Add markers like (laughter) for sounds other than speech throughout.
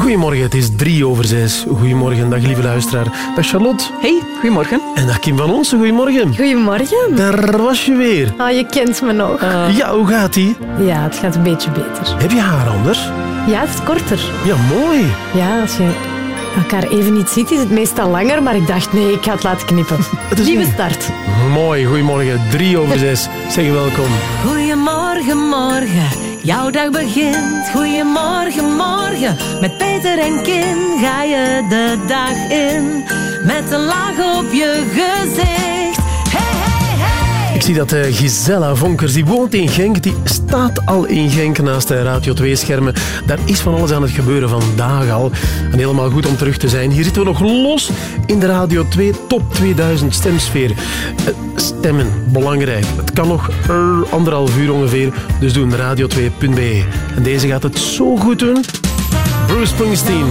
Goedemorgen, het is drie over zes. Goedemorgen, dag lieve luisteraar. Dag Charlotte. Hey, goedemorgen. En dag Kim van Onsen, goedemorgen. Goedemorgen. Daar was je weer. Ah, je kent me nog. Ja, hoe gaat ie? Ja, het gaat een beetje beter. Heb je haar anders? Ja, het is korter. Ja, mooi. Ja, als je elkaar even niet ziet, is het meestal langer. Maar ik dacht, nee, ik ga het laten knippen. (laughs) is Nieuwe een- start. Mooi, goedemorgen. Drie over zes. Zeg welkom. Goedemorgen, morgen. Jouw dag begint. Goedemorgen, morgen. Met Peter en Kim ga je de dag in. Met een laag op je gezicht. Ik zie dat eh, Gisella Vonkers, die woont in Genk, die staat al in Genk naast de Radio 2-schermen. Daar is van alles aan het gebeuren vandaag al. En helemaal goed om terug te zijn. Hier zitten we nog los in de Radio 2 Top 2000 stemsfeer. Eh, stemmen, belangrijk. Het kan nog eh, anderhalf uur ongeveer, dus doen radio2.be. En deze gaat het zo goed doen. Bruce Springsteen.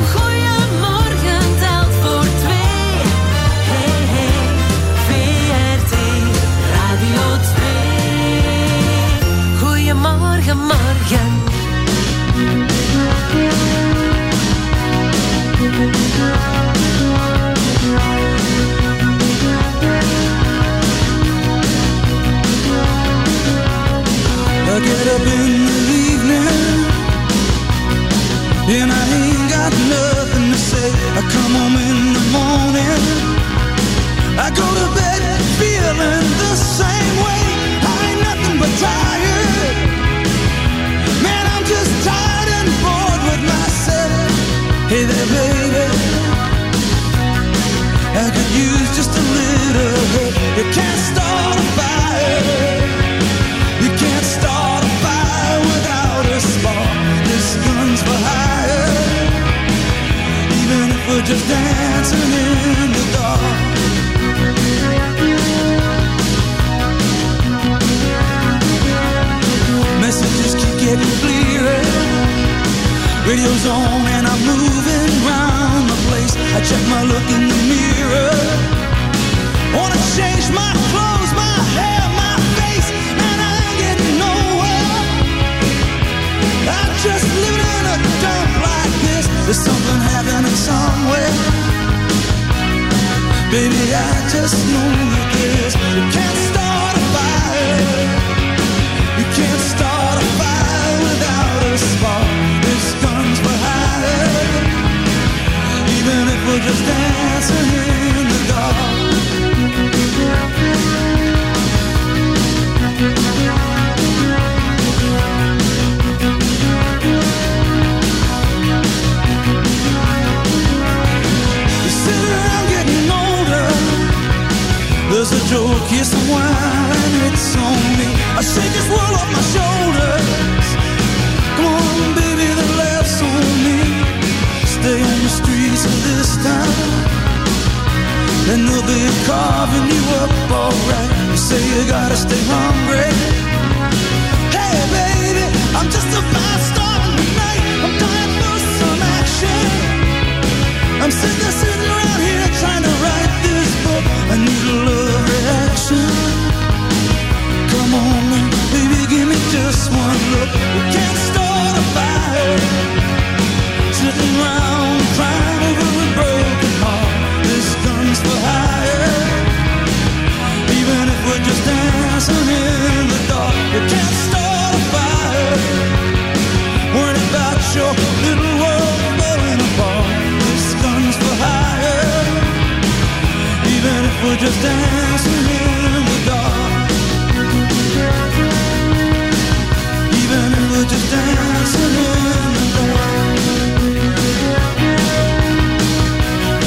Get up in the evening and I ain't got nothing to say. I come home in the morning. I go to bed feeling the same way. I ain't nothing but tired. Man, I'm just tired and bored with myself. Hey there, baby. I could use just a little help. You can't start just dancing in the dark. Messages keep getting clearer. Radio's on and I'm the place. I check my look in the mirror. Wanna change my clothes, There's something happening somewhere. Baby, I just know that this. You can't start a fire. You can't start a fire without a spark. This gun's for hire. Even if we're just dancing in the dark. Joke, yes, a wine, it's on me. I shake this world off my shoulders. Come on, baby, the laughs on me. Stay on the streets of this town. And they'll be carving you up alright. You say you gotta stay hungry. Hey, baby, I'm just a fast star tonight. I'm dying for some action. I'm sitting sitting around here trying to write this. I need a love reaction. Come on, baby, give me just one look. Can't start a fire. Sitting around crying over a broken heart. This gun's for hire. Even if we're just dancing in the dark, can't start a fire. Worrying about your little world we're just dancing in the dark. Even if we're just dancing in the dark.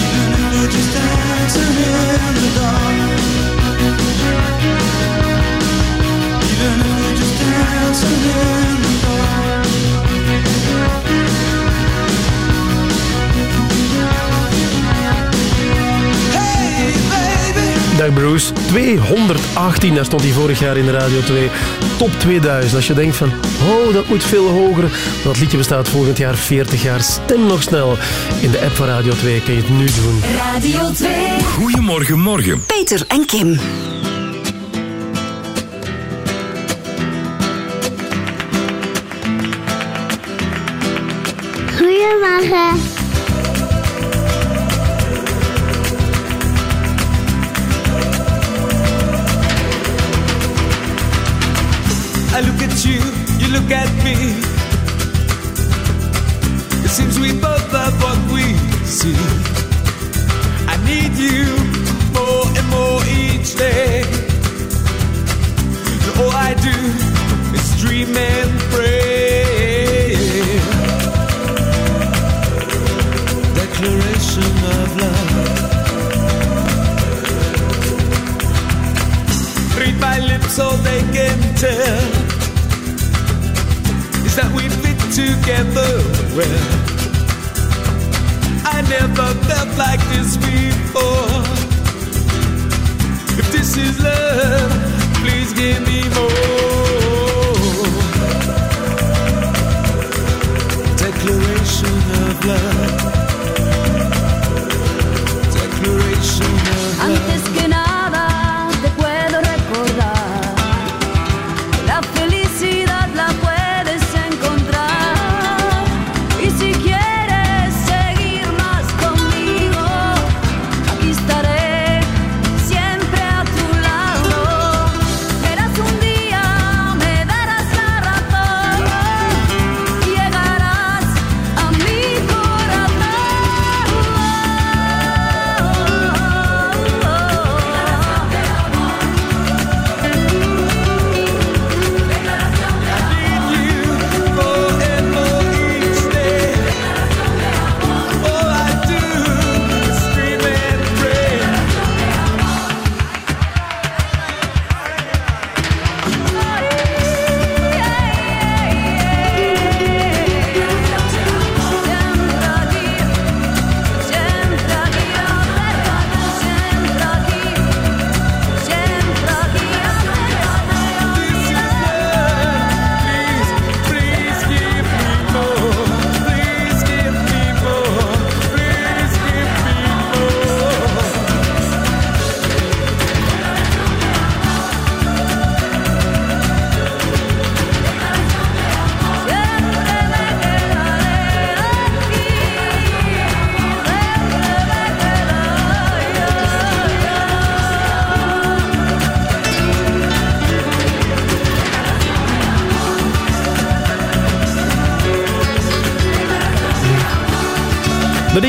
Even if we're just dancing in the dark. Even if we're just dancing in the dark. Dag Bruce. 218, daar stond hij vorig jaar in de Radio 2. Top 2000. Als je denkt van, oh, dat moet veel hoger. Dat liedje bestaat volgend jaar 40 jaar. Stem nog snel. In de app van Radio 2 kan je het nu doen. Radio 2. Goedemorgen, morgen. Peter en Kim. Goedemorgen, me. It seems we both have what we see. I need you more and more each day. And all I do is dream and pray. Declaration of love. Read my lips so they can tell together well. I never felt like this before. If this is love, please give me more. Declaration of love.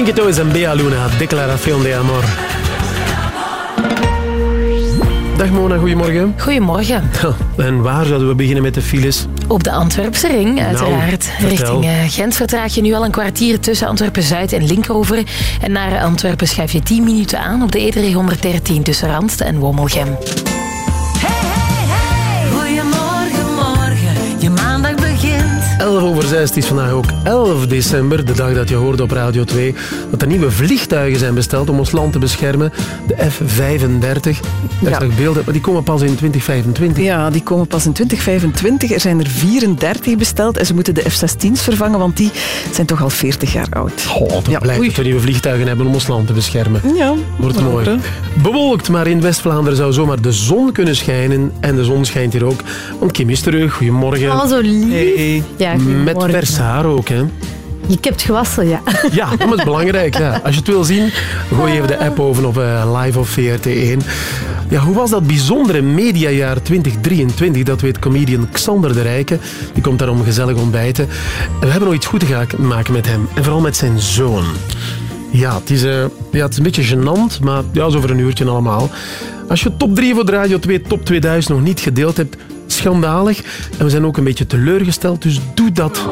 Is en Bea Luna, Declaración de Amor. Dag Mona, goedemorgen. Goedemorgen. En waar zouden we beginnen met de files? Op de Antwerpse ring, uiteraard. vertel. Richting eh, Gent vertraag je nu al een kwartier tussen Antwerpen-Zuid en Linkeroever. En naar Antwerpen schuif je 10 minuten aan op de E313 tussen Randst en Wommelgem. 11 over 6, het is vandaag ook 11 december, de dag dat je hoorde op Radio 2 dat er nieuwe vliegtuigen zijn besteld om ons land te beschermen. De F-35. Daar Ja. beelden, maar die komen pas in 2025. Ja, die komen pas in 2025. Er zijn er 34 besteld en ze moeten de F-16's vervangen, want die zijn toch al 40 jaar oud. Oh, toch Ja, blij oei. dat we nieuwe vliegtuigen hebben om ons land te beschermen. Ja, Wordt mooi. hè? Bewolkt, maar in West-Vlaanderen zou zomaar de zon kunnen schijnen. En de zon schijnt hier ook, want Kim is terug. Goedemorgen. Oh, zo lief. Hey. Ja, Met goedemorgen. vers haar ook, hè? Ik heb het gewassen, ja. (laughs) Ja, dat is belangrijk. Ja. Als je het wil zien, gooi even de app over op eh, live of VRT1. Ja, hoe was dat bijzondere mediajaar 2023? Dat weet comedian Xander de Rijke. Die komt daarom gezellig ontbijten. En we hebben nog iets goed te maken met hem. En vooral met zijn zoon. Ja, het is, eh, ja, het is een beetje gênant, maar ja, zo over een uurtje allemaal. Als je top 3 voor de Radio 2 Top 2000 nog niet gedeeld hebt, schandalig. En we zijn ook een beetje teleurgesteld, dus doe dat.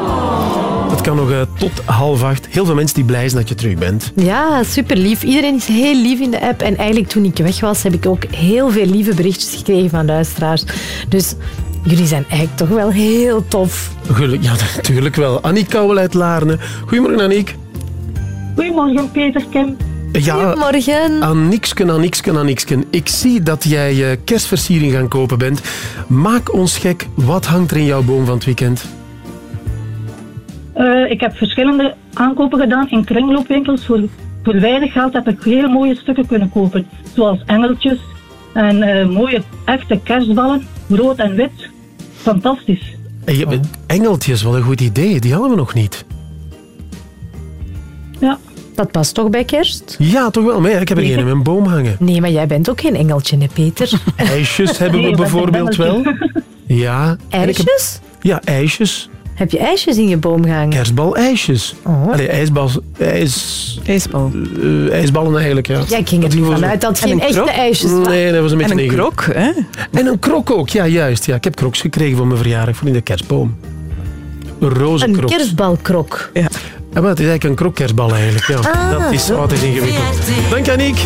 Het kan nog eh, tot half acht. Heel veel mensen die blij zijn dat je terug bent. Ja, super lief. Iedereen is heel lief in de app. En eigenlijk toen ik weg was, heb ik ook heel veel lieve berichtjes gekregen van luisteraars. Dus jullie zijn eigenlijk toch wel heel tof. Geluk- Ja, (laughs) natuurlijk wel. Aniek Kouwel uit Laarne. Goedemorgen, Aniek. Goedemorgen, Peter Kim. Ja, Goedemorgen. Aniksken, Aniksken, Aniksken. Ik zie dat jij eh, kerstversiering gaan kopen bent. Maak ons gek. Wat hangt er in jouw boom van het weekend? Eh, ik heb verschillende aankopen gedaan in kringloopwinkels. Voor, voor weinig geld heb ik heel mooie stukken kunnen kopen. Zoals engeltjes en eh, mooie echte kerstballen, rood en wit. Fantastisch. En je, Engeltjes, wat een goed idee. Die hadden we nog niet. Ja. Dat past toch bij kerst? Ja, toch wel. Maar ja, ik heb er geen in mijn boom hangen. Nee, maar jij bent ook geen engeltje, hè, Peter? (laughs) IJsjes hebben we Nee, bijvoorbeeld wel. Ja. Heb- IJsjes? Ja, ijsjes. Heb je ijsjes in je boom gehangen? Kerstbal-ijsjes. Oh. Allee, ijsbal, ijs, IJsbal. eh, ijsballen eigenlijk, ja. Ja, ik ging er vanuit dat het En geen een echte krok? ijsjes waren. Nee, dat was een beetje En een negatief. krok, hè? En een krok ook, ja, juist. Ja, ik heb kroks gekregen voor mijn verjaardag, voor in de kerstboom. Een roze Een kroks. kerstbalkrok. Ja. Ja, maar het is eigenlijk een krokkerstbal eigenlijk, ja. Ah, dat is, oh, is ingewikkeld. Dank Aniek.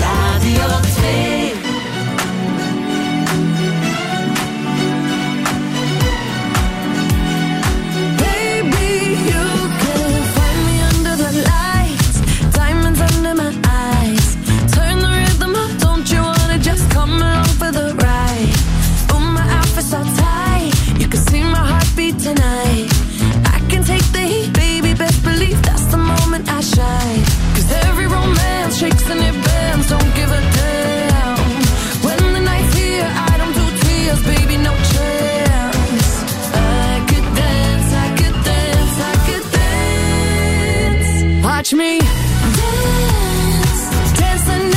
Watch me. Dance, dance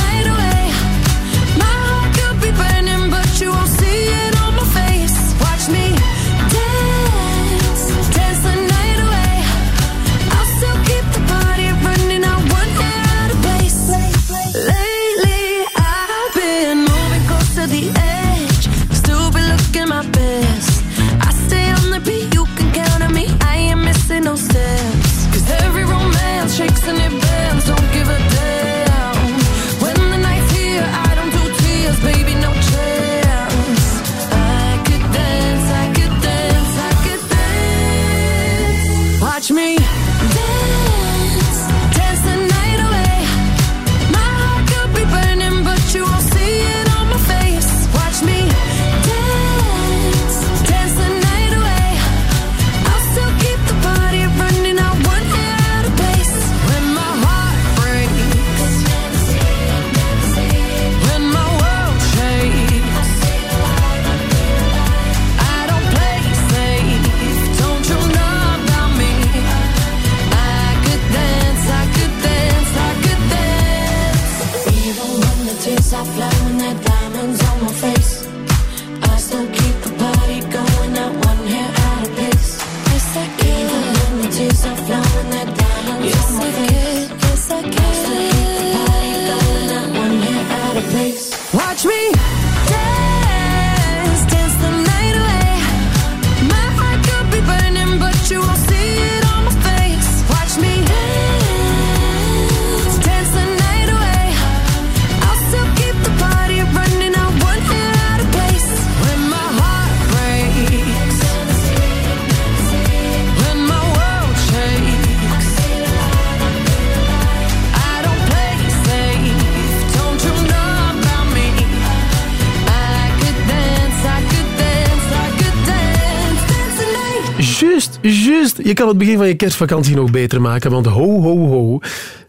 Je kan het begin van je kerstvakantie nog beter maken, want ho, ho, ho.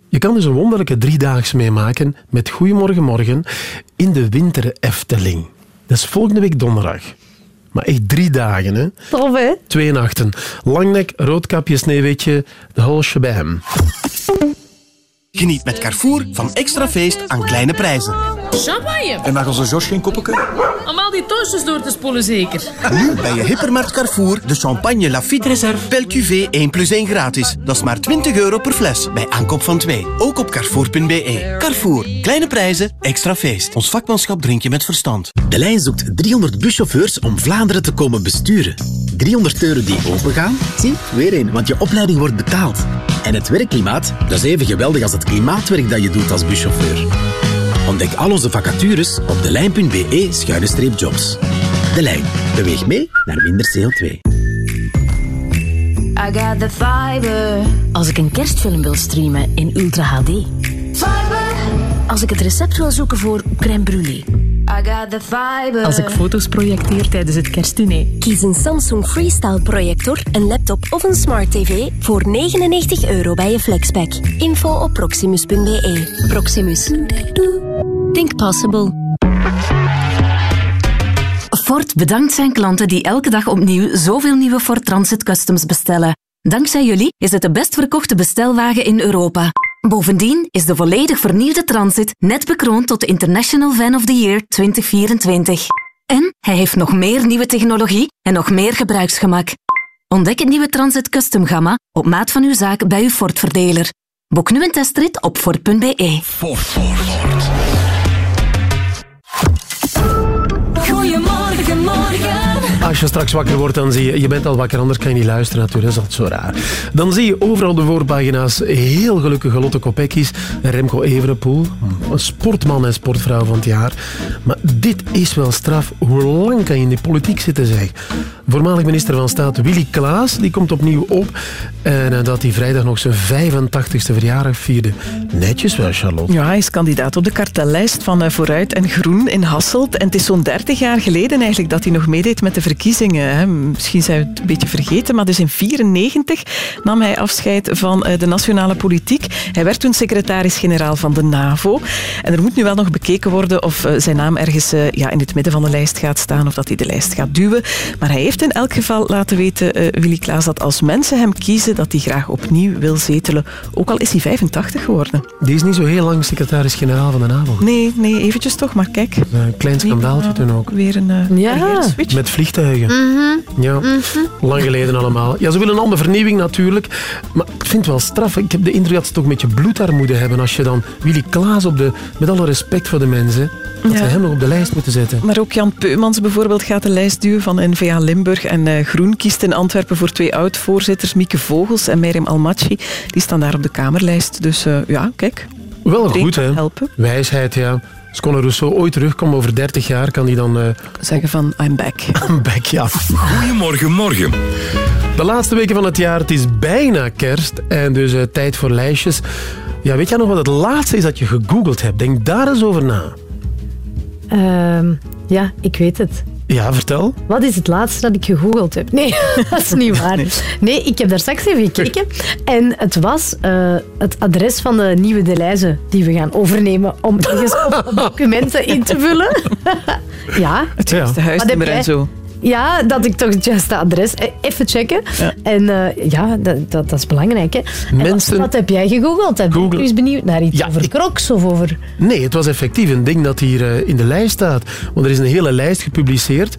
Je kan dus een wonderlijke driedaagse meemaken met Goedemorgen Morgen in de Winter Efteling. Dat is volgende week donderdag. Maar echt drie dagen, hè. Tof, hè? Twee nachten. Langnek, roodkapje, sneeuwwitje, de whole shebang. Geniet met Carrefour van extra feest aan kleine prijzen. Champagne. En mag onze Jos geen koppeke? Om al die toastjes door te spoelen zeker. Nu bij je hypermarkt Carrefour de champagne Lafite Reserve Belle Cuvée 1 plus 1 gratis. Dat is maar 20 euro per fles bij aankoop van 2. Ook op carrefour.be. Carrefour. Kleine prijzen, extra feest. Ons vakmanschap drink je met verstand. De lijn zoekt 300 buschauffeurs om Vlaanderen te komen besturen. 300 euro die opengaan? Zie, weer een, want je opleiding wordt betaald. En het werkklimaat, dat is even geweldig als het klimaatwerk dat je doet als buschauffeur. Ontdek al onze vacatures op delijn.be-jobs. De Lijn. Beweeg mee naar minder CO2. I got the fiber. Als ik een kerstfilm wil streamen in Ultra HD. Fiber, Als ik het recept wil zoeken voor crème brûlée. Als ik foto's projecteer tijdens het kerstdiner. Kies een Samsung Freestyle projector, een laptop of een smart tv voor 99 euro bij je Flexpack. Info op proximus.be. Proximus. Think possible. Ford bedankt zijn klanten die elke dag opnieuw zoveel nieuwe Ford Transit Customs bestellen. Dankzij jullie is het de best verkochte bestelwagen in Europa. Bovendien is de volledig vernieuwde Transit net bekroond tot de International Van of the Year 2024. En hij heeft nog meer nieuwe technologie en nog meer gebruiksgemak. Ontdek het nieuwe Transit Custom Gamma op maat van uw zaak bij uw Ford-verdeler. Boek nu een testrit op Ford.be. Goedemorgen, Als je straks wakker wordt, dan zie je... Je bent al wakker, anders kan je niet luisteren natuurlijk. Is altijd zo raar. Dan zie je overal de voorpagina's heel gelukkige Lotte Kopeckis en Remco Evenepoel. Sportman en sportvrouw van het jaar. Maar dit is wel straf. Hoe lang kan je in de politiek zitten, zeg? Voormalig minister van Staat Willy Klaas, die komt opnieuw op. En eh, dat hij vrijdag nog zijn 85ste verjaardag vierde. Netjes wel, Charlotte. Ja, hij is kandidaat op de kartellijst van eh, Vooruit en Groen in Hasselt. En het is zo'n 30 jaar geleden eigenlijk dat hij nog meedeed met de verkiezingen. Hè. Misschien zijn we het een beetje vergeten, maar dus in 1994 nam hij afscheid van eh, de nationale politiek. Hij werd toen secretaris-generaal van de NAVO. En er moet nu wel nog bekeken worden of eh, zijn naam ergens eh, ja, in het midden van de lijst gaat staan of dat hij de lijst gaat duwen. Maar hij heeft in elk geval laten weten, eh, Willy Klaas, dat als mensen hem kiezen, dat hij graag opnieuw wil zetelen. Ook al is hij 85 geworden. Die is niet zo heel lang secretaris-generaal van de NAVO. Nee, nee, eventjes toch, maar kijk. Een klein schandaaltje toen ook. Weer een eh, Ja. Met vliegtuigen. Ja, lang geleden allemaal. Ja, ze willen allemaal vernieuwing natuurlijk. Maar ik vind het wel straf. Ik heb de indruk dat ze toch een beetje bloedarmoede hebben als je dan Willy Klaas op de... Met alle respect voor de mensen, dat Ja. ze hem nog op de lijst moeten zetten. Maar ook Jan Peumans bijvoorbeeld gaat de lijst duwen van N-VA Limburg. En eh, Groen kiest in Antwerpen voor twee oud-voorzitters, Mieke Vogels en Merim Almachi. Die staan daar op de Kamerlijst. Dus eh, ja, kijk. Wel goed, hè? helpen. Wijsheid, ja. Als Conor Rousseau ooit terugkomt over 30 jaar, kan hij dan... eh Zeggen van, I'm back. (laughs) back, ja. Goedemorgen, morgen. De laatste weken van het jaar, het is bijna kerst. En dus eh, tijd voor lijstjes. Ja, weet jij nog wat het laatste is dat je gegoogeld hebt? Denk daar eens over na. Ehm, ja, ik weet het. Ja, vertel. Wat is het laatste dat ik gegoogeld heb? Nee, (laughs) dat is niet waar. Nee, ik heb daar straks even gekeken. En het was eh, het adres van de nieuwe Deleuze die we gaan overnemen om ergens op documenten in te vullen. (laughs) ja. Het juiste huisnummer en zo. Ja, dat ik toch het juiste adres... eh, Even checken. Ja. En eh, ja, dat, dat, dat is belangrijk. Hè. En wat- Mensen- Wat, heb jij gegoogeld? Heb Google- je eens benieuwd naar iets Ja, over ik- crocs of over... Nee, het was effectief een ding dat hier eh, in de lijst staat. Want er is een hele lijst gepubliceerd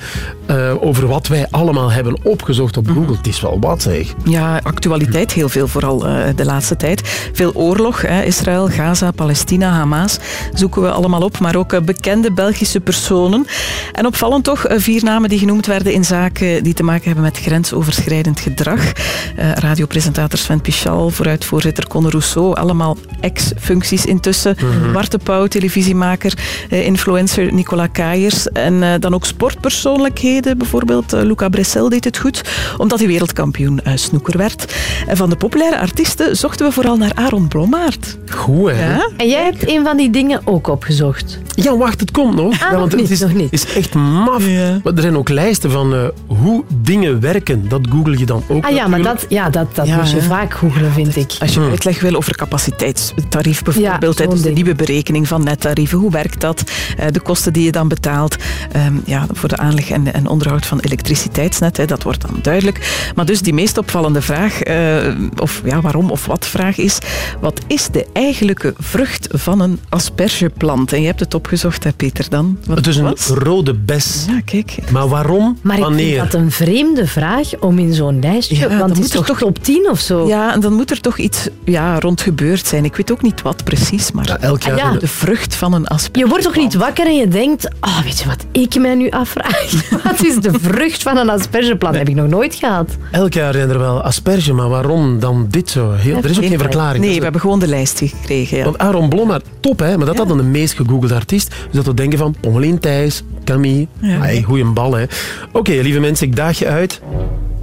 eh, over wat wij allemaal hebben opgezocht op Google. Het is wel wat, zeg. Ja, actualiteit heel veel, vooral eh, de laatste tijd. Veel oorlog, hè, Israël, Gaza, Palestina, Hamas, zoeken we allemaal op. Maar ook bekende Belgische personen. En opvallend toch, vier namen die genoemd werden in zaken die te maken hebben met grensoverschrijdend gedrag. Eh, radiopresentator Sven Pichal, vooruitvoorzitter Conor Rousseau, allemaal ex-functies intussen. Mhm. Warte Pauw, televisiemaker, eh, influencer Nicola Kaiers. En eh, dan ook sportpersoonlijkheden, bijvoorbeeld Luca Bressel deed het goed, omdat hij wereldkampioen eh, snoeker werd. En van de populaire artiesten zochten we vooral naar Aaron Blommaert. Goed, hè? Ja? En jij hebt een van die dingen ook opgezocht. Ja, wacht, het komt nog. Ah, ja, nog want niet, het is, nog niet. is echt maf. Maar er zijn ook lijsten van eh, hoe dingen werken. Dat google je dan ook Ah ja, maar dat, ja, dat, dat Ja, moet je hè. vaak googelen, vind ik. Als je uitleg wil over capaciteitstarief bijvoorbeeld, Ja, dus de nieuwe berekening van nettarieven, hoe werkt dat? Eh, de kosten die je dan betaalt ehm, ja, voor de aanleg en, en onderhoud van elektriciteitsnet, hè, dat wordt dan duidelijk. Maar dus die meest opvallende vraag, eh, of ja, waarom of wat vraag is, wat is de eigenlijke vrucht van een aspergeplant? En je hebt het opgezocht, hè, Peter, dan? Wat Het is een wat? rode bes. Ja, kijk. Maar waarom? Maar ik Wanneer? vind dat een vreemde vraag om in zo'n lijstje... Ja, want het moet is er toch, toch- top 10 of zo? Ja, en dan moet er toch iets ja, rond gebeurd zijn. Ik weet ook niet wat precies, maar elk jaar Ah, ja. de vrucht van een asperge. Je wordt toch niet wakker en je denkt... Oh, weet je wat ik mij nu afvraag? (laughs) Wat is de vrucht van een aspergeplant? heb ik nog nooit gehad. Elk jaar zijn er wel asperge, maar waarom dan dit zo? Heel, er is ook geen verklaring. Nee, Dat we hebben gewoon de lijst gekregen. Ja. Want Aaron Blommaert, top hè, maar dat had dan de meest gegoogelde artiest. Dus dat we denken van Pommelien Thijs, Camille, Ja. hey, goeie bal hè. Oké, lieve mensen, ik daag je uit.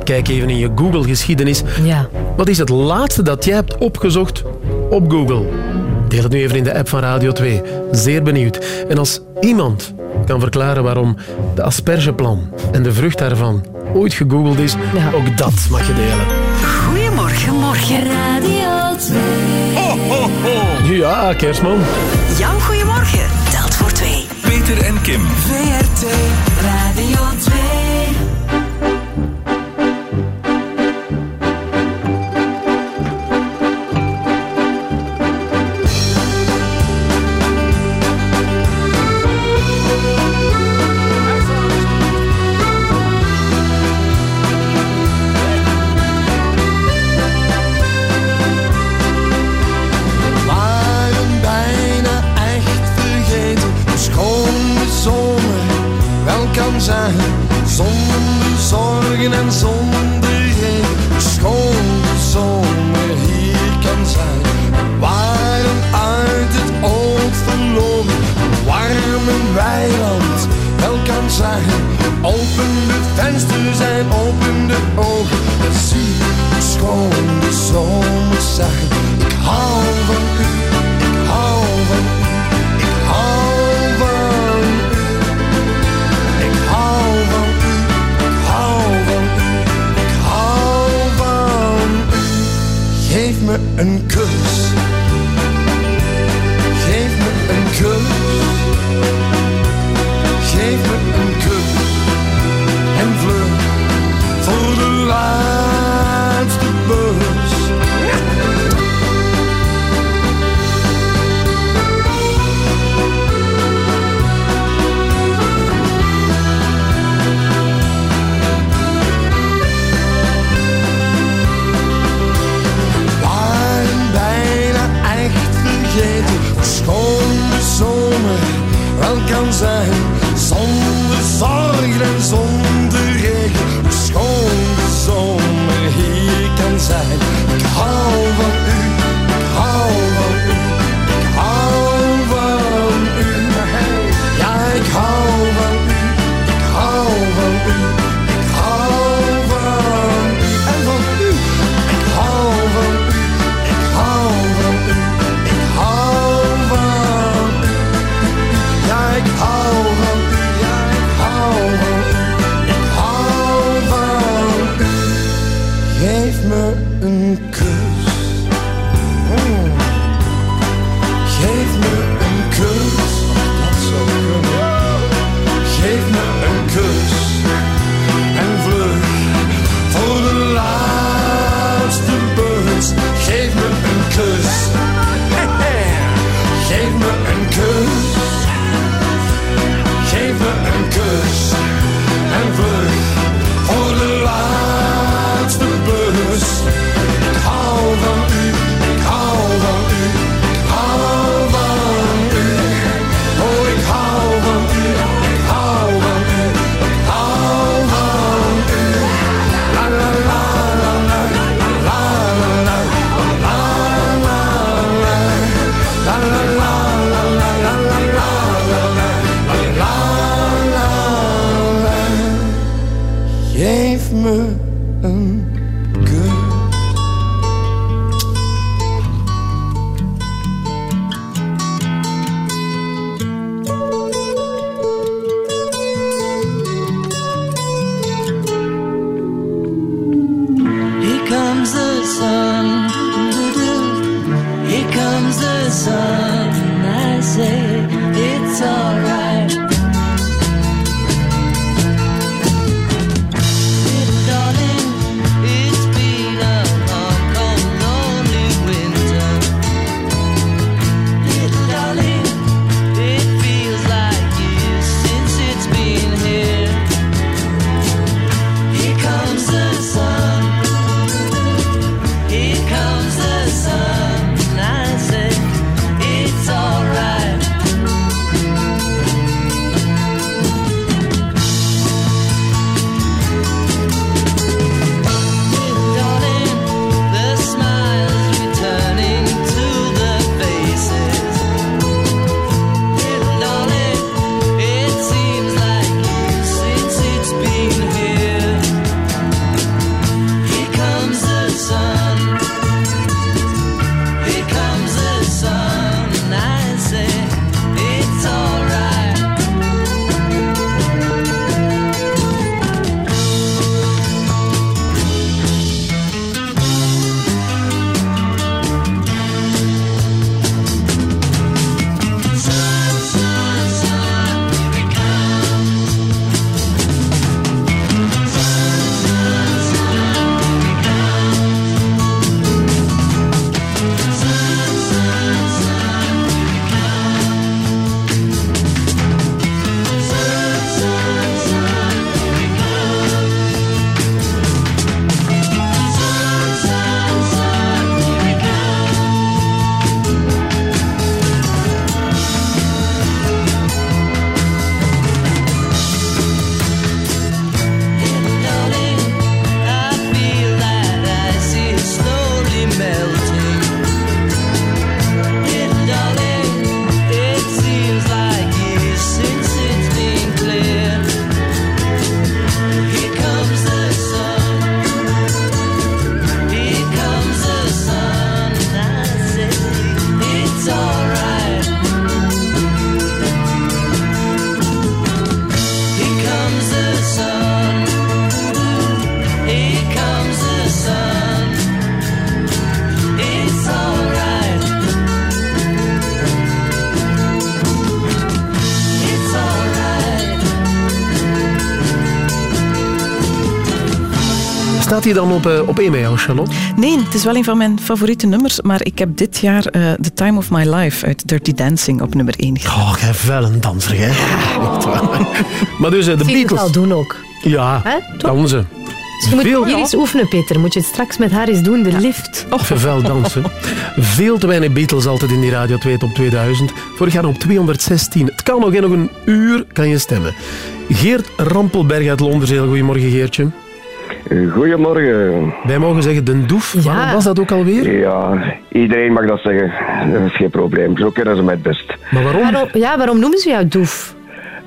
Kijk even in je Google-geschiedenis. Ja. Wat is het laatste dat jij hebt opgezocht op Google? Deel het nu even in de app van Radio 2. Zeer benieuwd. En als iemand kan verklaren waarom de aspergeplan en de vrucht daarvan ooit gegoogeld is, ook dat mag je delen. Goedemorgen, morgen. Radio 2. Ja, kerstman. Jouw goedemorgen telt voor twee. Peter en Kim. VRT Zonder zorgen en zonder heen. Schoon zomer hier kan zijn. Waarom uit het oog verloren. Warm en weiland, wel kan zijn. Open de vensters en open de ogen. Zie hoe schoon de zomer zijn. Ik hou van me curse. Zonder zorgen en zonder regen, hoe schoon de zomer hier kan zijn. Hij dan op, eh, op één bij jou, Charlotte? Nee, het is wel een van mijn favoriete nummers, maar ik heb dit jaar eh, The Time of My Life uit Dirty Dancing op nummer 1 gedaan. Oh, jij vuil een danser, hè? Waar. (laughs) Maar dus eh, de Beatles... al doen ook. Ja, dansen. Dus je moet Veel- hier eens oefenen, Peter. Moet je het straks met haar eens doen, de lift. Vervuil dansen. Veel te weinig Beatles altijd in die Radio 2 Top 2000. Vorig jaar op 216. Het kan nog in nog een uur kan je stemmen. Geert Rampelberg uit Londerzeel. Goedemorgen, Geertje. Goedemorgen. Wij mogen zeggen de doef. Waarom was dat ook alweer? Ja, iedereen mag dat zeggen. Dat is geen probleem. Zo kennen ze mij het best. Maar waarom? Waarom, ja, waarom noemen ze jou doef?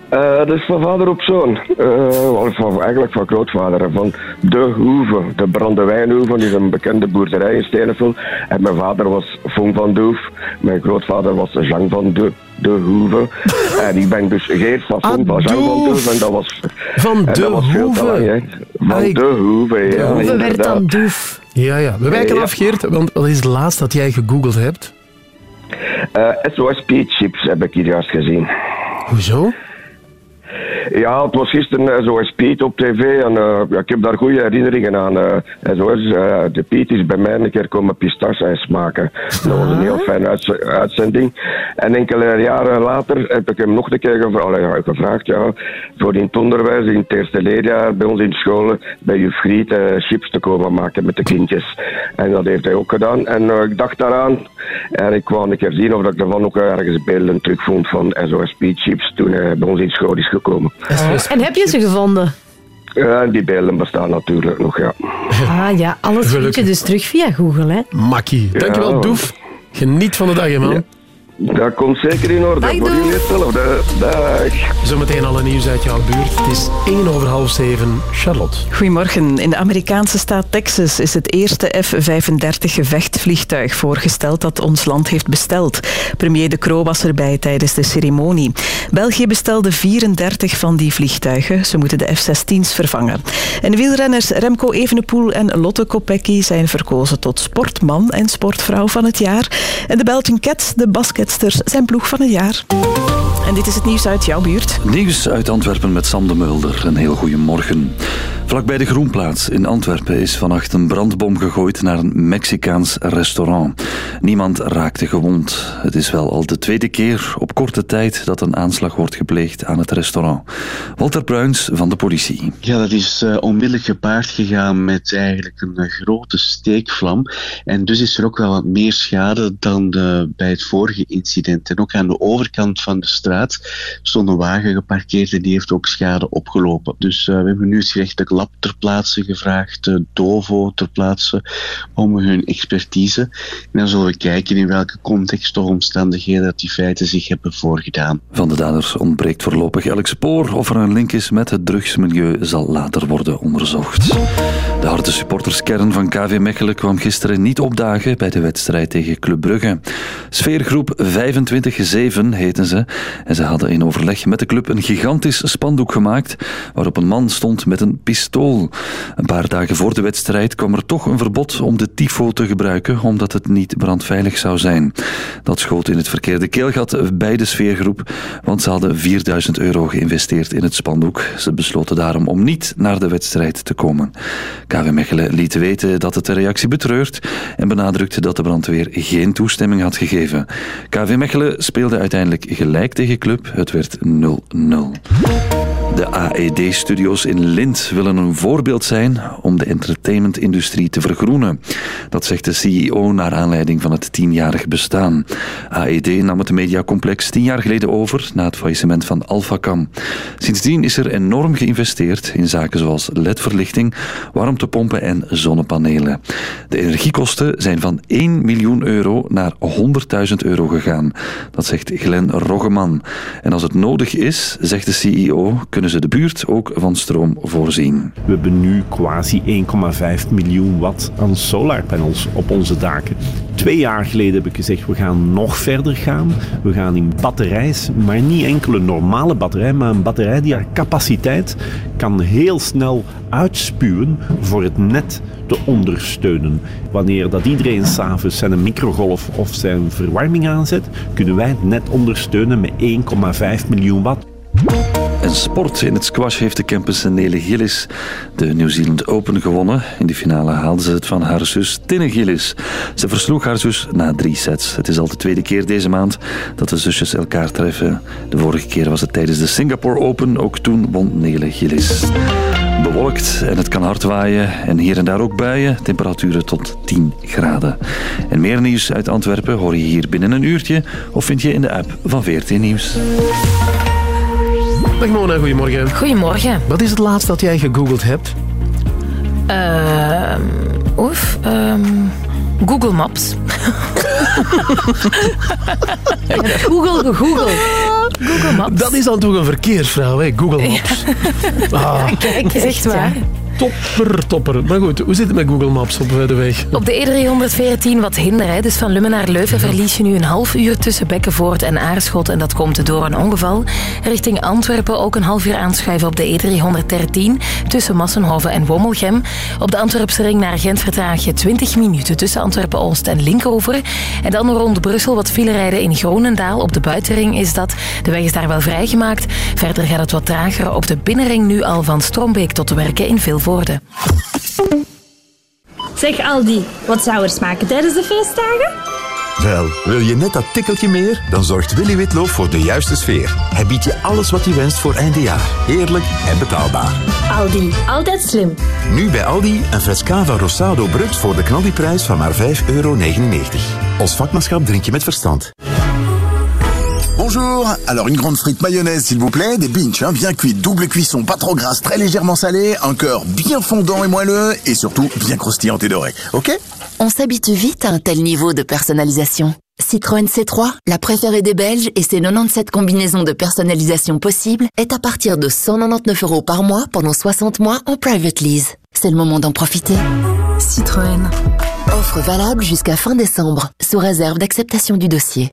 Eh, dat is van vader op zoon. Eh, of van, eigenlijk van grootvader. Van De Hoeve. De Brandewijnhoeve is een bekende boerderij in Stenenveld. En mijn vader was Fong van Doef. Mijn grootvader was Jean van De, de Hoeve. (laughs) en ik ben dus Geert van Fong van Jean van Doef. En dat was, Van De dat was veel te Hoeve. lang, ik- De Hoeve, ja. Hoeve werd dan doef. Ja, ja. We wijken Ja. af, Geert. Want wat is het laatst dat jij gegoogeld hebt? Eh, SOS Peach Chips heb ik hier juist gezien. Hoezo? Ja, het was gisteren SOS Piet op tv en eh, ik heb daar goede herinneringen aan. eh SOS, eh, de Piet is bij mij een keer komen pistacheijs maken. Dat was een heel fijne uitz- uitzending. En enkele jaren later heb ik hem nog een keer gevra allee, gevraagd ja, voor in het onderwijs, in het eerste leerjaar bij ons in school, bij juf Griet, eh, chips te komen maken met de kindjes. En dat heeft hij ook gedaan. En eh, ik dacht daaraan en ik wou een keer zien of ik ervan ook ergens beelden terugvond van SOS Piet chips toen hij bij ons in school is gekomen. En heb je ze gevonden? Ja, die beelden bestaan natuurlijk nog, ja. Ah ja, alles vind je dus terug via Google, hè? Makkie. Dankjewel, Ja. Doef. Geniet van de dag, hè, man. Dat komt zeker in orde. Voor jullie hetzelfde. Dag. Zometeen alle nieuws uit jouw buurt. Het is 1 over half 7. Charlotte. Goedemorgen. In de Amerikaanse staat Texas is het eerste F-35 gevechtsvliegtuig voorgesteld dat ons land heeft besteld. Premier De Croo was erbij tijdens de ceremonie. België bestelde 34 van die vliegtuigen. Ze moeten de F-16's vervangen. En de wielrenners Remco Evenepoel en Lotte Kopecky zijn verkozen tot sportman en sportvrouw van het jaar. En de Belgian Cats, de zijn ploeg van het jaar. En dit is het nieuws uit jouw buurt. Nieuws uit Antwerpen met Sam de Mulder. Een heel goede morgen. Vlakbij de Groenplaats in Antwerpen is vannacht een brandbom gegooid naar een Mexicaans restaurant. Niemand raakte gewond. Het is wel al de tweede keer op korte tijd dat een aanslag wordt gepleegd aan het restaurant. Walter Bruins van de politie. Ja, dat is eh, onmiddellijk gepaard gegaan met eigenlijk een eh, grote steekvlam. En dus is er ook wel wat meer schade dan bij het vorige incident. En ook aan de overkant van de straat stond een wagen geparkeerd en die heeft ook schade opgelopen. Dus eh, we hebben nu het gerechtelijk lab ter plaatse gevraagd, eh, Dovo ter plaatse, om hun expertise. En dan zullen we kijken in welke context of omstandigheden dat die feiten zich hebben voorgedaan. Van de daders ontbreekt voorlopig elk spoor. Of er een link is met het drugsmilieu zal later worden onderzocht. De harde supporterskern van KV Mechelen kwam gisteren niet opdagen bij de wedstrijd tegen Club Brugge. Sfeergroep 25-7 heten ze. En ze hadden in overleg met de club een gigantisch spandoek gemaakt waarop een man stond met een pistool. Een paar dagen voor de wedstrijd kwam er toch een verbod om de tifo te gebruiken omdat het niet brandveilig zou zijn. Dat schoot in het verkeerde keelgat bij de sfeergroep, want ze hadden 4000 euro geïnvesteerd in het spandoek. Ze besloten daarom om niet naar de wedstrijd te komen. KV Mechelen liet weten dat het de reactie betreurt en benadrukte dat de brandweer geen toestemming had gegeven. KV Mechelen speelde uiteindelijk gelijk tegen Club. Het werd 0-0. De AED-studio's in Lint willen een voorbeeld zijn om de entertainmentindustrie te vergroenen. Dat zegt de CEO naar aanleiding van het tienjarig bestaan. AED nam het mediacomplex tien jaar geleden over na het faillissement van Alphacam. Sindsdien is er enorm geïnvesteerd in zaken zoals ledverlichting, warmtepompen en zonnepanelen. De energiekosten zijn van 1 miljoen euro naar 100.000 euro gegaan. Dat zegt Glenn Roggeman. En als het nodig is, zegt de CEO, ze de buurt ook van stroom voorzien. We hebben nu quasi 1,5 miljoen watt aan solarpanels op onze daken. Twee jaar geleden heb ik gezegd, we gaan nog verder gaan. We gaan in batterijs, maar niet enkel een normale batterij, maar een batterij die haar capaciteit kan heel snel uitspuwen voor het net te ondersteunen. Wanneer dat iedereen s'avonds zijn microgolf of zijn verwarming aanzet, kunnen wij het net ondersteunen met 1,5 miljoen watt. En sport. In het squash heeft de campus Nele Gillis de New Zealand Open gewonnen. In de finale haalde ze het van haar zus Tinne Gillis. Ze versloeg haar zus na drie sets. Het is al de tweede keer deze maand dat de zusjes elkaar treffen. De vorige keer was het tijdens de Singapore Open. Ook toen won Nele Gillis. Bewolkt en het kan hard waaien en hier en daar ook buien. Temperaturen tot 10 graden. En meer nieuws uit Antwerpen hoor je hier binnen een uurtje of vind je in de app van VRT Nieuws. Dag Mona, goedemorgen. Goedemorgen. Wat is het laatste dat jij gegoogeld hebt? Ehm oef, ehm, Google Maps. (laughs) Google gegoogeld. Google Maps. Dat is dan toch een verkeersvrouw, hè? Google Maps. Ah, Kijk, is echt waar. Topper, topper. Maar goed, hoe zit het met Google Maps op eh, de weg? Op de E314 wat hinder. Hè. Dus van Lummen naar Leuven verlies je nu een half uur tussen Bekkenvoort en Aarschot. En dat komt door een ongeval. Richting Antwerpen ook een half uur aanschuiven op de E313 tussen Massenhoven en Wommelgem. Op de Antwerpse ring naar Gent vertraag je 20 minuten tussen Antwerpen-Oost en Linkover. En dan rond Brussel wat file rijden in Gronendaal. Op de buitenring is dat. De weg is daar wel vrijgemaakt. Verder gaat het wat trager op de binnenring nu al van Strombeek tot de werken in Vilvoorde. Zeg Aldi, wat zou er smaken tijdens de feestdagen? Wel, wil je net dat tikkeltje meer? Dan zorgt Willy Witloof voor de juiste sfeer. Hij biedt je alles wat je wenst voor eindjaar. Heerlijk en betaalbaar. Aldi, altijd slim. Nu bij Aldi een fles Cava Rosado Brut voor de knaldiprijs van maar 5,99 euro. Ons vakmanschap drink je met verstand. Bonjour, alors une grande frite mayonnaise s'il vous plaît, des binges hein, bien cuits, double cuisson, pas trop grasse, très légèrement salée, un cœur bien fondant et moelleux et surtout bien croustillant et doré, ok? On s'habitue vite à un tel niveau de personnalisation. Citroën C3, la préférée des Belges et ses 97 combinaisons de personnalisation possibles, est à partir de 199 euros par mois pendant 60 mois en private lease. C'est le moment d'en profiter. Citroën. Offre valable jusqu'à fin décembre, sous réserve d'acceptation du dossier.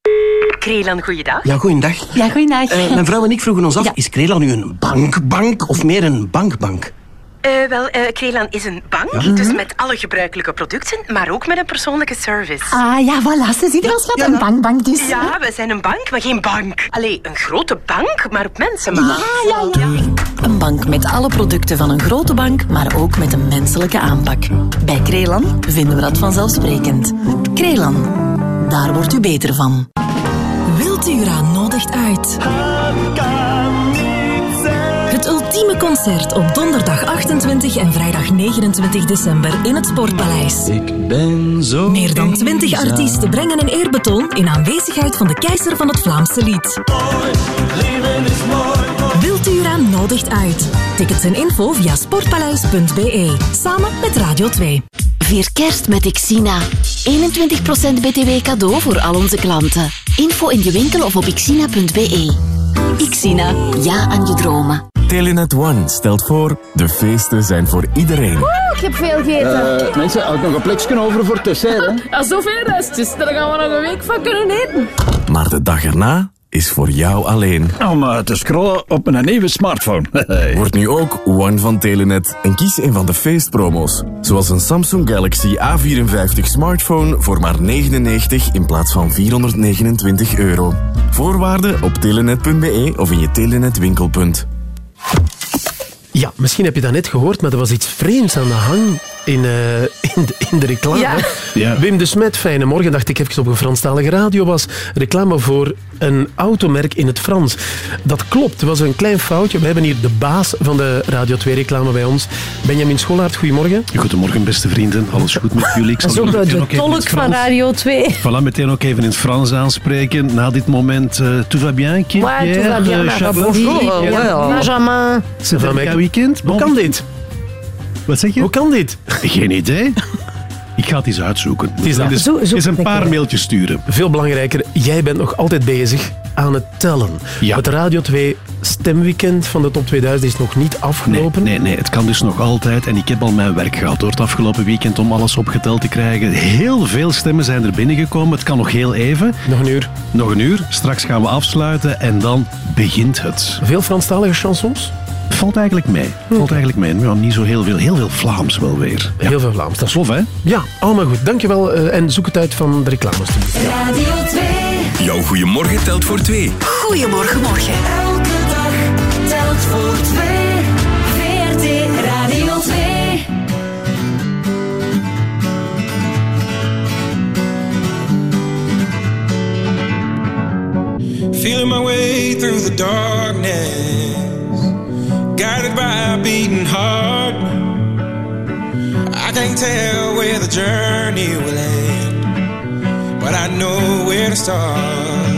Krelan, goeiedag. Ja, goeiedag. Ja, goeiedag. Eh, mijn vrouw en ik vroegen ons af, is Krelan nu een bankbank of meer een bankbank? Eh, wel, eh Krelan is een bank, Ja. dus met alle gebruikelijke producten, maar ook met een persoonlijke service. Ah ja, voilà. Ze ziet er als wat een bankbank dus. Ja, we zijn een bank, maar geen bank. Allee, een grote bank, maar op mensenmaat. Ja, ja, ja. Een bank met alle producten van een grote bank, maar ook met een menselijke aanpak. Bij Krelan vinden we dat vanzelfsprekend. Krelan, daar wordt u beter van. Wiltura nodigt uit. Het ultieme concert op donderdag 28 en vrijdag 29 december in het Sportpaleis. Ik ben zo Meer dan 20 eenzaam. artiesten brengen een eerbetoon in aanwezigheid van de keizer van het Vlaamse lied. Wiltura nodigt uit. Tickets en info via sportpaleis.be. Samen met Radio 2. Vier kerst met Xina. 21% btw cadeau voor al onze klanten. Info in je winkel of op xina.be. Xina, ja aan je dromen. Telenet One stelt voor, de feesten zijn voor iedereen. ik heb veel gegeten. Eh, mensen, had nog een plekje over voor het dessert, hè? (laughs) Ja, zoveel restjes. Daar gaan we nog een week van kunnen eten. Maar de dag erna is voor jou alleen. Om eh, te scrollen op een nieuwe smartphone. (laughs) Word nu ook One van Telenet en kies een van de feestpromo's. Zoals een Samsung Galaxy A54 smartphone voor maar 99 in plaats van 429 euro. Voorwaarden op telenet.be of in je Telenet winkelpunt. Ja, misschien heb je dat net gehoord, maar er was iets vreemds aan de hang in, eh, in, de, in de reclame. Ja. Ja. Wim de Smet, fijne morgen, dacht ik even op een Franstalige radio was. Reclame voor een automerk in het Frans. Dat klopt, het was een klein foutje. We hebben hier de baas van de Radio 2-reclame bij ons. Benjamin Scholaert, goedemorgen. Goedemorgen, beste vrienden. Alles goed met jullie? Ik zal u de, tolk van Radio 2. Voilà, meteen ook even in het Frans aanspreken. Na dit moment, eh tout va bien, Kim? Ouais, tout va bien, eh, bonjour, Ja. ja. Benjamin. C'est Van weekend? Hoe kan dit? Wat zeg je? Hoe kan dit? Geen idee. Ik ga het eens uitzoeken. is dat. Dus, Zo- zo eens een lekker. paar mailtjes sturen. Veel belangrijker, jij bent nog altijd bezig aan het tellen. Het Radio 2 stemweekend van de top 2000 is nog niet afgelopen. Nee, nee, het kan dus nog altijd. En ik heb al mijn werk gehad door het afgelopen weekend om alles opgeteld te krijgen. Heel veel stemmen zijn er binnengekomen. Het kan nog heel even. Nog een uur. Nog een uur. Straks gaan we afsluiten en dan begint het. Veel Franstalige chansons? Valt eigenlijk mee. Valt eigenlijk mee. Ja, niet zo heel veel. Heel veel Vlaams wel weer. Heel veel Vlaams. Dat is hè? Ja, allemaal goed. Dankjewel eh, en zoek het uit van de reclames. Radio 2. Jouw goeiemorgen telt voor twee. Goedemorgen, morgen. Twee. VRT Radio 2. Feeling my way through the darkness, guided by a beating heart. I can't tell where the journey will end, but I know where to start.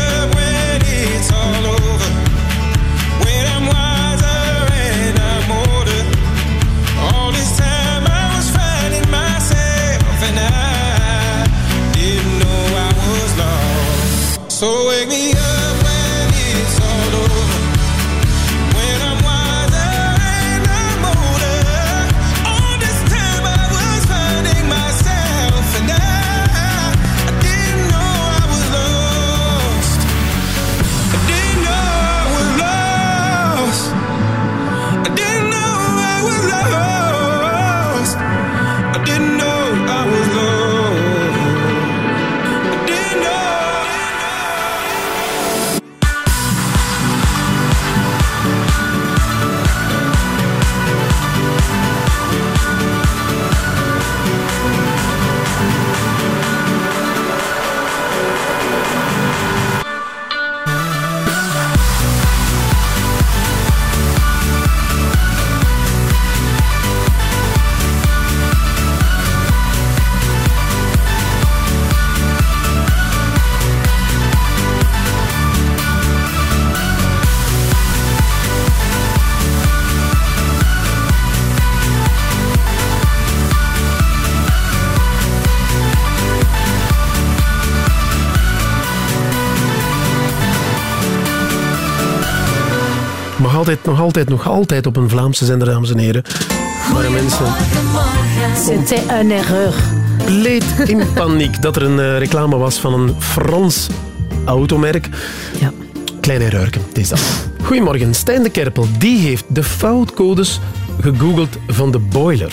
altijd, nog altijd, nog altijd op een Vlaamse zender, dames en heren. Waar mensen C'était un erreur. compleet in (laughs) paniek dat er een eh, reclame was van een Frans automerk. Ja. Klein errorken, het is dat. Goedemorgen, Stijn de Kerpel. Die heeft de foutcodes gegoogeld van de boiler.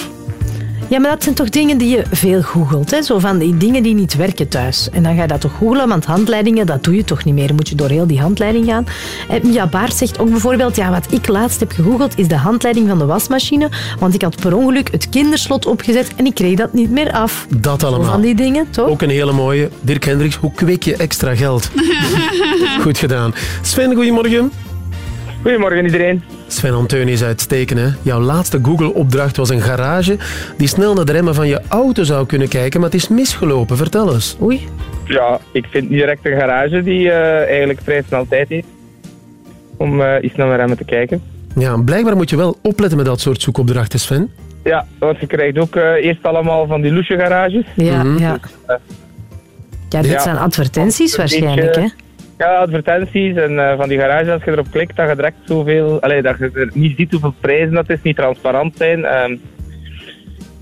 Ja, maar dat zijn toch dingen die je veel googelt. Hè? Zo van die dingen die niet werken thuis. En dan ga je dat toch googelen, want handleidingen, dat doe je toch niet meer. Moet je door heel die handleiding gaan. En ja, Baart zegt ook bijvoorbeeld, ja, wat ik laatst heb gegoogeld, is de handleiding van de wasmachine. Want ik had per ongeluk het kinderslot opgezet en ik kreeg dat niet meer af. Dat Zo allemaal. van die dingen, toch? Ook een hele mooie. Dirk Hendricks, hoe kweek je extra geld? (laughs) Goed gedaan. Sven, goedemorgen. Goedemorgen iedereen. Sven Anteun is uitsteken. Hè? Jouw laatste Google-opdracht was een garage die snel naar de remmen van je auto zou kunnen kijken, maar het is misgelopen. Vertel eens. Oei. Ja, ik vind niet direct een garage die eh, eigenlijk vrij snel tijd heeft om eh, iets naar mijn remmen te kijken. Ja, blijkbaar moet je wel opletten met dat soort zoekopdrachten, Sven. Ja, want je krijgt ook eh, eerst allemaal van die loesje garages. Ja, ja. Ja, dit Ja. zijn advertenties beetje- waarschijnlijk, hè? Ja, advertenties en eh, van die garages, als je erop klikt, dat je direct zoveel... Allee, dat je er niet ziet hoeveel prijzen dat is, niet transparant zijn. Ehm,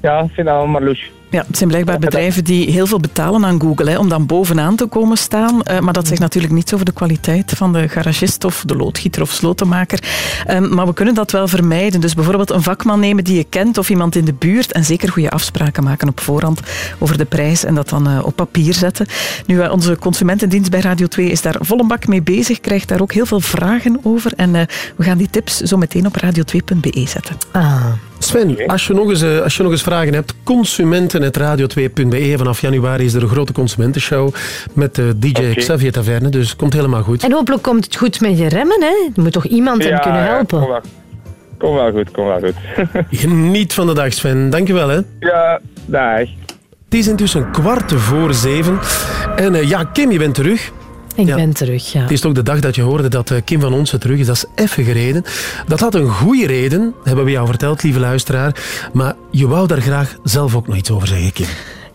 ja, ik vind dat allemaal loes. Ja, het zijn blijkbaar bedrijven die heel veel betalen aan Google hè, om dan bovenaan te komen staan. Eh, maar dat zegt natuurlijk niets over de kwaliteit van de garagist of de loodgieter of slotenmaker. Ehm, maar we kunnen dat wel vermijden. Dus bijvoorbeeld een vakman nemen die je kent of iemand in de buurt en zeker goede afspraken maken op voorhand over de prijs en dat dan eh, op papier zetten. Nu, eh, onze consumentendienst bij Radio 2 is daar volle bak mee bezig, krijgt daar ook heel veel vragen over. En eh, we gaan die tips zo meteen op radio2.be zetten. Ah. Sven, als je, nog eens, eh, als je nog eens vragen hebt, consumenten.radio2.be. Vanaf januari is er een grote consumentenshow met eh, DJ Xavier Taverne, dus komt helemaal goed. En hopelijk komt het goed met je remmen, hè? Er moet toch iemand hem kunnen ja, helpen? kom wel. Kom wel goed, kom wel goed. (laughs) Geniet van de dag, Sven. Dankjewel, hè. ja, dag. Het is intussen kwart voor zeven. En eh, ja, Kim, je bent terug. Ik ben terug, ja. Het is ook de dag dat je hoorde dat eh, Kim van Onsen terug is. Dat is even gereden. Dat had een goede reden, hebben we jou verteld, lieve luisteraar. Maar je wou daar graag zelf ook nog iets over zeggen, Kim.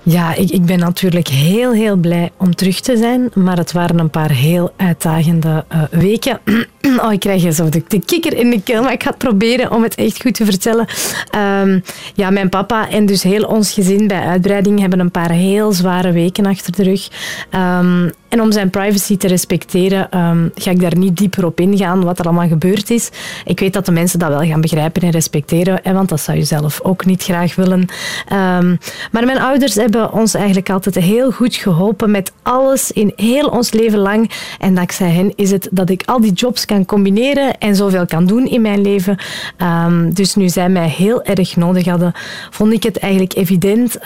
Ja, ik, ik ben natuurlijk heel, heel blij om terug te zijn. Maar het waren een paar heel uitdagende eh, weken. (clears throat) Oh, ik krijg zo de, de kikker in de keel, maar ik ga het proberen om het echt goed te vertellen. Ehm, ja, mijn papa en dus heel ons gezin bij uitbreiding hebben een paar heel zware weken achter de rug. Ehm, en om zijn privacy te respecteren, ehm, ga ik daar niet dieper op ingaan wat er allemaal gebeurd is. Ik weet dat de mensen dat wel gaan begrijpen en respecteren, want dat zou je zelf ook niet graag willen. Ehm, maar mijn ouders hebben ons eigenlijk altijd heel goed geholpen met alles in heel ons leven lang. En dankzij hen is het dat ik al die jobs kan combineren en zoveel kan doen in mijn leven. Ehm, dus nu zij mij heel erg nodig hadden, vond ik het eigenlijk evident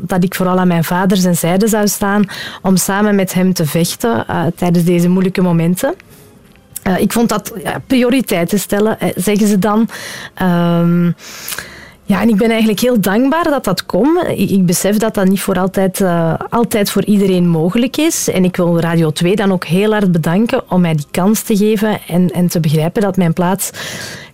dat ik vooral aan mijn vader zijn zijde zou staan om samen met hem te vechten eh, tijdens deze moeilijke momenten. Eh, ik vond dat ja, prioriteiten stellen, eh, zeggen ze dan. Ehm, ja, en ik ben eigenlijk heel dankbaar dat dat kon. Ik, ik besef dat dat niet voor altijd, altijd voor iedereen mogelijk is. En ik wil Radio 2 dan ook heel hard bedanken om mij die kans te geven en, en te begrijpen dat mijn plaats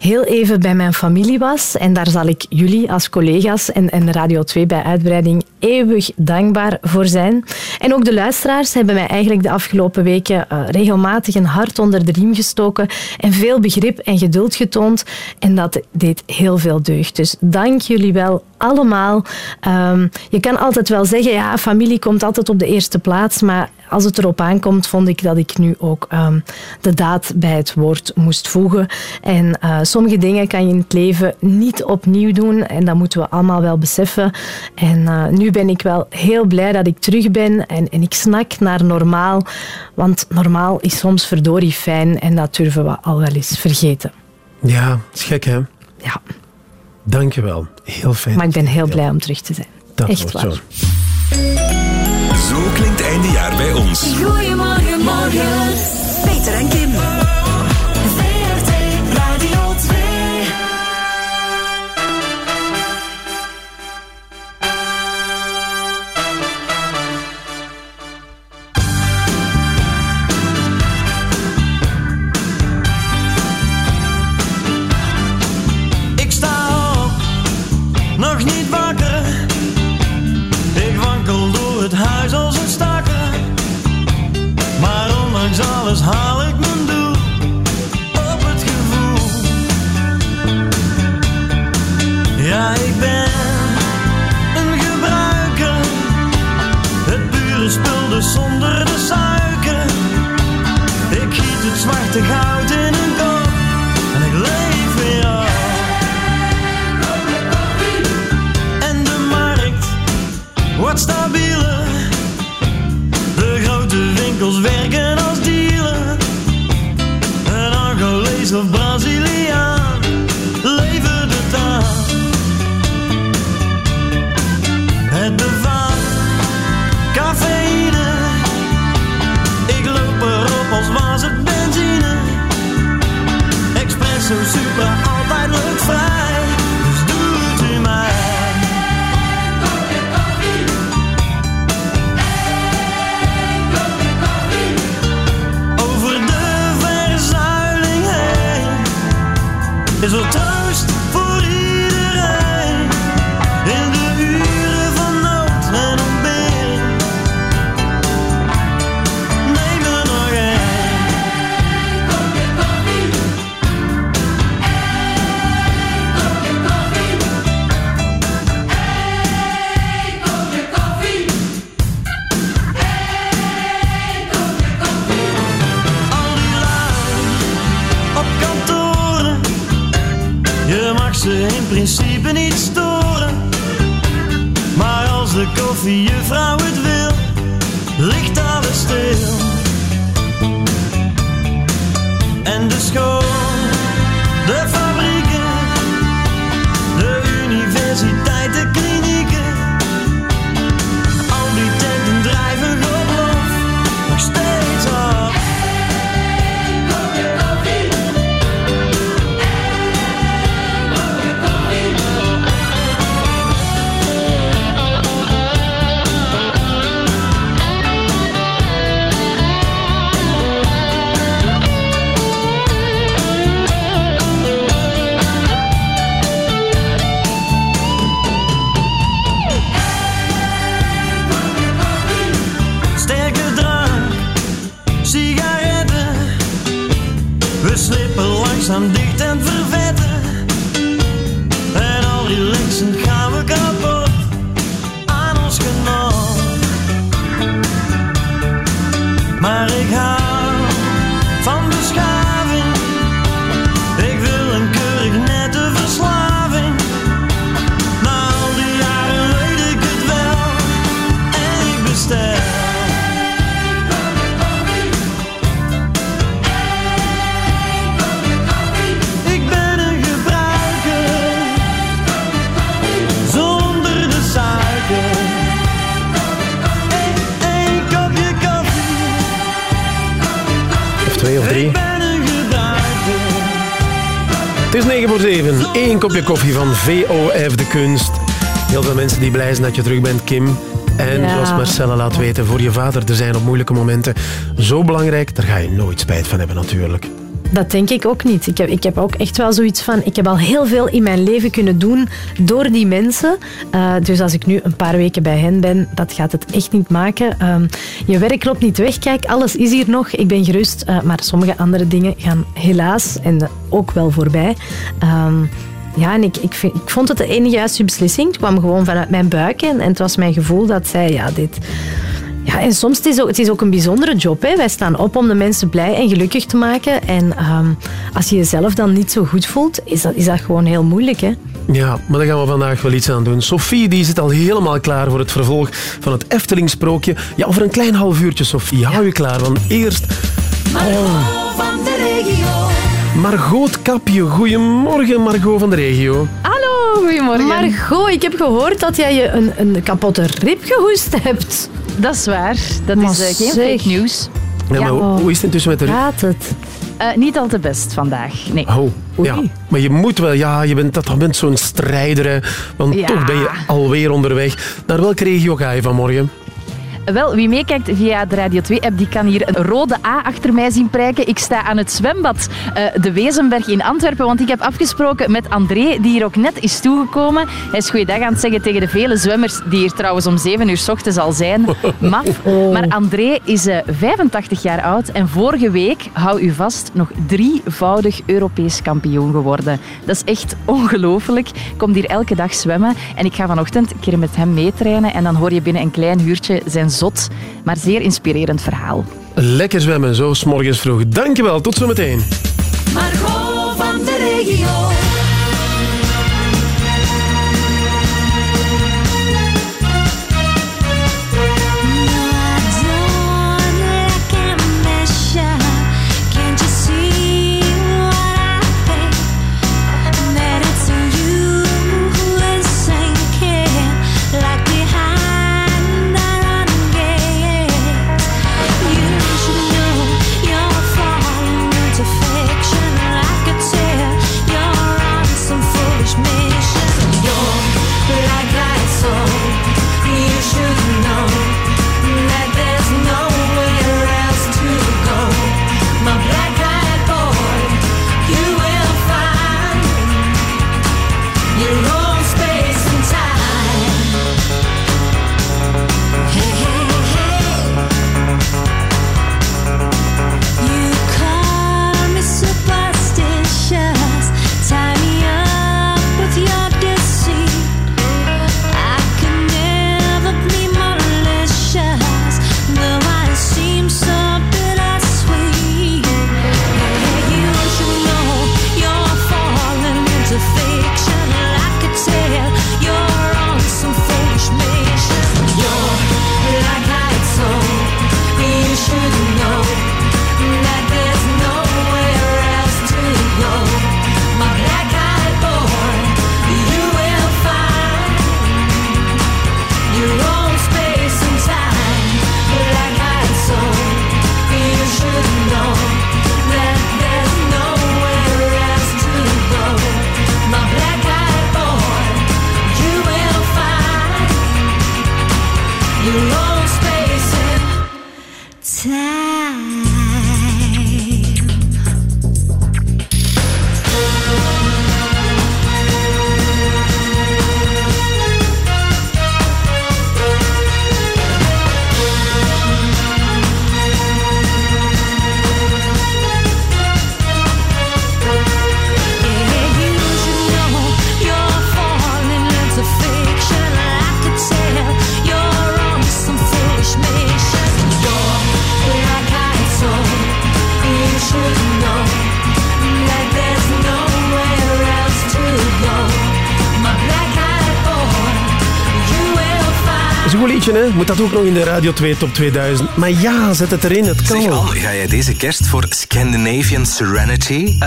heel even bij mijn familie was. En daar zal ik jullie als collega's en, Radio 2 bij uitbreiding eeuwig dankbaar voor zijn. En ook de luisteraars hebben mij eigenlijk de afgelopen weken eh, regelmatig een hart onder de riem gestoken en veel begrip en geduld getoond. En dat deed heel veel deugd. Dus dank jullie wel allemaal. Ehm, je kan altijd wel zeggen, ja, familie komt altijd op de eerste plaats, maar als het erop aankomt, vond ik dat ik nu ook ehm, de daad bij het woord moest voegen. En eh, sommige dingen kan je in het leven niet opnieuw doen en dat moeten we allemaal wel beseffen. En eh, nu ben ik wel heel blij dat ik terug ben en, en ik snak naar normaal, want normaal is soms verdorie fijn en dat durven we al wel eens vergeten. Ja, is gek, hè? Ja. Dankjewel. Heel fijn. Maar ik ben heel blij om terug te zijn. Dat Echt wordt waar. zo. Zo klinkt eindejaar bij ons. Goedemorgen, morgen. Peter en Kim. Ondanks alles kopje koffie van VOF De Kunst. Heel veel mensen die blij zijn dat je terug bent, Kim. En Ja. zoals Marcella laat weten, voor je vader te zijn op moeilijke momenten. Zo belangrijk, daar ga je nooit spijt van hebben natuurlijk. Dat denk ik ook niet. Ik heb, ik heb ook echt wel zoiets van... Ik heb al heel veel in mijn leven kunnen doen door die mensen. Eh, dus als ik nu een paar weken bij hen ben, dat gaat het echt niet maken. Ehm, je werk loopt niet weg. Kijk, alles is hier nog. Ik ben gerust. eh, maar sommige andere dingen gaan helaas en ook wel voorbij. Ja, en ik, ik, vind- ik vond het de enige juiste beslissing. Het kwam gewoon vanuit mijn buik. En, en het was mijn gevoel dat zij... Ja, dit... Ja, en soms het is ook, het is ook een bijzondere job. Hè. Wij staan op om de mensen blij en gelukkig te maken. En ehm, als je jezelf dan niet zo goed voelt, is dat, is dat gewoon heel moeilijk. Hè. Ja, maar daar gaan we vandaag wel iets aan doen. Sophie die zit al helemaal klaar voor het vervolg van het Efteling-sprookje. Ja, over een klein half uurtje, Sophie. Hou je klaar, want eerst... Oh. Margot Kapje. Goedemorgen, Margot van de regio. Hallo, goedemorgen. Margot, ik heb gehoord dat jij je een, een kapotte rib gehoest hebt. Dat is waar. Dat Maar is eh, geen zeg. fake news. Ja, maar hoe, hoe is het intussen met de rug? Gaat het? Eh, niet al te best vandaag. Nee. Oh, ja. Maar je moet wel, ja, je bent, dat, je bent zo'n strijder, hè. want Ja. toch ben je alweer onderweg. Naar welke regio ga je vanmorgen? Wel, wie meekijkt via de Radio 2-app, die kan hier een rode A achter mij zien prijken. Ik sta aan het zwembad eh, de Wezenberg in Antwerpen, want ik heb afgesproken met André, die hier ook net is toegekomen. Hij is goeiedag aan het zeggen tegen de vele zwemmers, die hier trouwens om 7 uur s ochtends al zijn. (laughs) Maf. Maar André is eh, 85 jaar oud en vorige week, hou u vast, nog drievoudig Europees kampioen geworden. Dat is echt ongelooflijk. Ik kom hier elke dag zwemmen en ik ga vanochtend een keer met hem meetrainen en dan hoor je binnen een klein uurtje zijn zot, maar zeer inspirerend verhaal. Lekker zwemmen, zo 's morgens vroeg. Dankjewel, tot zometeen. Margot van de regio. Moet dat ook nog in de Radio 2 Top 2000. Maar ja, zet het erin, het kan Zeg wel. Al, ga jij deze kerst voor Scandinavian Serenity?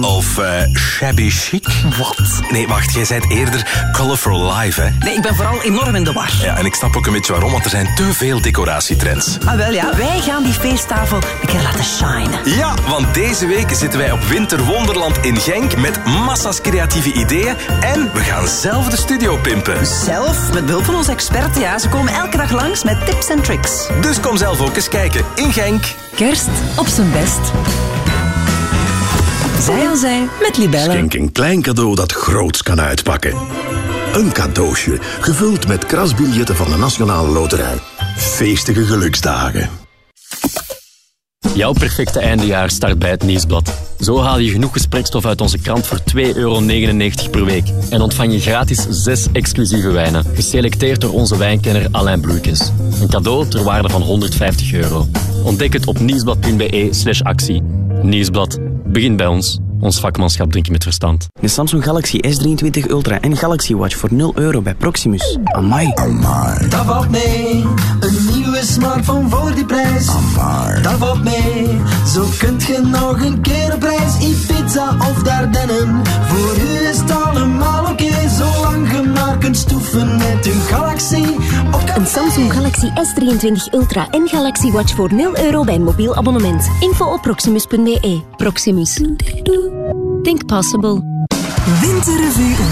Of eh, Shabby Chic? Wat? Nee, wacht, jij zei eerder Colorful Life, hè? Nee, ik ben vooral enorm in de war. Ja, en ik snap ook een beetje waarom, want er zijn te veel decoratietrends. Ah, wel ja, wij gaan die feesttafel een keer laten shinen. Ja, want deze week zitten wij op Winterwonderland in Genk met massa's creatieve ideeën en we gaan zelf de studio pimpen. Zelf, met behulp van onze experten, ja. Ze komen elke dag langs met tips en tricks. Dus kom zelf ook eens kijken in Genk. Kerst op zijn best. Zij aan zij met Libelle. Schenk een klein cadeau dat groots kan uitpakken. Een cadeautje, gevuld met krasbiljetten van de Nationale Loterij. Feestige geluksdagen. Jouw perfecte eindejaar start bij het Nieuwsblad. Zo haal je genoeg gesprekstof uit onze krant voor 2,99 euro per week. En ontvang je gratis 6 exclusieve wijnen, geselecteerd door onze wijnkenner Alain Broekens. Een cadeau ter waarde van 150 euro. Ontdek het op nieuwsblad.be slash actie. Nieuwsblad. Begin bij ons. Ons vakmanschap drinken met verstand. De Samsung Galaxy S23 Ultra en Galaxy Watch voor 0 euro bij Proximus. Amai. Dat valt mee, een smartphone voor die prijs. Dat valt mee, zo kunt je nog een keer op reis. Ibiza of Dardennen, voor u is het allemaal oké. Zolang je maar kunt stoeven met uw Galaxy. Een Samsung Galaxy S23 Ultra en Galaxy Watch voor 0 euro bij mobiel abonnement. Info op proximus.be. Proximus. Think possible. Winterrevue with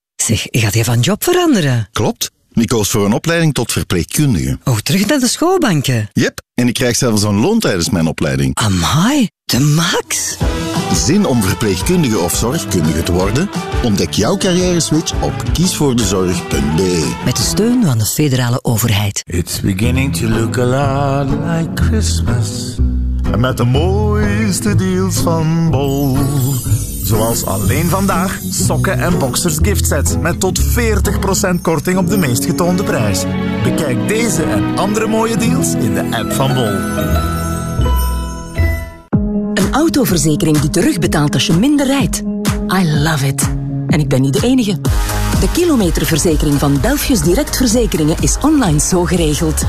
Zeg, gaat je van job veranderen? Klopt. Ik koos voor een opleiding tot verpleegkundige. Oh, terug naar de schoolbanken? Yep, en ik krijg zelfs een loon tijdens mijn opleiding. Amai, de max. Zin om verpleegkundige of zorgkundige te worden? Ontdek jouw carrière-switch op kiesvoordezorg.be. Met de steun van de federale overheid. It's beginning to look a lot like Christmas. Met de mooiste deals van Bol. Zoals alleen vandaag sokken en boxers giftsets met tot 40% korting op de meest getoonde prijs. Bekijk deze en andere mooie deals in de app van Bol. Een autoverzekering die terugbetaalt als je minder rijdt. I love it. En ik ben niet de enige. De kilometerverzekering van Belfius Direct Verzekeringen is online zo geregeld.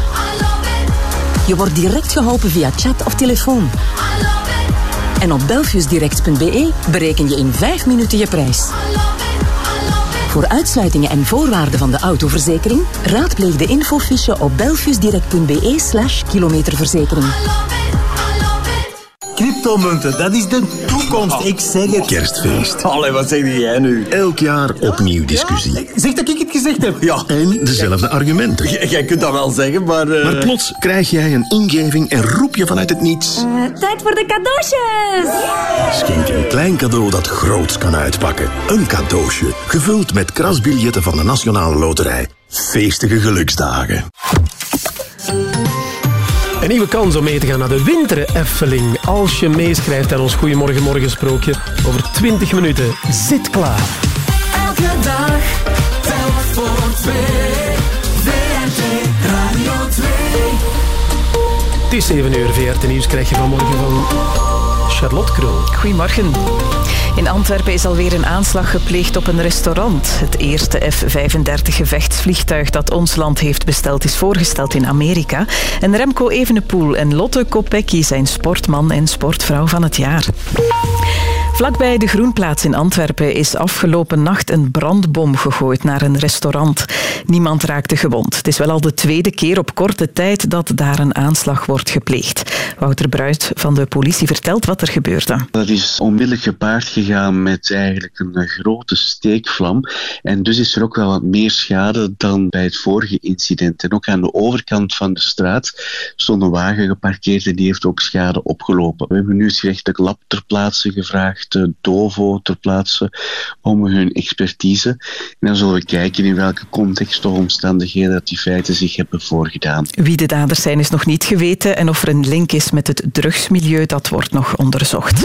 Je wordt direct geholpen via chat of telefoon. En op belfiusdirect.be bereken je in 5 minuten je prijs. Voor uitsluitingen en voorwaarden van de autoverzekering raadpleeg de infofiche op belfiusdirect.be slash kilometerverzekering. Cryptomunten, dat is de toekomst. Ik zeg het. Kerstfeest. Allee, wat zeg jij nu? Elk jaar opnieuw discussie. Zeg dat ik het gezegd heb. Ja. En dezelfde argumenten. J- Jij kunt dat wel zeggen, maar... eh, Maar plots krijg jij een ingeving en roep je vanuit het niets. tijd voor de cadeautjes! Schenk een klein cadeau dat groots kan uitpakken. Een cadeautje, gevuld met krasbiljetten van de Nationale Loterij. Feestige geluksdagen. Een nieuwe kans om mee te gaan naar de Winter Efteling. Als je meeschrijft aan ons Goeiemorgen Morgen sprookje. Over 20 minuten. Zit klaar. Elke dag, telk voor twee. VRT Radio 2. Het is 7 uur. VRT Nieuws krijg je vanmorgen van Charlotte Krul. Goedemorgen. In Antwerpen is alweer een aanslag gepleegd op een restaurant. Het eerste F-35 gevechtsvliegtuig dat ons land heeft besteld is voorgesteld in Amerika. En Remco Evenepoel en Lotte Kopecky zijn sportman en sportvrouw van het jaar. Vlakbij de Groenplaats in Antwerpen is afgelopen nacht een brandbom gegooid naar een restaurant. Niemand raakte gewond. Het is wel al de tweede keer op korte tijd dat daar een aanslag wordt gepleegd. Wouter Bruit van de politie vertelt wat er gebeurde. Dat is onmiddellijk gepaard gegaan met eigenlijk een eh, grote steekvlam. En dus is er ook wel wat meer schade dan bij het vorige incident. En ook aan de overkant van de straat stond een wagen geparkeerd en die heeft ook schade opgelopen. We hebben nu het gerechtelijk lab ter plaatse gevraagd, de DOVO ter plaatse, om hun expertise. En dan zullen we kijken in welke context of omstandigheden dat die feiten zich hebben voorgedaan. Wie de daders zijn is nog niet geweten en of er een link is met het drugsmilieu, dat wordt nog onderzocht.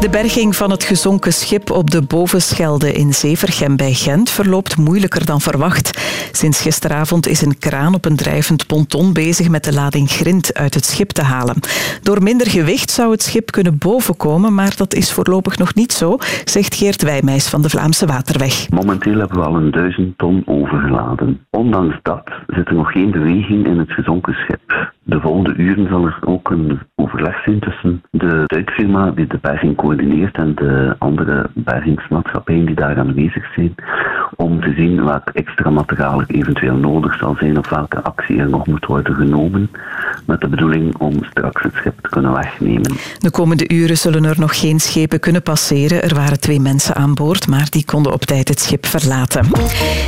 De berging van het gezonken schip op de Bovenschelde in Zevergem bij Gent verloopt moeilijker dan verwacht. Sinds gisteravond is een kraan op een drijvend ponton bezig met de lading grind uit het schip te halen. Door minder gewicht zou het schip kunnen bovenkomen, maar dat is voorlopig nog niet zo, zegt Geert Wijmeis van de Vlaamse Waterweg. Momenteel hebben we al een duizend ton overgeladen. Ondanks dat zit er nog geen beweging in het gezonken schip. De volgende uren zal er ook een overleg zijn tussen de duikfirma die de berging coördineert en de andere bergingsmaatschappijen die daar aanwezig zijn, om te zien welk extra materiaal er eventueel nodig zal zijn of welke actie er nog moet worden genomen, met de bedoeling om straks het schip te kunnen wegnemen. De komende uren zullen er nog geen schepen kunnen passeren. Er waren twee mensen aan boord, maar die konden op tijd het schip verlaten.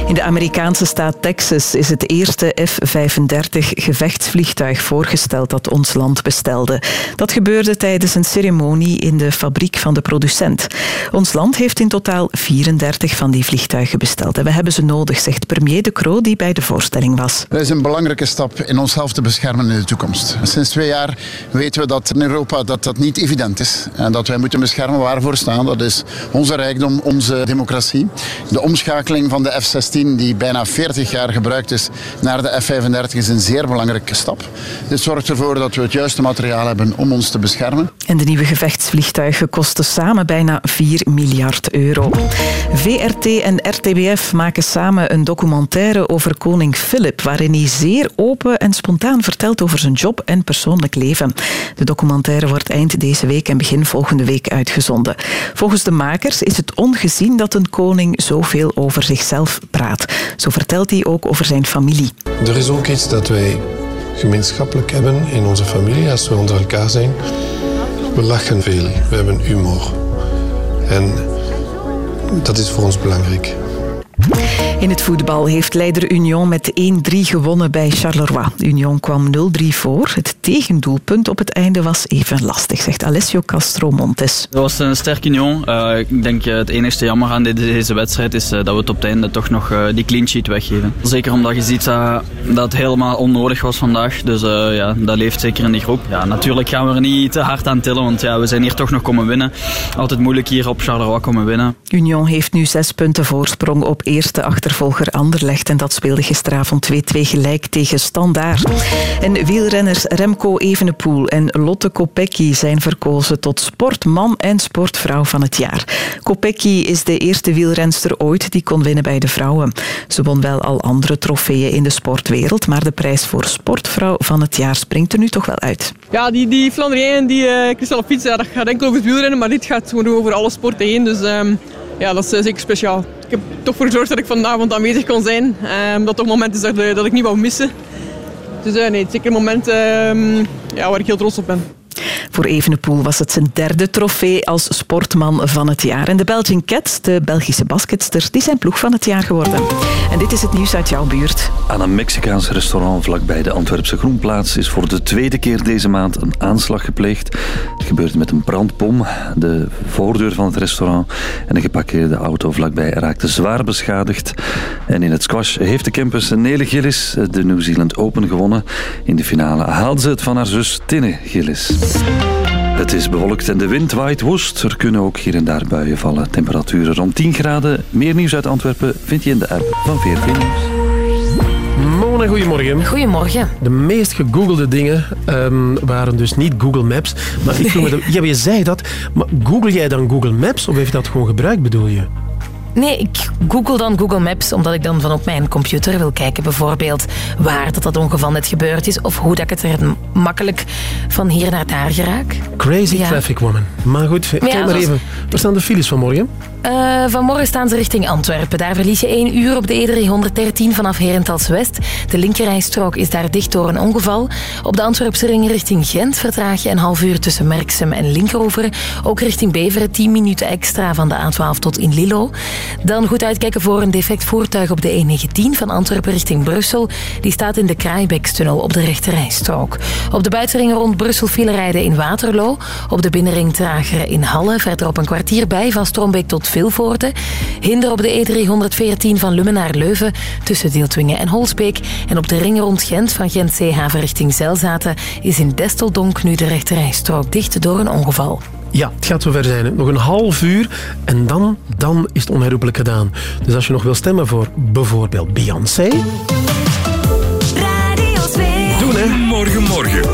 In de Amerikaanse staat Texas is het eerste F-35 gevechtsvliegtuig voorgesteld dat ons land bestelde. Dat gebeurde tijdens een ceremonie in de fabriek van de producent. Ons land heeft in totaal 34 van die vliegtuigen besteld. En we hebben ze nodig, zegt premier De Croo, die bij de voorstelling was. Dat is een belangrijke stap in onszelf te beschermen in de toekomst. Sinds twee jaar weten we dat in Europa dat dat niet evident is. En dat wij moeten beschermen waarvoor staan. Dat is onze rijkdom, onze democratie. De omschakeling van de F-16, die bijna 40 jaar gebruikt is, naar de F-35 is een zeer belangrijke stap. Dit zorgt ervoor dat we het juiste materiaal hebben om ons te beschermen. En de nieuwe gevechtsvliegtuigen kosten samen bijna 4 miljard euro. VRT en RTBF maken samen een documentaire over koning Philip, waarin hij zeer open en spontaan vertelt over zijn job en persoonlijk leven. De documentaire wordt eind deze week en begin volgende week uitgezonden. Volgens de makers is het ongezien dat een koning zoveel over zichzelf praat. Zo vertelt hij ook over zijn familie. Er is ook iets dat wij gemeenschappelijk hebben in onze familie als we onder elkaar zijn. We lachen veel, we hebben humor. En dat is voor ons belangrijk. In het voetbal heeft leider Union met 1-3 gewonnen bij Charleroi. Union kwam 0-3 voor. Het tegendoelpunt op het einde was even lastig, zegt Alessio Castro Montes. Het was een sterk Union. Eh, ik denk eh, het enige jammer aan deze, wedstrijd is eh, dat we het op het einde toch nog eh, die clean sheet weggeven. Zeker omdat je ziet dat, dat het helemaal onnodig was vandaag. Dus eh, ja, dat leeft zeker in die groep. Ja, natuurlijk gaan we er niet te hard aan tillen, want ja, we zijn hier toch nog komen winnen. Altijd moeilijk hier op Charleroi komen winnen. Union heeft nu zes punten voorsprong op eerste achtervolger Anderlecht en dat speelde gisteravond 2-2 gelijk tegen Standaard. En wielrenners Remco Evenepoel en Lotte Kopecky zijn verkozen tot sportman en sportvrouw van het jaar. Kopecky is de eerste wielrenster ooit die kon winnen bij de vrouwen. Ze won wel al andere trofeeën in de sportwereld, maar de prijs voor sportvrouw van het jaar springt er nu toch wel uit. Ja, die, die Flandrien, die uh, Christelle Fiets, dat gaat enkel over het wielrennen, maar dit gaat gewoon over alle sporten heen. Dus ehm, ja, dat is eh, zeker speciaal. Ik heb toch voor gezorgd dat ik vanavond aanwezig kon zijn. Ehm, dat toch moment is dat, eh, dat ik niet wou missen. Dus eh, nee, zeker een moment ehm, ja, waar ik heel trots op ben. Voor Evenepoel was het zijn derde trofee als sportman van het jaar. En de Belgian Cats, de Belgische basketsters, die zijn ploeg van het jaar geworden. En dit is het nieuws uit jouw buurt. Aan een Mexicaans restaurant vlakbij de Antwerpse Groenplaats is voor de tweede keer deze maand een aanslag gepleegd. Het gebeurde met een brandbom. De voordeur van het restaurant en een geparkeerde auto vlakbij raakte zwaar beschadigd. En in het squash heeft de campus Nele Gillis de New Zealand Open gewonnen. In de finale haalde ze het van haar zus Tinne Gillis. Het is bewolkt en de wind waait woest. Er kunnen ook hier en daar buien vallen. Temperaturen rond 10 graden. Meer nieuws uit Antwerpen vind je in de app van 14 Nieuws. Mona, goedemorgen. Goedemorgen. De meest gegoogelde dingen ehm, waren dus niet Google Maps. Maar ik vroeg me, de- (laughs) ja, je zei dat. Maar google jij dan Google Maps of heeft je dat gewoon gebruikt, bedoel je? Nee, ik google dan Google Maps omdat ik dan van op mijn computer wil kijken bijvoorbeeld waar dat, dat ongeval net gebeurd is of hoe dat ik het er makkelijk van hier naar daar geraak. Crazy Ja. traffic woman. Maar goed, ja, kijk maar even. Waar staan de files vanmorgen? Eh, vanmorgen staan ze richting Antwerpen. Daar verlies je 1 uur op de E313 vanaf Herentals West. De linkerrijstrook is daar dicht door een ongeval. Op de Antwerpse ring richting Gent vertraag je een half uur tussen Merksem en Linkeroever. Ook richting Beveren 10 minuten extra van de A12 tot in Lillo. Dan goed uitkijken voor een defect voertuig op de E19 van Antwerpen richting Brussel. Die staat in de Kraaibekstunnel op de rechterrijstrook. Op de buitenring rond Brussel file rijden in Waterloo. Op de binnenring trager in Halle. Verderop een kwartier bij van Strombeek tot Vilvoorde. Hinder op de E314 van Lummen naar Leuven tussen Deeltwingen en Holsbeek. En op de ring rond Gent van Gent-Zeehaven richting Zelzaten is in Desteldonk nu de rechterrijstrook dicht door een ongeval. Ja, het gaat zover zijn. Nog een half uur en dan, dan is het onherroepelijk gedaan. Dus als je nog wil stemmen voor bijvoorbeeld Beyoncé... Doen, hè. Morgen, morgen.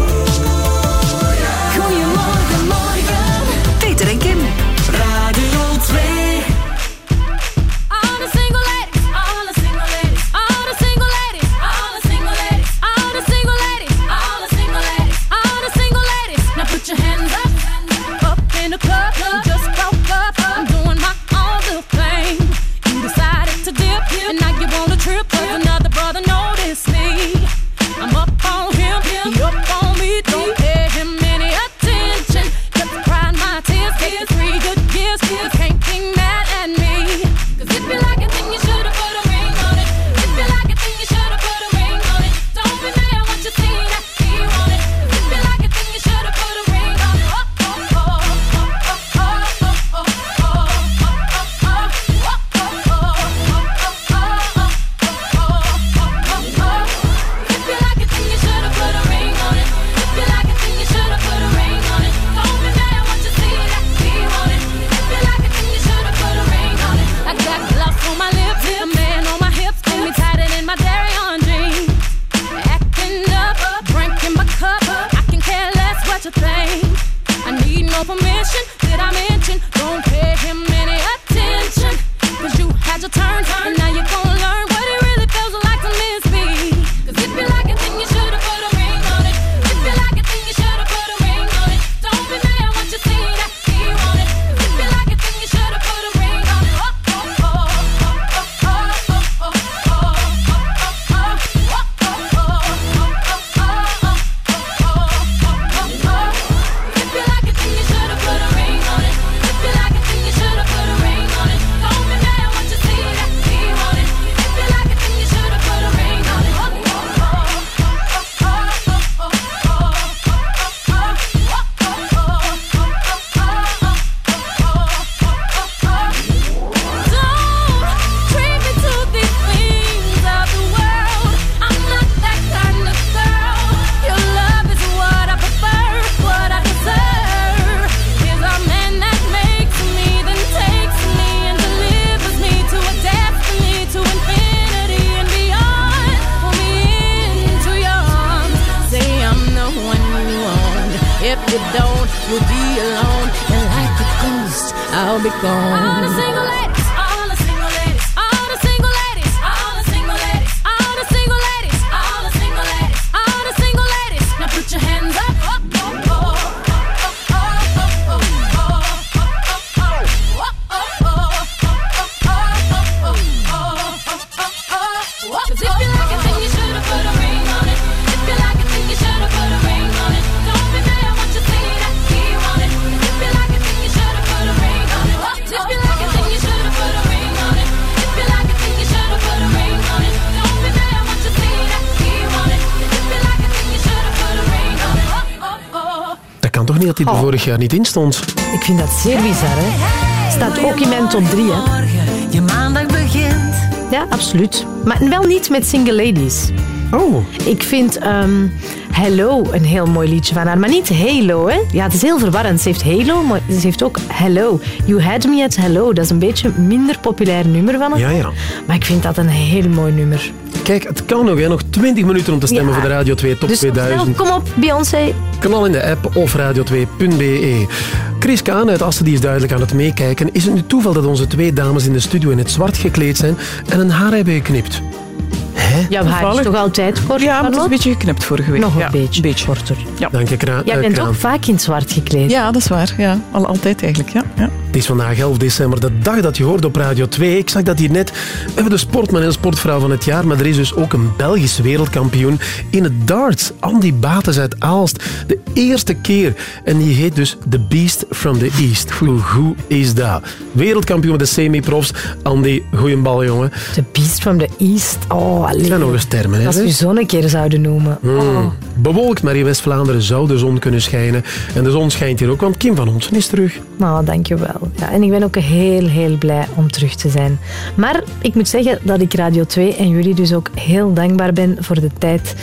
I'm up on to thank. Vorig jaar niet in stond? Ik vind dat zeer bizar, hè. Staat ook in mijn top 3, hè. Je maandag begint. Ja, absoluut. Maar wel niet met Single Ladies. Oh. Ik vind ehm, Hello een heel mooi liedje van haar. Maar niet Halo, hè. Ja, het is heel verwarrend. Ze heeft Halo, maar ze heeft ook Hello. You Had Me at Hello. Dat is een beetje een minder populair nummer van haar. Ja, ja. Maar ik vind dat een heel mooi nummer. Kijk, het kan nog, hè. nog 20 minuten om te stemmen Ja. voor de Radio 2 Top dus snel, 2000. kom op, Beyoncé. Knal in de app of radio2.be. Chris Kaan uit Assen die is duidelijk aan het meekijken. Is het nu toeval dat onze twee dames in de studio in het zwart gekleed zijn en een haar hebben geknipt? Jouw haar is toch altijd kort, Ja, maar het is een beetje geknipt vorige week. Nog een Ja, beetje, beetje. korter. Ja. Dank je, Kra Jij eh, bent Kraan. ook vaak in het zwart gekleed. Ja, dat is waar. Ja. Al, altijd eigenlijk, ja. Het is vandaag 11 december, de dag dat je hoort op Radio 2. Ik zag dat hier net. We hebben de sportman en sportvrouw van het jaar, maar er is dus ook een Belgisch wereldkampioen in het darts. Andy Bates uit Aalst. De eerste keer. En die heet dus The Beast from the East. Hoe goed is dat? Wereldkampioen met de semi-profs. Andy, goeie bal, jongen. The Beast from the East. Oh, alleen. zijn nog eens termen, hè? Als we zeg? zo een keer zouden noemen. Hmm. Oh. Bewolkt, maar in West-Vlaanderen zou de zon kunnen schijnen. En de zon schijnt hier ook, want Kim van Onsen is terug. Nou, dankjewel. Ja, en ik ben ook heel, heel blij om terug te zijn. Maar ik moet zeggen dat ik Radio 2 en jullie dus ook heel dankbaar ben voor de tijd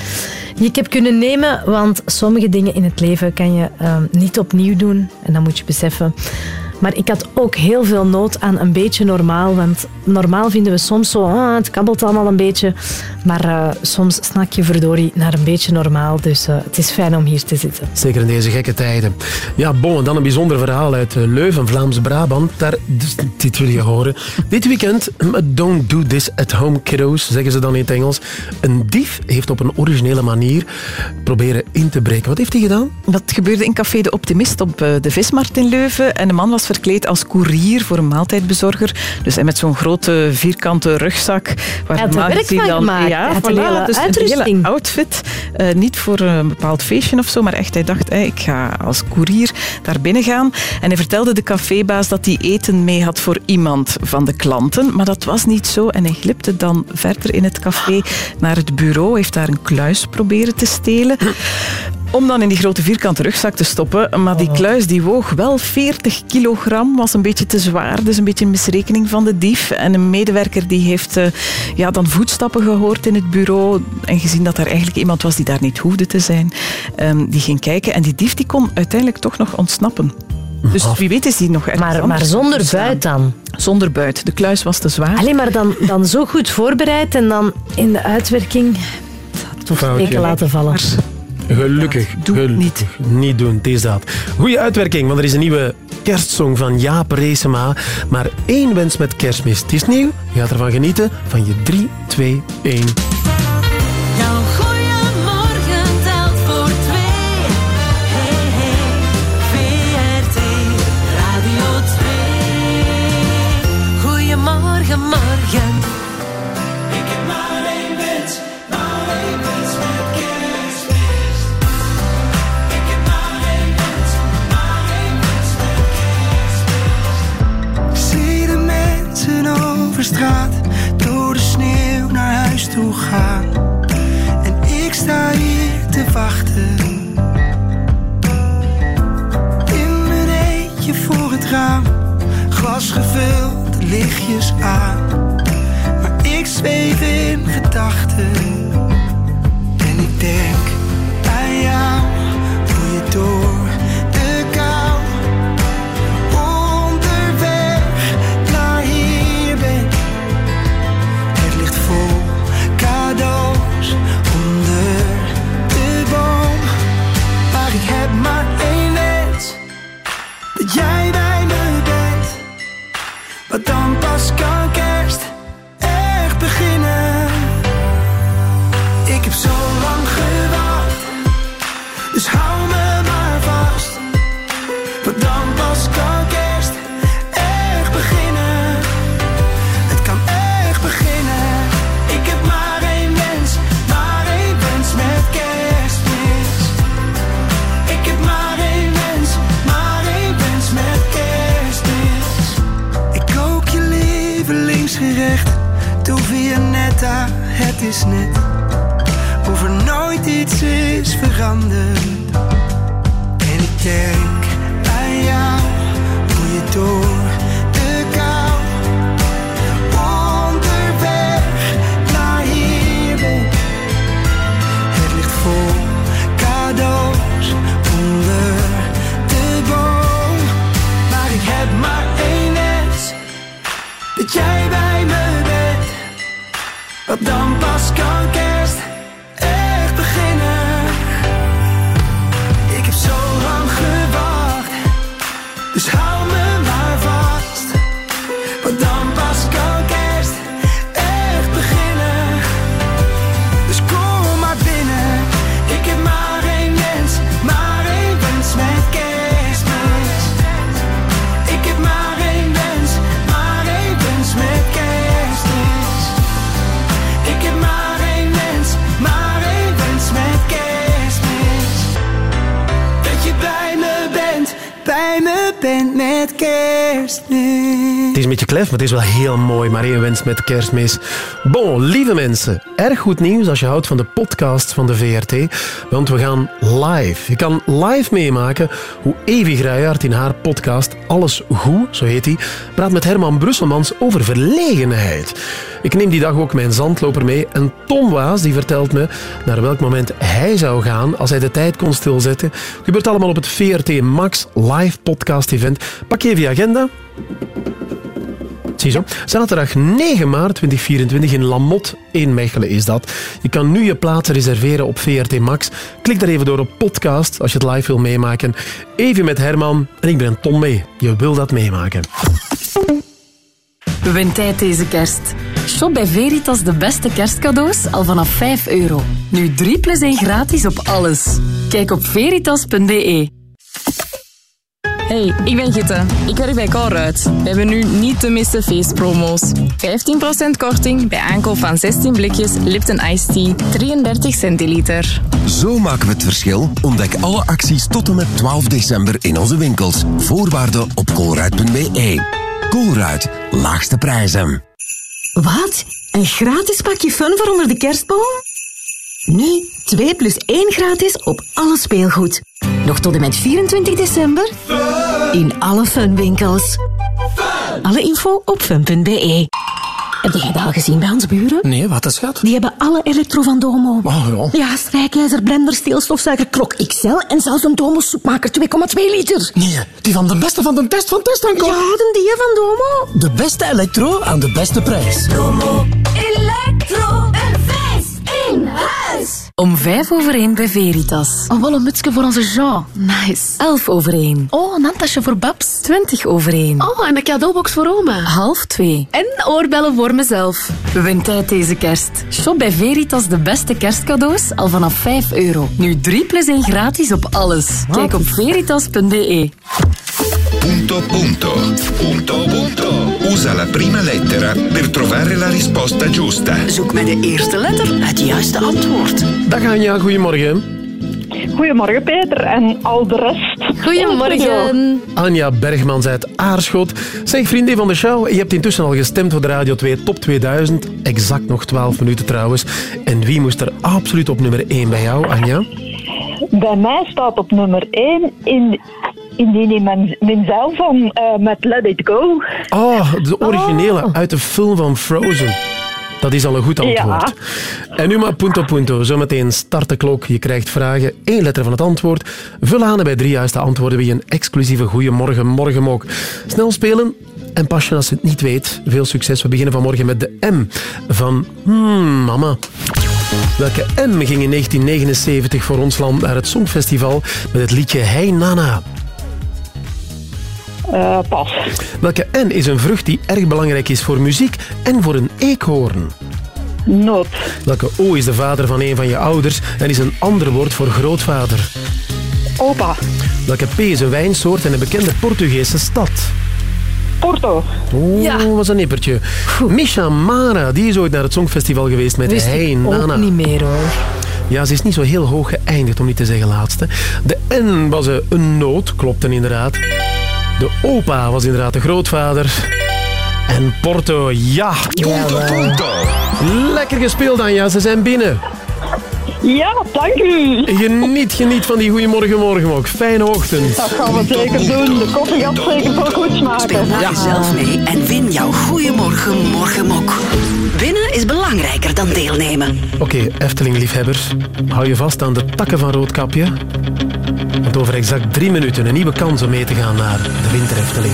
die ik heb kunnen nemen. Want sommige dingen in het leven kan je ehm, niet opnieuw doen. En dat moet je beseffen. Maar ik had ook heel veel nood aan een beetje normaal. Want normaal vinden we soms zo, ah, het kabbelt allemaal een beetje. Maar eh, soms snak je verdorie naar een beetje normaal. Dus eh, het is fijn om hier te zitten. Zeker in deze gekke tijden. Ja, bon, en dan een bijzonder verhaal uit eh, Leuven, Vlaams-Brabant. Daar, dus, dit wil je horen. Dit weekend, don't do this at home, kiddo's, zeggen ze dan in het Engels. Een dief heeft op een originele manier proberen in te breken. Wat heeft hij gedaan? Dat gebeurde in Café De Optimist op eh, de Vismarkt in Leuven. En de man was verkleed als koerier voor een maaltijdbezorger. Dus hij met zo'n grote vierkante rugzak. Waar Hij had er werk van gemaakt. Ja, Hij had een voilà, hele dus uitrusting. Een hele outfit. Eh, niet voor een bepaald feestje of zo, maar echt hij dacht, hey, ik ga als koerier daar binnen gaan. En hij vertelde de cafébaas dat hij eten mee had voor iemand van de klanten. Maar dat was niet zo. En hij glipte dan verder in het café naar het bureau. Heeft daar een kluis proberen te stelen. Om dan in die grote vierkante rugzak te stoppen. Maar die kluis die woog wel 40 kilogram. Was een beetje te zwaar. Dus een beetje een misrekening van de dief. En een medewerker die heeft eh, ja, dan voetstappen gehoord in het bureau. En gezien dat er eigenlijk iemand was die daar niet hoefde te zijn. ehm, die ging kijken. En die dief die kon uiteindelijk toch nog ontsnappen. Dus wie weet is die nog ergens Maar, maar zonder buit dan? Zonder buit. De kluis was te zwaar. Alleen maar dan, dan zo goed voorbereid en dan in de uitwerking toch Foutje. weken laten vallen. Gelukkig. Doe niet. Niet doen, het is dat. Goeie uitwerking, want er is een nieuwe kerstsong van Jaap Reesema. Maar één wens met kerstmis. Het is nieuw, je gaat ervan genieten. Van je 3, 2, 1. Straat door de sneeuw naar huis toe gaan. En ik sta hier te wachten. In mijn eentje voor het raam, glas gevuld, lichtjes aan. Maar ik zweef in gedachten. En ik denk jij bij me bent. Want dan pas kan het is net. Of er nooit iets is veranderd. En ik denk aan jou, hoe je door Want dan pas kan kerst echt beginnen. Ik heb zo lang gewacht, dus kerstmis. Het is een beetje klef, maar het is wel heel mooi. Maar één wens met kerstmis. Bon, lieve mensen. Erg goed nieuws als je houdt van de podcast van de VRT. Want we gaan live. Je kan live meemaken hoe Evi Gruijaert in haar podcast Alles Goed, zo heet hij, praat met Herman Brusselmans over verlegenheid. Ik neem die dag ook mijn zandloper mee en Tom Waas die vertelt me naar welk moment hij zou gaan als hij de tijd kon stilzetten. Gebeurt allemaal op het VRT Max live podcast event. Pak even je agenda. Ziezo. Zaterdag 9 maart 2024 in Lamotte in Mechelen is dat. Je kan nu je plaats reserveren op VRT Max. Klik daar even door op podcast als je het live wil meemaken. Even met Herman en ik ben Tom mee. Je wil dat meemaken. Win tijd deze kerst. Shop bij Veritas de beste kerstcadeaus al vanaf 5 euro. Nu 3 plus 1 gratis op alles. Kijk op veritas.be. Hey, ik ben Gitte. Ik werk bij Colruyt. We hebben nu niet te missen feestpromo's. 15% korting bij aankoop van 16 blikjes Lipton Iced Tea, 33 centiliter. Zo maken we het verschil. Ontdek alle acties tot en met 12 december in onze winkels. Voorwaarden op colruyt.be. Colruyt, laagste prijzen. Wat? Een gratis pakje fun voor onder de kerstboom? Nu 2 plus 1 gratis op alle speelgoed. Nog tot en met 24 december in alle funwinkels. Alle info op fun.be. Heb jij dat al gezien bij ons buren? Nee, wat is schat? Die hebben alle elektro van Domo. Oh, ja. Ja, strijkijzer, blender, steelstofzuiger, klok XL en zelfs een Domo soepmaker 2,2 liter. Nee, die van de beste van de test van test dan Ja, de die van Domo. De beste elektro aan de beste prijs. Domo Elektro, Om vijf over één bij Veritas. Oh, wel een mutsje voor onze Jean. Nice. Elf over één. Oh, een handtasje voor Babs. Twintig over één. Oh, en een cadeaubox voor oma. Half twee. En oorbellen voor mezelf. Win tijd deze kerst. Shop bij Veritas de beste kerstcadeaus al vanaf 5 euro. Nu 3 plus 1 gratis op alles. Kijk op veritas.be. Punto punto. Punto punto. Usa la prima lettera per trovare la risposta giusta. Zoek met de eerste letter het juiste antwoord. Dag Anja, goedemorgen. Goedemorgen Peter en al de rest. Goedemorgen. Anja Bergmans uit Aarschot. Zeg, vriendin van de show, je hebt intussen al gestemd voor de Radio 2 Top 2000. Exact nog 12 minuten trouwens. En wie moest er absoluut op nummer 1 bij jou, Anja? Bij mij staat op nummer 1 in, indien in mijn, mijzelf van eh, met Let It Go. Oh, de originele uit de film van Frozen. Dat is al een goed antwoord. En nu maar punto punto. Zometeen start de klok. Je krijgt vragen, één letter van het antwoord. Vul aan en bij drie juiste antwoorden wie een exclusieve Goeiemorgen Morgenmok. Snel spelen en pas je als je het niet weet. Veel succes. We beginnen vanmorgen met de M van hmm, mama. Welke M ging in 1979 voor ons land naar het Songfestival met het liedje Hey Nana? Eh, pas. Welke N is een vrucht die erg belangrijk is voor muziek en voor een eekhoorn? Noot. Welke O is de vader van een van je ouders en is een ander woord voor grootvader? Opa. Welke P is een wijnsoort en een bekende Portugese stad? Porto. Oeh, ja. was een nippertje. Misha Mara, die is ooit naar het Songfestival geweest met Wist Hey ik Nana. ook niet meer hoor. Ja, ze is niet zo heel hoog geëindigd, om niet te zeggen laatste. De N was een noot, klopte inderdaad. De opa was inderdaad de grootvader. En Porto, ja. Punto, punto. Lekker gespeeld, Anja. Ze zijn binnen. Ja, dank u. Geniet, geniet van die Goeiemorgen Morgen ook. Fijne ochtend. Dat gaan we zeker doen. De koffie gaat zeker wel goed smaken. Speel na jezelf mee en win jouw Goeiemorgen Morgenmok. Winnen is belangrijker dan deelnemen. Oké, Efteling-liefhebbers. Hou je vast aan de takken van Roodkapje. Want over exact drie minuten een nieuwe kans om mee te gaan naar de Winter Efteling.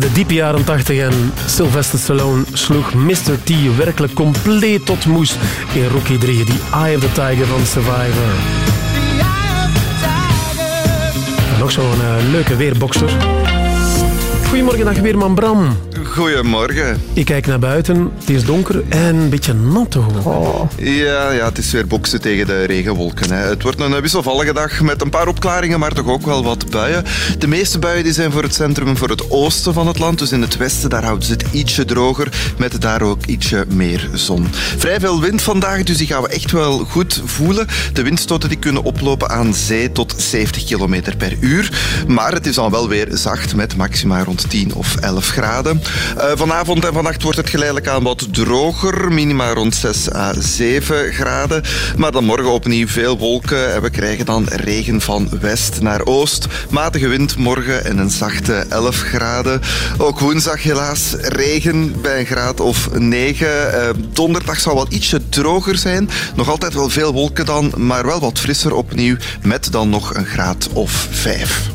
De diepe jaren 80 en Sylvester Stallone sloeg Mr. T werkelijk compleet tot moes in Rocky 3, die Eye of the Tiger van Survivor. Nog zo'n eh, leuke weerbokser. Goedemorgen, dag weerman Bram. Goedemorgen. Ik kijk naar buiten, het is donker en een beetje nat te horen. Ja, ja, het is weer boksen tegen de regenwolken. Hè. Het wordt een wisselvallige dag met een paar opklaringen, maar toch ook wel wat buien. De meeste buien die zijn voor het centrum, voor het oosten van het land. Dus in het westen, daar houden ze het ietsje droger, met daar ook ietsje meer zon. Vrij veel wind vandaag, dus die gaan we echt wel goed voelen. De windstoten die kunnen oplopen aan zee tot 70 km per uur. Maar het is dan wel weer zacht met maxima rond 10 of 11 graden. Uh, vanavond en vannacht wordt het geleidelijk aan wat droger. Minima rond 6 à 7 graden. Maar dan morgen opnieuw veel wolken. En we krijgen dan regen van west naar oost. Matige wind morgen en een zachte 11 graden. Ook woensdag helaas regen bij een graad of 9. Uh, donderdag zal wel ietsje droger zijn. Nog altijd wel veel wolken dan. Maar wel wat frisser opnieuw. Met dan nog een graad of 5.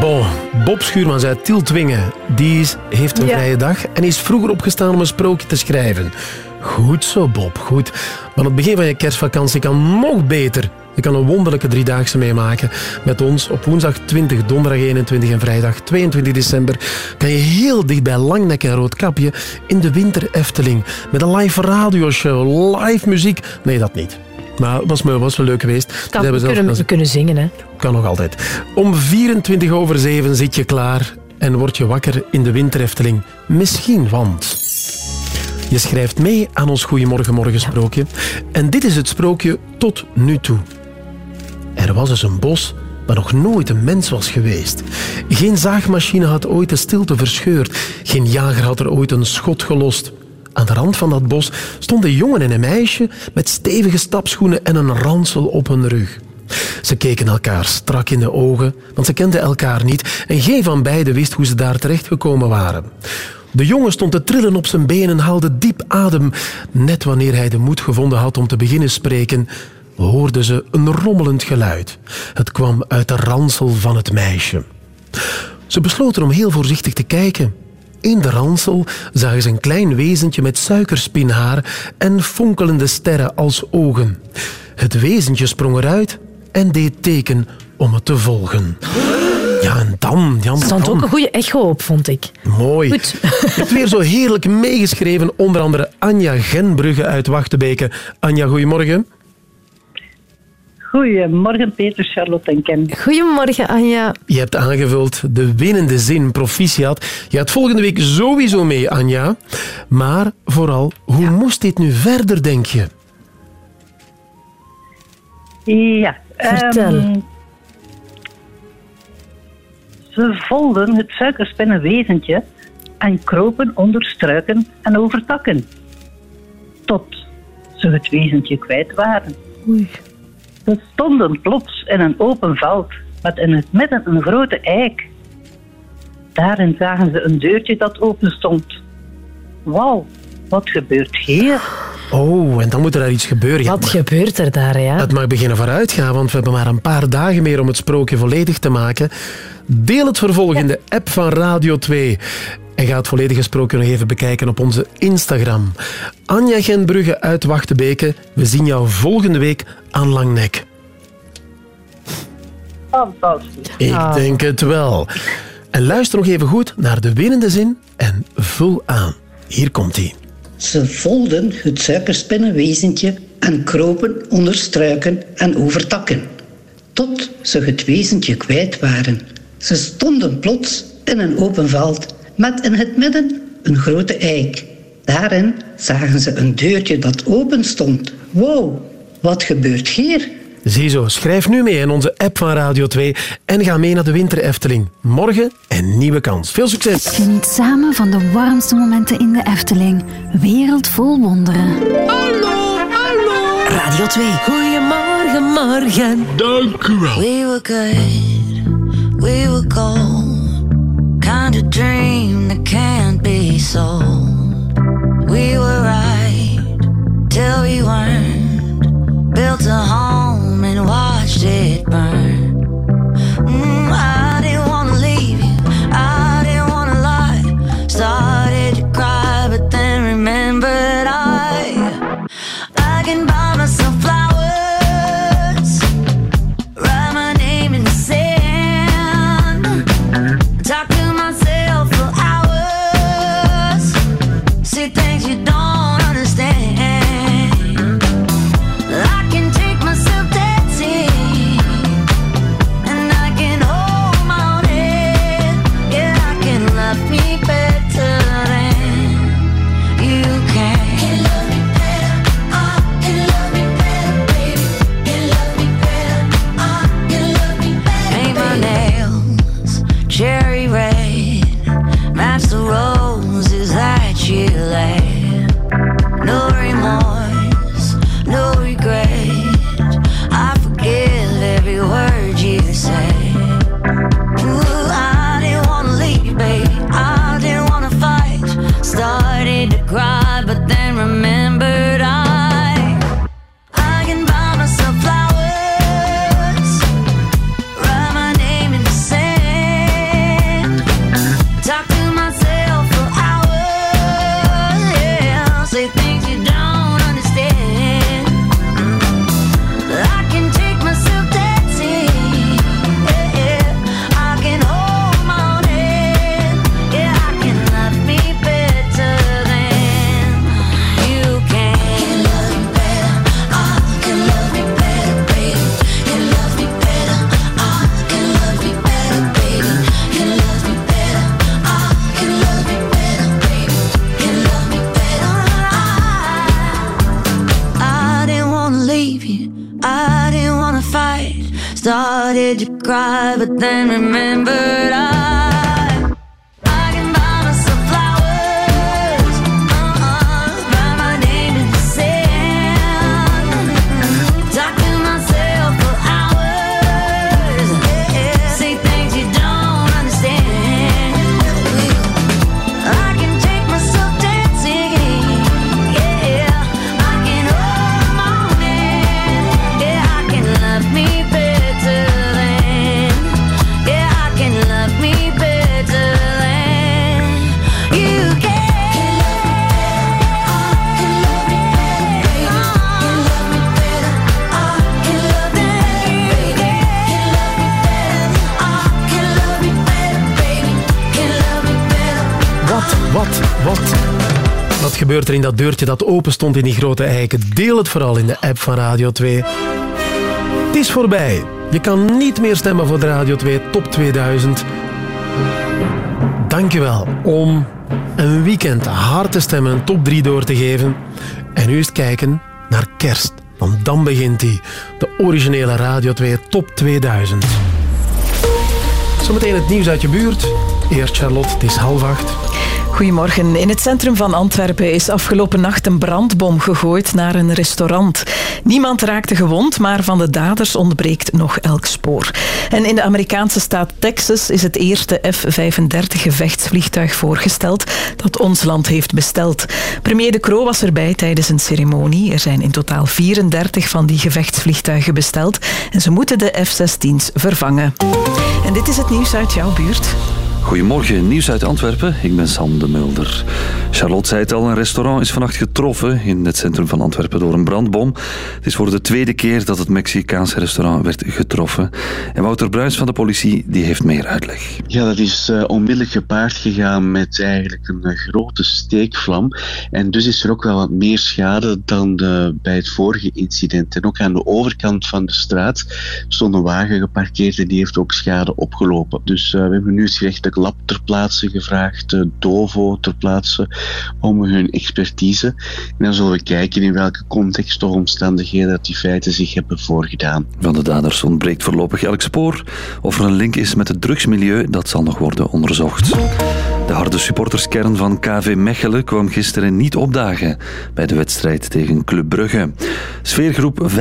Bon, Bob Schuurmans uit Tieltwingen, die is, heeft een Ja. vrije dag en is vroeger opgestaan om een sprookje te schrijven. Goed zo, Bob, goed. Maar aan het begin van je kerstvakantie kan nog beter. Je kan een wonderlijke driedaagse meemaken met ons op woensdag 20, donderdag 21 en vrijdag 22 december. Kan je heel dicht bij Langnek en Roodkapje in de Winter Efteling met een live radioshow, live muziek. Nee, dat niet. Maar het was, me- was wel leuk geweest. Dat Kan, we, kunnen, we kunnen zingen, hè. kan nog altijd. Om 24 over 7 zit je klaar en word je wakker in de winterefteling. Misschien, want... Je schrijft mee aan ons Goeiemorgen Morgen sprookje. En dit is het sprookje tot nu toe. Er was dus een bos waar nog nooit een mens was geweest. Geen zaagmachine had ooit de stilte verscheurd. Geen jager had er ooit een schot gelost. Aan de rand van dat bos stonden een jongen en een meisje met stevige stapschoenen en een ransel op hun rug. Ze keken elkaar strak in de ogen, want ze kenden elkaar niet en geen van beiden wist hoe ze daar terechtgekomen waren. De jongen stond te trillen op zijn benen en haalde diep adem. Net wanneer hij de moed gevonden had om te beginnen spreken, hoorden ze een rommelend geluid. Het kwam uit de ransel van het meisje. Ze besloten om heel voorzichtig te kijken. In de ransel zagen ze een klein wezentje met suikerspinhaar en fonkelende sterren als ogen. Het wezentje sprong eruit en deed teken om het te volgen. Ja, en dan... Ja, Er stond ook een goede echo op, vond ik. Mooi. Goed. Je hebt weer zo heerlijk meegeschreven. Onder andere Anja Genbrugge uit Wachtebeke. Anja, goedemorgen. Goedemorgen Peter, Charlotte en Ken. Goedemorgen, Anja. Je hebt aangevuld de winnende zin, proficiat. Je gaat volgende week sowieso mee, Anja. Maar vooral, hoe moest dit nu verder, denk je? Ja. Vertel. ehm, ze volgden het suikerspinnen wezentje en kropen onder struiken en over takken. Tot ze het wezentje kwijt waren. Oei. Ze stonden plots in een open veld met in het midden een grote eik. Daarin zagen ze een deurtje dat open stond. Wauw, wat gebeurt hier? Oh, en dan moet er daar iets gebeuren. Ja, Wat maar gebeurt er daar, ja? Het mag beginnen vooruitgaan, want we hebben maar een paar dagen meer om het sprookje volledig te maken. Deel het vervolg in de app van Radio 2. En ga het volledige sprookje nog even bekijken op onze Instagram. Anja Genbrugge uit Wachtebeke. We zien jou volgende week aan Langnek. Fantastisch. Ik denk het wel. En luister nog even goed naar de winnende zin en vul aan. Hier komt hij. Ze volden het suikerspinnenwezentje en kropen onder struiken en over takken, tot ze het wezentje kwijt waren. Ze stonden plots in een open veld met in het midden een grote eik. Daarin zagen ze een deurtje dat open stond. Wow, wat gebeurt hier? Ziezo, schrijf nu mee in onze app van Radio 2 en ga mee naar de Winter Efteling. Morgen een nieuwe kans. Veel succes! Geniet samen van de warmste momenten in de Efteling. Wereld vol wonderen. Radio 2. Goedemorgen, morgen. Dank u wel. We were good, we were. Kind of dream In dat deurtje dat open stond in die grote eiken? Deel het vooral in de app van Radio 2. Het is voorbij. Je kan niet meer stemmen voor de Radio 2 Top 2000. Dankjewel om een weekend hard te stemmen een top 3 door te geven. En nu het kijken naar kerst. Want dan begint die. De originele Radio 2 Top 2000. Zometeen het nieuws uit je buurt. Eerst Charlotte, het is half acht. Goedemorgen. In het centrum van Antwerpen is afgelopen nacht een brandbom gegooid naar een restaurant. Niemand raakte gewond, maar van de daders ontbreekt nog elk spoor. En in de Amerikaanse staat Texas is het eerste F-35 gevechtsvliegtuig voorgesteld dat ons land heeft besteld. Premier De Croo was erbij tijdens een ceremonie. Er zijn in totaal 34 van die gevechtsvliegtuigen besteld en ze moeten de F-16's vervangen. En dit is het nieuws uit jouw buurt. Goedemorgen, nieuws uit Antwerpen. Ik ben Sam de Mulder. Charlotte zei het al, een restaurant is vannacht getroffen in het centrum van Antwerpen door een brandbom. Het is voor de tweede keer dat het Mexicaanse restaurant werd getroffen. En Wouter Bruins van de politie die heeft meer uitleg. Ja, dat is eh, onmiddellijk gepaard gegaan met eigenlijk een eh, grote steekvlam. En dus is er ook wel wat meer schade dan eh, bij het vorige incident. En ook aan de overkant van de straat stond een wagen geparkeerd en die heeft ook schade opgelopen. Dus we hebben nu het gerechtelijk lab ter plaatse gevraagd, Dovo ter plaatse, om hun expertise. En dan zullen we kijken in welke context of omstandigheden dat die feiten zich hebben voorgedaan. Van de daders ontbreekt voorlopig elk spoor. Of er een link is met het drugsmilieu, dat zal nog worden onderzocht. De harde supporterskern van KV Mechelen kwam gisteren niet opdagen bij de wedstrijd tegen Club Brugge. Sfeergroep 25-7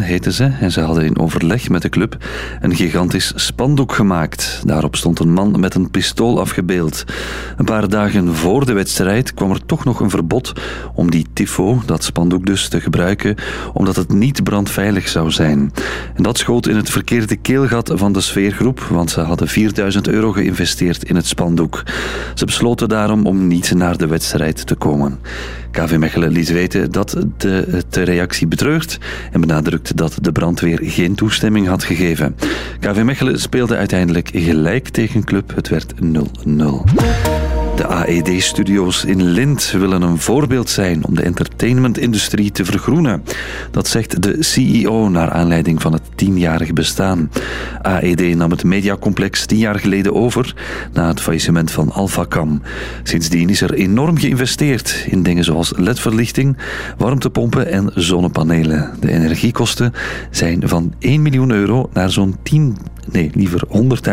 heette ze en ze hadden in overleg met de club een gigantisch spandoek gemaakt. Daarop stond een man met een pistool afgebeeld. Een paar dagen voor de wedstrijd kwam er toch nog een verbod om die tifo, dat spandoek dus, te gebruiken, omdat het niet brandveilig zou zijn. En dat schoot in het verkeerde keelgat van de sfeergroep, want ze hadden 4000 euro geïnvesteerd in het spandoek. Ze besloten daarom om niet naar de wedstrijd te komen. KV Mechelen liet weten dat de, de reactie betreurt en benadrukt dat de brandweer geen toestemming had gegeven. KV Mechelen speelde uiteindelijk gelijk tegen club. Het werd 0-0. De AED-studio's in Lint willen een voorbeeld zijn om de entertainmentindustrie te vergroenen. Dat zegt de CEO naar aanleiding van het tienjarige bestaan. AED nam het mediacomplex tien jaar geleden over na het faillissement van Alphacam. Sindsdien is er enorm geïnvesteerd in dingen zoals ledverlichting, warmtepompen en zonnepanelen. De energiekosten zijn van 1 miljoen euro naar zo'n 10 nee, liever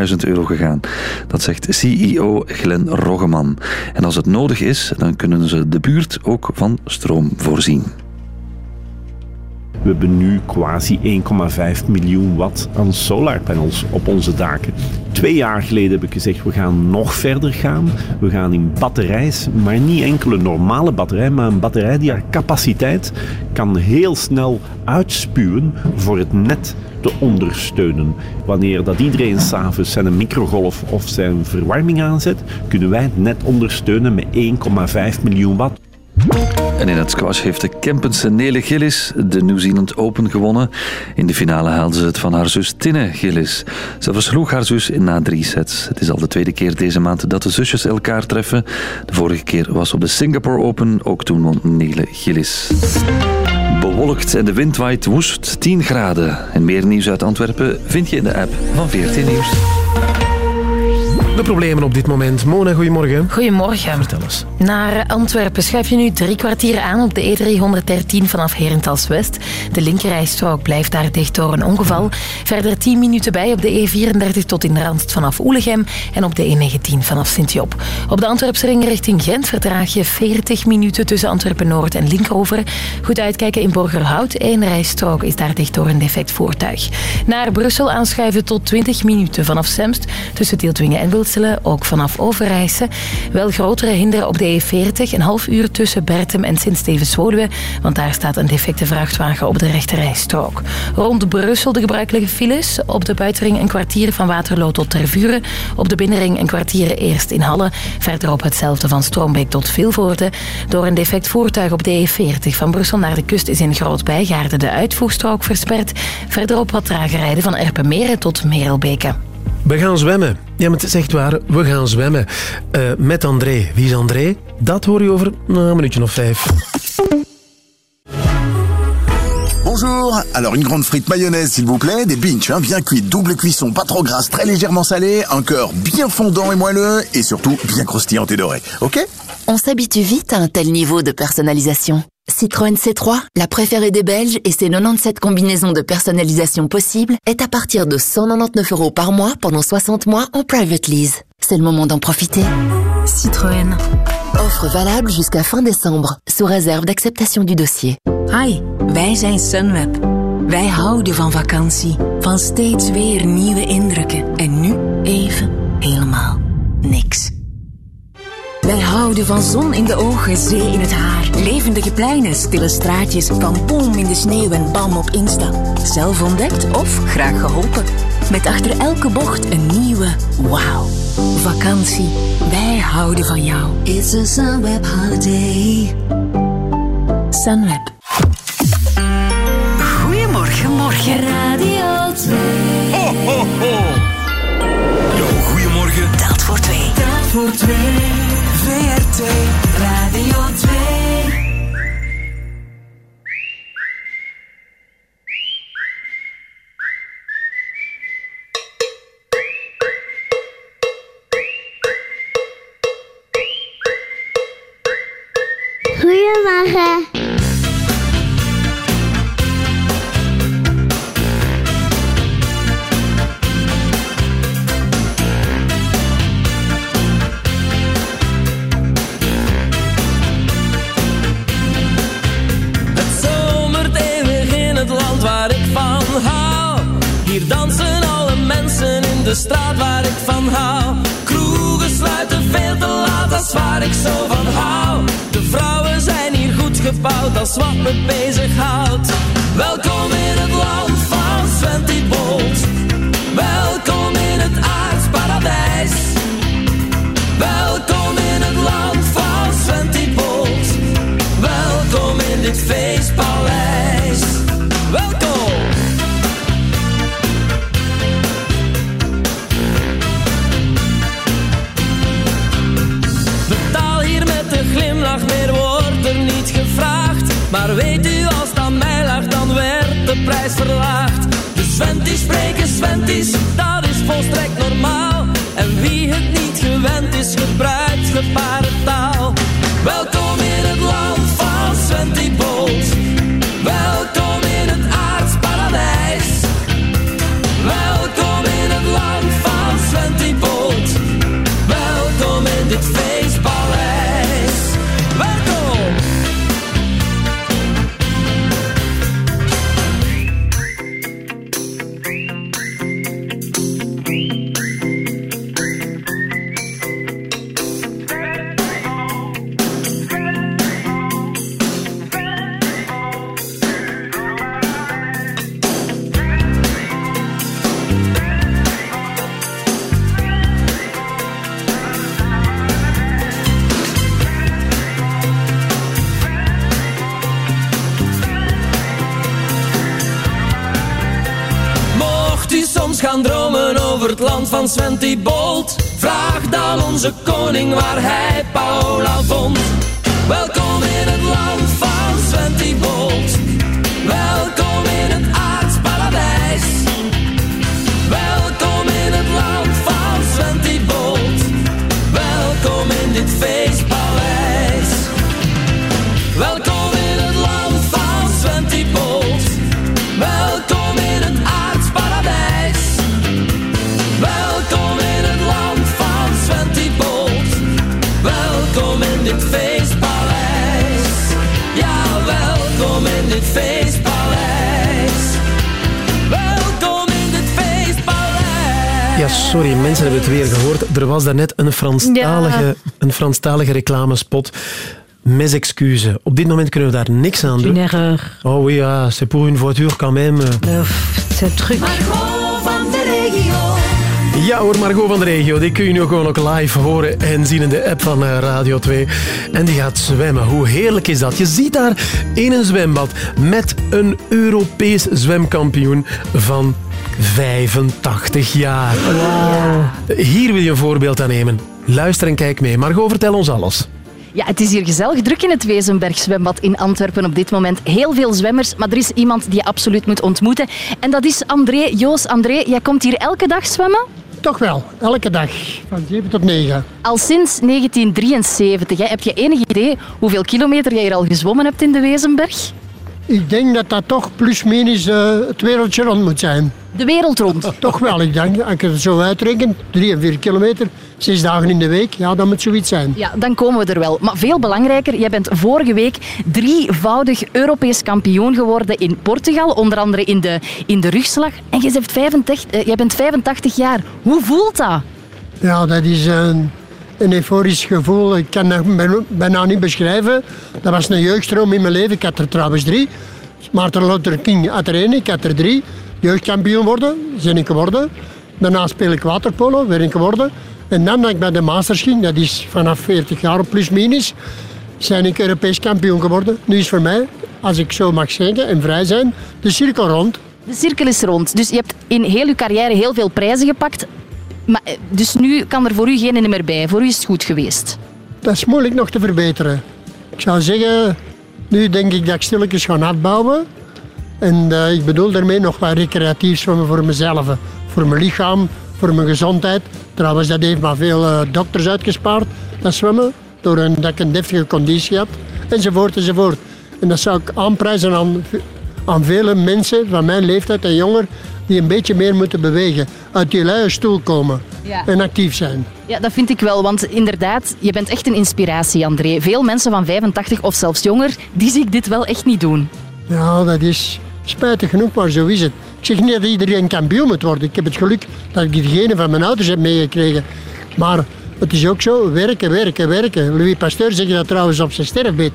100.000 euro gegaan. Dat zegt CEO Glenn Roggeman. En als het nodig is, dan kunnen ze de buurt ook van stroom voorzien. We hebben nu quasi 1,5 miljoen watt aan solarpanels op onze daken. Twee jaar geleden heb ik gezegd, we gaan nog verder gaan. We gaan in batterijs, maar niet enkele normale batterij, maar een batterij die haar capaciteit kan heel snel uitspuwen voor het net te ondersteunen. Wanneer dat iedereen s'avonds zijn microgolf of zijn verwarming aanzet, kunnen wij het net ondersteunen met 1,5 miljoen watt. En in het squash heeft de Kempense Nele Gillis de New Zealand Open gewonnen. In de finale haalde ze het van haar zus Tinne Gillis. Ze versloeg haar zus na drie sets. Het is al de tweede keer deze maand dat de zusjes elkaar treffen. De vorige keer was op de Singapore Open, ook toen won Nele Gillis. Bewolkt en de wind waait woest 10 graden. En meer nieuws uit Antwerpen vind je in de app van 14 Nieuws. De problemen op dit moment. Mona, goedemorgen. Goedemorgen. Vertel eens. Naar Antwerpen schuif je nu drie kwartier aan op de E313 vanaf Herentals West. De linkerrijstrook blijft daar dicht door een ongeval. Verder 10 minuten bij op de E34 tot in Randst vanaf Oelegem en op de E19 vanaf Sint-Job. Op de Antwerpse ring richting Gent vertraag je 40 minuten tussen Antwerpen-Noord en Linkeroever. Goed uitkijken in Borgerhout. Eén rijstrook is daar dicht door een defect voertuig. Naar Brussel aanschuiven tot 20 minuten vanaf Semst tussen Tieltwingen en Ook vanaf Overijse. Wel grotere hinderen op de E40, een half uur tussen Bertem en Sint-Stevens-Woluwe, want daar staat een defecte vrachtwagen op de rechterrijstrook. Rond Brussel de gebruikelijke files, op de buitenring een kwartier van Waterloo tot Tervuren, op de binnenring een kwartier eerst in Halle, verderop hetzelfde van Stroombeek tot Vilvoorde. Door een defect voertuig op de E40 van Brussel naar de kust is in Groot-Bijgaarde de uitvoerstrook versperd. Verderop wat trager rijden van Erpenmeren tot Merelbeke. We gaan zwemmen. Ja, maar het is echt waar. We gaan zwemmen. Eh, met André. Wie is André? Dat hoor je over nou, een minuutje of vijf. Bonjour, alors une grande frite mayonnaise s'il vous plaît, des binches hein, bien cuites, double cuisson, pas trop grasse, très légèrement salée, un cœur bien fondant et moelleux et surtout bien croustillant et doré, ok? On s'habitue vite à un tel niveau de personnalisation. Citroën C3, la préférée des Belges et ses 97 combinaisons de personnalisation possibles, est à partir de 199 euros par mois pendant 60 mois en private lease. C'est le moment d'en profiter. Citroën. Offre valable jusqu'à fin décembre, sous réserve d'acceptation du dossier. Hi, wij zijn Sunweb. Wij houden van vakantie, van steeds weer nieuwe indrukken en nu even helemaal niks. Wij houden van zon in de ogen, zee in het haar, levendige pleinen, stille straatjes, van boom in de sneeuw en bam op Insta. Zelf ontdekt of graag geholpen. Met achter elke bocht een nieuwe wauw. Vakantie, wij houden van jou. It's a Sunweb holiday. Sunweb. Goedemorgen, morgen. Radio 2. Ho, ho, ho. Yo, goedemorgen. Telt voor twee. Telt voor twee. VRT Radio 2. Goedemorgen. Is wat me bezighoudt. Welkom in het land van Sventy Bolt. Welkom in het aardsparadijs. Welkom in het land van Sventy Bolt. Welkom in dit feestpaleis. Maar weet u, als het aan mij lag, dan werd de prijs verlaagd. De Sventies spreken Sventies, dat is volstrekt normaal. En wie het niet gewend is, gebruikt gebarentaal. Welkom in het land van Sventy van Sventy Bolt, vraag dan onze koning waar hij Paula vond. Sorry, mensen hebben het weer gehoord. Er was daarnet een Franstalige, Ja. een Franstalige reclamespot. Mes excuses. Op dit moment kunnen we daar niks aan doen. Oh oui, ja, c'est pour une voiture quand même. C'est truc. Margot van de regio. Ja hoor, Margot van de Regio, die kun je nu gewoon ook live horen en zien in de app van eh, Radio 2. En die gaat zwemmen. Hoe heerlijk is dat? Je ziet daar in een zwembad met een Europees zwemkampioen van 85 jaar. Hier wil je een voorbeeld aan nemen. Luister en kijk mee. Margot, vertel ons alles. Ja, het is hier gezellig druk in het Wezenberg zwembad in Antwerpen op dit moment. Heel veel zwemmers, maar er is iemand die je absoluut moet ontmoeten. En dat is André. Joos, André, jij komt hier elke dag zwemmen? Toch wel, elke dag, van 7 tot 9. Al sinds 1973. Hè. Heb je enig idee hoeveel kilometer jij hier al gezwommen hebt in de Wezenberg? Ik denk dat dat toch plus-minus eh, het wereldje rond moet zijn. De wereld rond? (laughs) Toch wel, ik denk, als ik het zo uitreken, 3 en 4 kilometer, zes dagen in de week, ja, dat moet zoiets zijn. Ja, dan komen we er wel. Maar veel belangrijker, jij bent vorige week drievoudig Europees kampioen geworden in Portugal, onder andere in de, in de rugslag. En jij bent 85, eh, jij bent 85 jaar. Hoe voelt dat? Ja, dat is een, een euforisch gevoel. Ik kan dat bijna- niet beschrijven. Dat was een jeugdstroom in mijn leven. Ik had er trouwens drie. Maarten Luther King had er één, ik had er drie. Jeugdkampioen worden, ben ik geworden. Daarna speel ik waterpolo, ben ik geworden. En dan dat ik bij de Masters ging, dat is vanaf 40 jaar plus minus, zijn ik Europees kampioen geworden. Nu is voor mij, als ik zo mag zeggen en vrij zijn, de cirkel rond. De cirkel is rond. Dus je hebt in heel je carrière heel veel prijzen gepakt. Maar, eh, dus nu kan er voor u geen meer bij. Voor u is het goed geweest. Dat is moeilijk nog te verbeteren. Ik zou zeggen, nu denk ik dat ik stilletjes ga uitbouwen. En eh, ik bedoel daarmee nog wat recreatief zwemmen voor mezelf. Voor mijn lichaam, voor mijn gezondheid. Trouwens, dat heeft maar veel eh, dokters uitgespaard, dat zwemmen. Door een, dat ik een deftige conditie had. Enzovoort, enzovoort. En dat zou ik aanprijzen aan, aan vele mensen van mijn leeftijd en jonger die een beetje meer moeten bewegen. Uit die luie stoel komen Ja. en actief zijn. Ja, dat vind ik wel. Want inderdaad, je bent echt een inspiratie, André. Veel mensen van 85 of zelfs jonger, die zie ik dit wel echt niet doen. Ja, dat is spijtig genoeg, maar zo is het. Ik zeg niet dat iedereen kampioen moet worden. Ik heb het geluk dat ik diegene van mijn ouders heb meegekregen. Maar het is ook zo, werken, werken, werken. Louis Pasteur zegt dat trouwens op zijn sterfbed.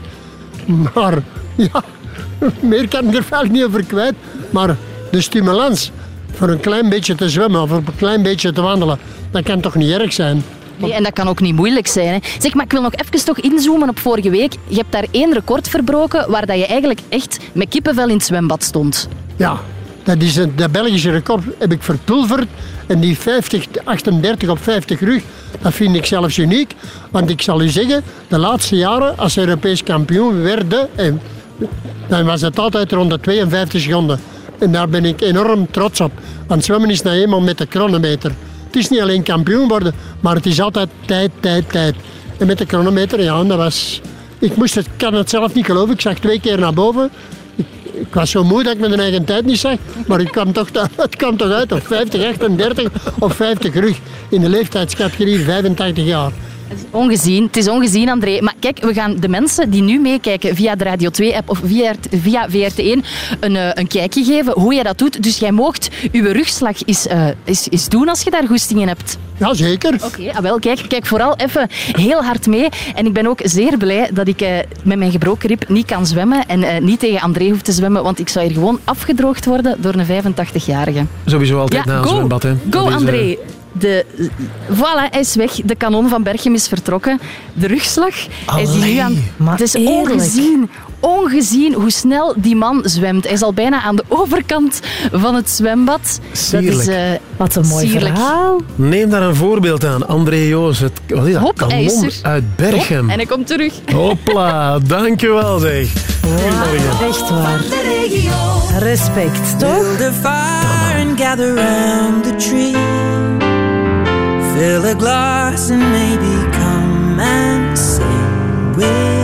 Maar ja, (laughs) meer kan ik er vaak niet over kwijt. Maar de stimulans voor een klein beetje te zwemmen of een klein beetje te wandelen, dat kan toch niet erg zijn? Nee, en dat kan ook niet moeilijk zijn. Hè. Zeg, maar ik wil nog even toch inzoomen op vorige week. Je hebt daar één record verbroken waar dat je eigenlijk echt met kippenvel in het zwembad stond. Ja, dat is een, dat Belgische record heb ik verpulverd. En die 50, 38 op 50 rug, dat vind ik zelfs uniek. Want ik zal u zeggen, de laatste jaren als Europees kampioen werden, en, dan was het altijd rond de 52 seconden. En daar ben ik enorm trots op. Want zwemmen is nou eenmaal met de chronometer. Het is niet alleen kampioen worden, maar het is altijd tijd, tijd, tijd. En met de chronometer, ja, dat was... Ik moest het, kan het zelf niet geloven. Ik zag twee keer naar boven. Ik was zo moe dat ik mijn eigen tijd niet zag, maar ik kwam toch, het kwam toch uit op 50, 38 of 50 rug in de leeftijdscategorie 85 jaar. Het is ongezien, het is ongezien, André. Maar kijk, we gaan de mensen die nu meekijken via de Radio 2-app of via, via VRT1 een, eh, een kijkje geven hoe je dat doet. Dus jij moogt uw rugslag eens, eh, eens, eens doen als je daar goesting in hebt. Ja, zeker. Oké, ah, wel, kijk, kijk vooral even heel hard mee. En ik ben ook zeer blij dat ik eh, met mijn gebroken rib niet kan zwemmen en eh, niet tegen André hoef te zwemmen, want ik zou hier gewoon afgedroogd worden door een 85-jarige. Sowieso altijd Ja, na een go. zwembad. Hè. Go, André. De, voilà, hij is weg. De kanon van Berchem is vertrokken. De rugslag. Hij is hier nu aan. Het is eerlijk. ongezien. Ongezien hoe snel die man zwemt. Hij is al bijna aan de overkant van het zwembad. Dat is, eh, Wat een mooi sierlijk. verhaal. Neem daar een voorbeeld aan. André Joos, het wat is dat? Hop, kanon uit Berchem. Hop, en hij komt terug. Hopla, (laughs) dankjewel zeg. Goedemorgen. Echt waar. Respect, toch? Build a fire and gather round the tree. Fill a glass and maybe come and sing with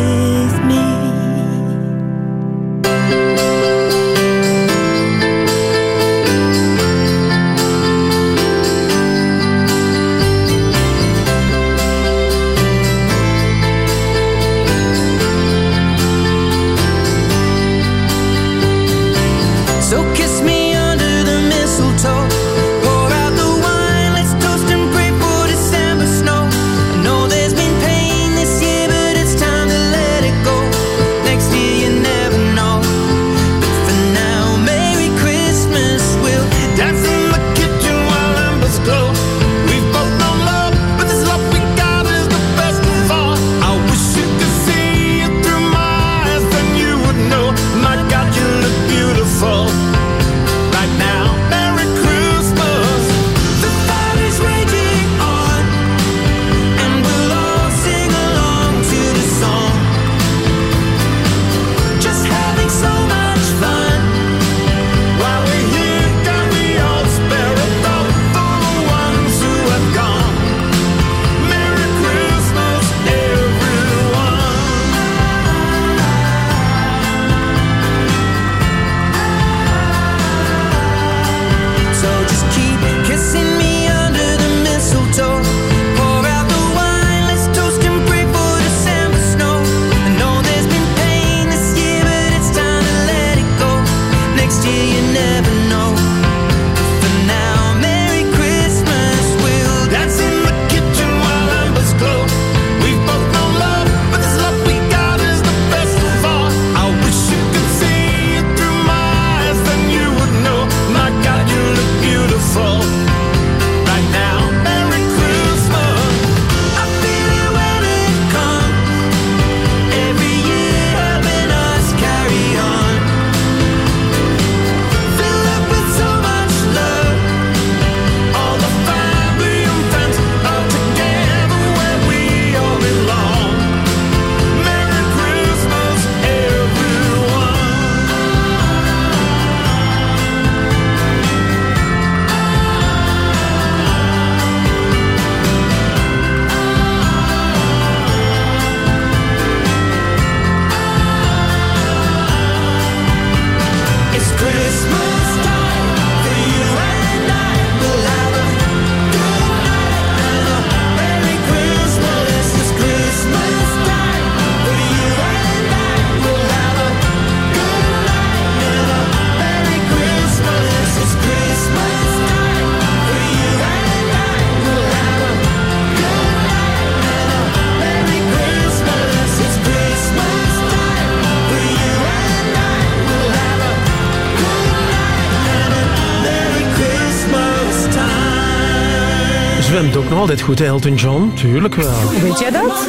altijd goed, hè, Elton John. Tuurlijk wel. Weet jij dat?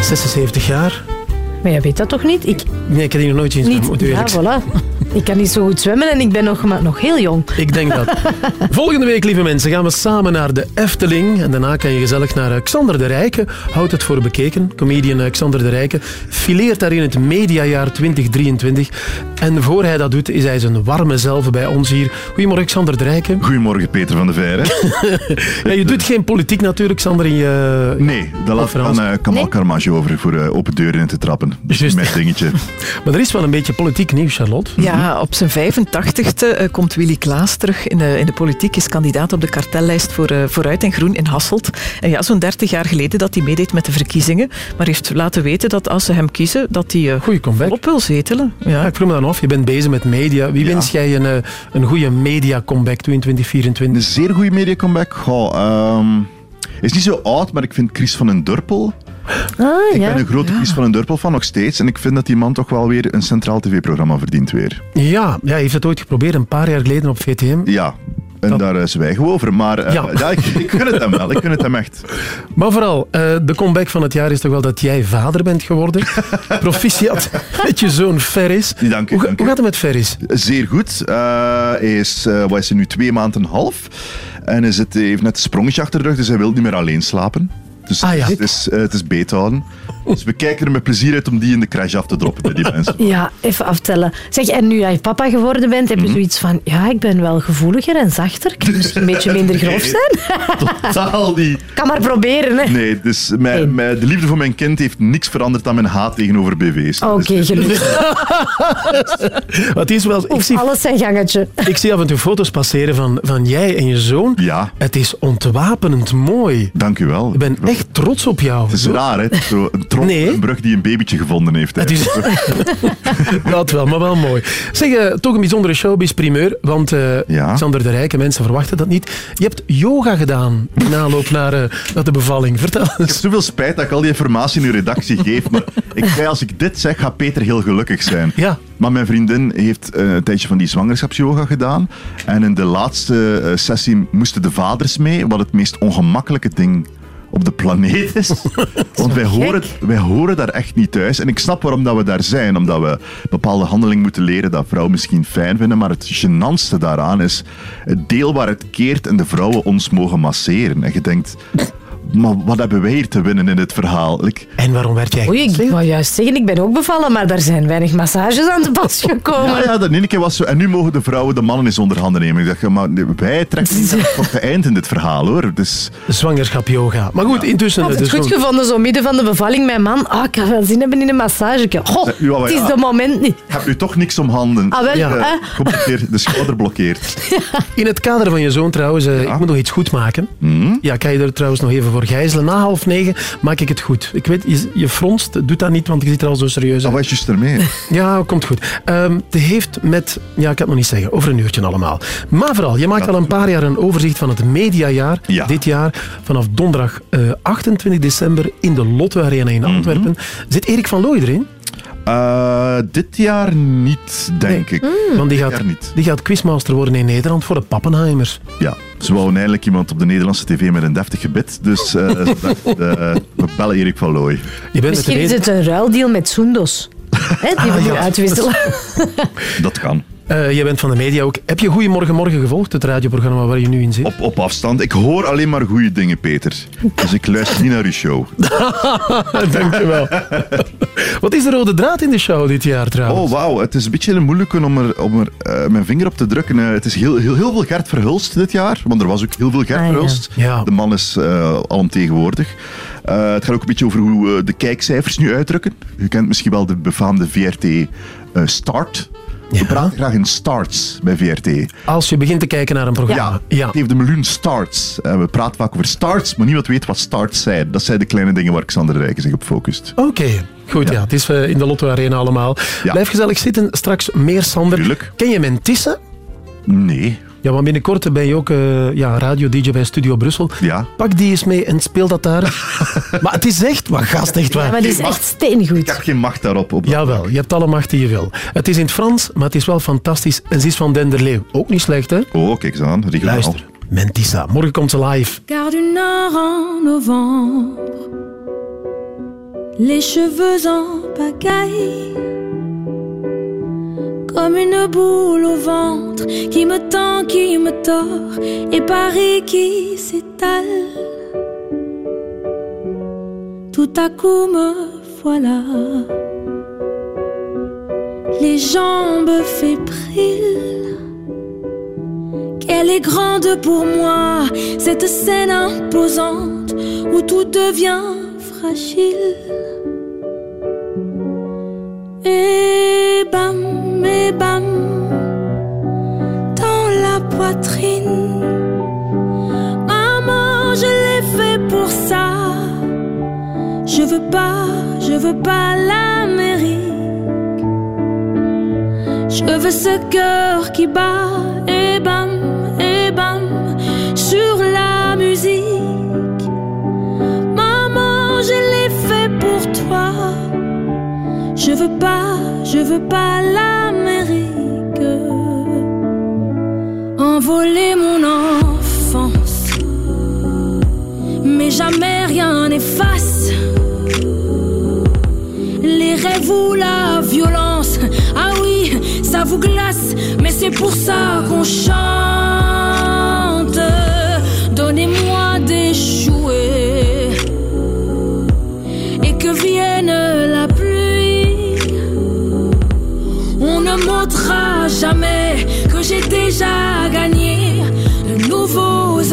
76 jaar. Maar jij weet dat toch niet? Ik Nee, ik heb die nog nooit zien zwemmen, moet niet. Ja, voilà. Ik kan niet zo goed zwemmen en ik ben nog, maar nog heel jong. Ik denk dat. (laughs) Volgende week, lieve mensen, gaan we samen naar de Efteling. En daarna kan je gezellig naar Xander de Rijke. Houd het voor bekeken. Comedian eh, Xander de Rijke fileert daar in het mediajaar 2023. En voor hij dat doet, is hij zijn warme zelf bij ons hier. Goedemorgen, Xander de Rijke. Goedemorgen, Peter van de Veire. (laughs) ja, je doet geen politiek natuurlijk, Xander, in je... Nee, dat laat ik aan eh, Kamal Nee? Karmage over voor eh, open deuren in te trappen. Is mijn dingetje. (laughs) Maar er is wel een beetje politiek nieuws, Charlotte. Ja, op zijn 85e eh, komt Willy Klaas terug in de, in de politiek, is kandidaat op de kartellijst voor eh, Vooruit en Groen in Hasselt. En ja, zo'n 30 jaar geleden dat hij meedeed met de verkiezingen, maar heeft laten weten dat als ze hem kiezen, dat hij uh, Goeie comeback. op wil zetelen. Ja. Ja, ik vroeg me dan af, je bent bezig met media. Wie wens jij een, een goede media-comeback toe in 2024? Een zeer goede media comeback. Goh, ehm, hij is niet zo oud, maar ik vind Chris van den Durpel. Ah, Ik ja. ben een grote Chris van den Durpel van nog steeds. En ik vind dat die man toch wel weer een centraal tv-programma verdient weer. Ja, ja, hij heeft het ooit geprobeerd, een paar jaar geleden op VTM. Ja, en daar eh, zwijgen we over. Maar eh, Ja. (laughs) ja. ik, ik gun het hem wel. Ik gun het hem echt. Maar vooral, eh, de comeback van het jaar is toch wel dat jij vader bent geworden. (laughs) Proficiat met je zoon Ferris. Dank u, Hoe, dank u. hoe gaat het met Ferris? Zeer goed. Eh, hij is, eh, wat is hij nu, twee maanden en een half. En hij, zit, hij heeft net een sprongetje achter de rug, dus hij wil niet meer alleen slapen. Dus Ah, ja. het, is, eh, het is beethouden. Dus we kijken er met plezier uit om die in de crash af te droppen bij die mensen. Ja, even aftellen. Zeg, en nu jij papa geworden bent, heb je Mhm. zoiets van... Ja, ik ben wel gevoeliger en zachter. Ik kan misschien een beetje minder (laughs) grof zijn. Totaal niet. (laughs) Kan maar proberen, hè. Nee, dus mijn, mijn- de liefde voor mijn kind heeft niks veranderd aan mijn haat tegenover BV's. Oké, (laughs) gelukkig. Wat is wel, ik, zie, Alles zijn gangetje. ik zie af en toe foto's passeren van, van jij en je zoon. Ja. Het is ontwapenend mooi. Dank u wel. Ik ben echt trots op jou. Het is raar, hè? Zo een Nee. een brug die een babytje gevonden heeft. hè. Het is- (laughs) Dat wel, maar wel mooi. Zeg, eh, toch een bijzondere showbiz primeur, want eh Sander de Rijke, mensen verwachten dat niet. Je hebt yoga gedaan in aanloop naar, naar de bevalling. Vertel Ik heb eens. zoveel spijt dat ik al die informatie in uw redactie geef. Maar ik zei, als ik dit zeg, gaat Peter heel gelukkig zijn. Ja. Maar mijn vriendin heeft een tijdje van die zwangerschapsyoga gedaan. En in de laatste sessie moesten de vaders mee, wat het meest ongemakkelijke ding op de planeet is. (laughs) Want wij horen, wij horen daar echt niet thuis. En ik snap waarom dat we daar zijn. Omdat we bepaalde handelingen moeten leren dat vrouwen misschien fijn vinden. Maar het gênantste daaraan is het deel waar het keert en de vrouwen ons mogen masseren. En je denkt... Maar wat hebben wij hier te winnen in dit verhaal? Ik- En waarom werd jij Oei, ik wou juist zeggen, ik ben ook bevallen, maar daar zijn weinig massages aan te pas gekomen. Ja, ja, de ene keer was zo. En nu mogen de vrouwen de mannen eens onder handen nemen. Ik dacht, maar wij trekken niet tot het eind in dit verhaal hoor. Dus, Zwangerschap yoga. Maar goed, intussen... Ik had eh, het goed gevonden, zo midden van de bevalling. Mijn man, ah, ik ga wel zin hebben in een massage. Goh, Ja, maar het is ja. de moment niet. heb nu toch niks om handen. Ah, wel, Ja. hè? Kom een keer de schouder blokkeert. (laughs) In het kader van je zoon trouwens, eh, ik moet nog iets goed maken. Hmm? Ja, kan je er trouwens nog even voor gijzelen. Na half negen maak ik het goed. Ik weet, je, je fronst, doet dat niet, want je ziet er al zo serieus uit. was juist ermee. (laughs) Ja, komt goed. Ehm, het heeft met, ja, ik kan het nog niet zeggen, over een uurtje allemaal. Maar vooral, je maakt al een paar jaar een overzicht van het mediajaar. Ja. Dit jaar, vanaf donderdag eh, 28 december in de Lotto Arena in Mhm. Antwerpen. Zit Erik van Looy erin? Eh, dit jaar niet, denk ik. Want die gaat, die gaat quizmaster worden in Nederland voor de Pappenheimers. Ja, ze wouden eindelijk iemand op de Nederlandse tv met een deftig gebit. Dus eh, ze eh, we bellen Erik van Looy. Je bent Misschien is het een ruildeal met Soendos. Hè, die we Ah, nu ja. uitwisselen. Dat kan. Eh, jij bent van de media ook. Heb je Goedemorgen Morgen gevolgd, het radioprogramma waar je nu in zit? Op, op afstand. Ik hoor alleen maar goede dingen, Peter. Dus ik luister niet naar uw show. (laughs) Dankjewel. Wat is de rode draad in de show dit jaar trouwens? Oh, wauw. Het is een beetje een moeilijke om er, om er eh, mijn vinger op te drukken. Eh, het is heel, heel, heel veel Gert Verhulst dit jaar. Want er was ook heel veel Gert Ah. Verhulst. Ja. De man is eh alomtegenwoordig. Eh, het gaat ook een beetje over hoe de kijkcijfers nu uitdrukken. Je kent misschien wel de befaamde VRT eh, Start. We praten graag in starts bij VRT. Als je begint te kijken naar een programma. Ja, het heeft een miljoen starts. Eh, we praten vaak over starts, maar niemand weet wat starts zijn. Dat zijn de kleine dingen waar Xander Rijken zich op focust. Oké, goed ja. Het is eh, in de Lotto Arena allemaal. Ja. Blijf gezellig zitten, straks meer Sander. Tuurlijk. Ken je Mentisse? Nee. Ja, want binnenkort ben je ook eh, ja, radio-dj bij Studio Brussel. Ja. Pak die eens mee en speel dat daar. (laughs) maar het is echt, wat gast, echt waar. Ja, maar die is echt Ik steengoed. heb geen macht daarop. Op Jawel, je hebt alle macht die je wil. Het is in het Frans, maar het is wel fantastisch. En ze is van Denderleeuw. Ook niet slecht, hè? Oh, kijk eens aan. Regionaal. Luister. Mentissa. Morgen komt ze live. Gare du Nord en novembre, les cheveux en pagaille, comme une boule au ventre qui me tend, qui me tord, et Paris qui s'étale. Tout à coup me voilà, les jambes fébriles. Qu'elle est grande pour moi, cette scène imposante où tout devient fragile. Et bam, et bam, dans la poitrine. Maman, je l'ai fait pour ça. Je veux pas, je veux pas l'Amérique. Je veux ce cœur qui bat et bam, et bam sur la musique. Maman, je l'ai fait pour toi. Je veux pas, je veux pas l'Amérique. Envoler mon enfance, mais jamais rien n'efface les rêves ou la violence. Ah oui, ça vous glace, mais c'est pour ça qu'on chante. Donnez-moi des jouets et que vienne jamais que j'ai déjà gagné de nouveaux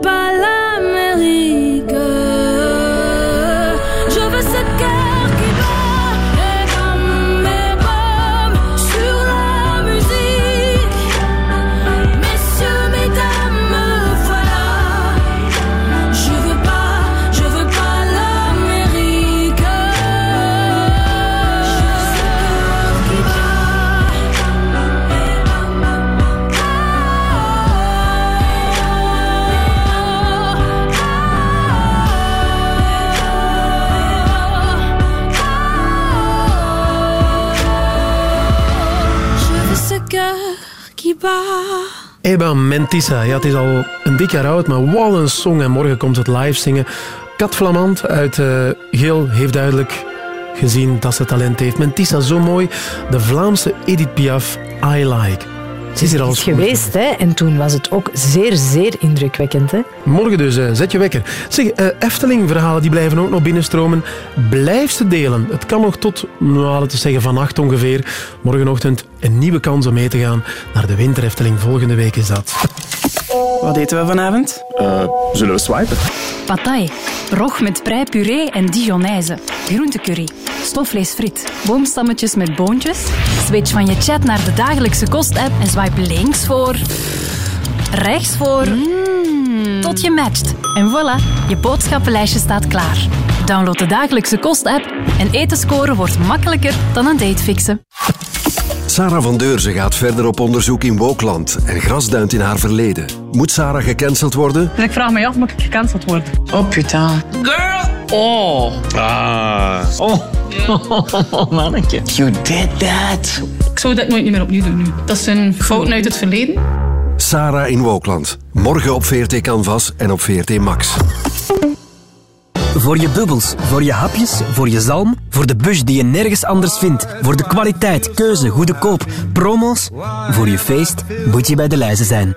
pas l'Amérique. Je Mentissa, ja, het is al een dik jaar oud, maar wat een song. En morgen komt het live zingen. Kat Flamand uit eh, Geel heeft duidelijk gezien dat ze talent heeft. Mentissa, zo mooi. De Vlaamse Edith Piaf, I Like. Ze is hier al is geweest, hè? En toen was het ook zeer, zeer indrukwekkend, hè? Morgen dus, zet je wekker. Zeg, eh, Efteling-verhalen die blijven ook nog binnenstromen. Blijf ze delen. Het kan nog tot, nou, laten we zeggen, vannacht ongeveer. Morgenochtend een nieuwe kans om mee te gaan naar de Winter Efteling. Volgende week is dat. Wat eten we vanavond? zullen we swipen? Patai, rog met prei puree en dijonaise, groentecurry, stofvlees friet, boomstammetjes met boontjes. Switch van je chat naar de dagelijkse kost-app en swipe links voor, rechts voor, tot je matcht. En voilà, je boodschappenlijstje staat klaar. Download de dagelijkse kost-app en eten scoren wordt makkelijker dan een date fixen. Sarah van Deurzen gaat verder op onderzoek in Wookland en grasduint in haar verleden. Moet Sarah gecanceld worden? Dus ik vraag me af, moet ik gecanceld worden? Oh putain. Girl! Oh! Ah. Oh! (laughs) Oh, mannetje. You did that. Ik zou dit nooit meer opnieuw doen nu. Dat zijn fouten uit het verleden. Sarah in Wookland. Morgen op VRT Canvas en op VRT Max. Voor je bubbels, voor je hapjes, voor je zalm, voor de bus die je nergens anders vindt, voor de kwaliteit, keuze, goede koop, promo's. Voor je feest moet je bij de lijzen zijn.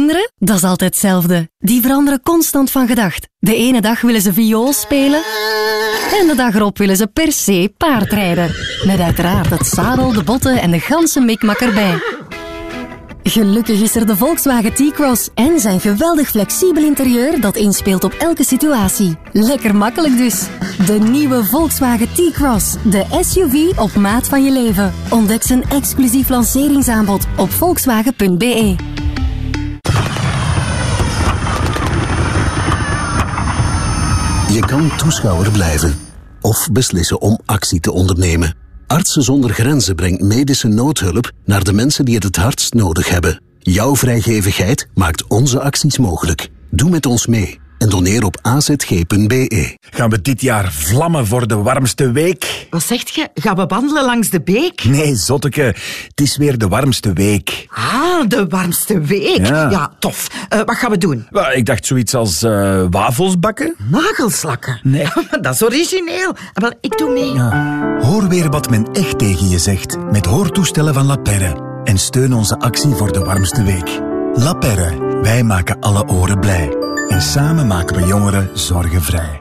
Kinderen, dat is altijd hetzelfde. Die veranderen constant van gedacht. De ene dag willen ze viool spelen en de dag erop willen ze per se paardrijden. Met uiteraard het zadel, de botten en de ganse mikmak erbij. Gelukkig is er de Volkswagen T-Cross en zijn geweldig flexibel interieur dat inspeelt op elke situatie. Lekker makkelijk dus. De nieuwe Volkswagen T-Cross, de SUV op maat van je leven. Ontdek zijn exclusief lanceringsaanbod op volkswagen.be. Je kan toeschouwer blijven of beslissen om actie te ondernemen. Artsen zonder grenzen brengt medische noodhulp naar de mensen die het het hardst nodig hebben. Jouw vrijgevigheid maakt onze acties mogelijk. Doe met ons mee en doneer op azg.be. Gaan we dit jaar vlammen voor de warmste week? Wat zegt je? Gaan we wandelen langs de beek? Nee, zotteke. Het is weer de warmste week. Ah, de warmste week. Ja. tof. Eh, wat gaan we doen? Ik dacht zoiets als eh, wafels bakken. Nagelslakken? Nee. (laughs) dat is origineel. Wel, ik doe mee. Hoor weer wat men echt tegen je zegt met hoortoestellen van La Perre. En steun onze actie voor de warmste week. La Perre, wij maken alle oren blij. En samen maken we jongeren zorgenvrij.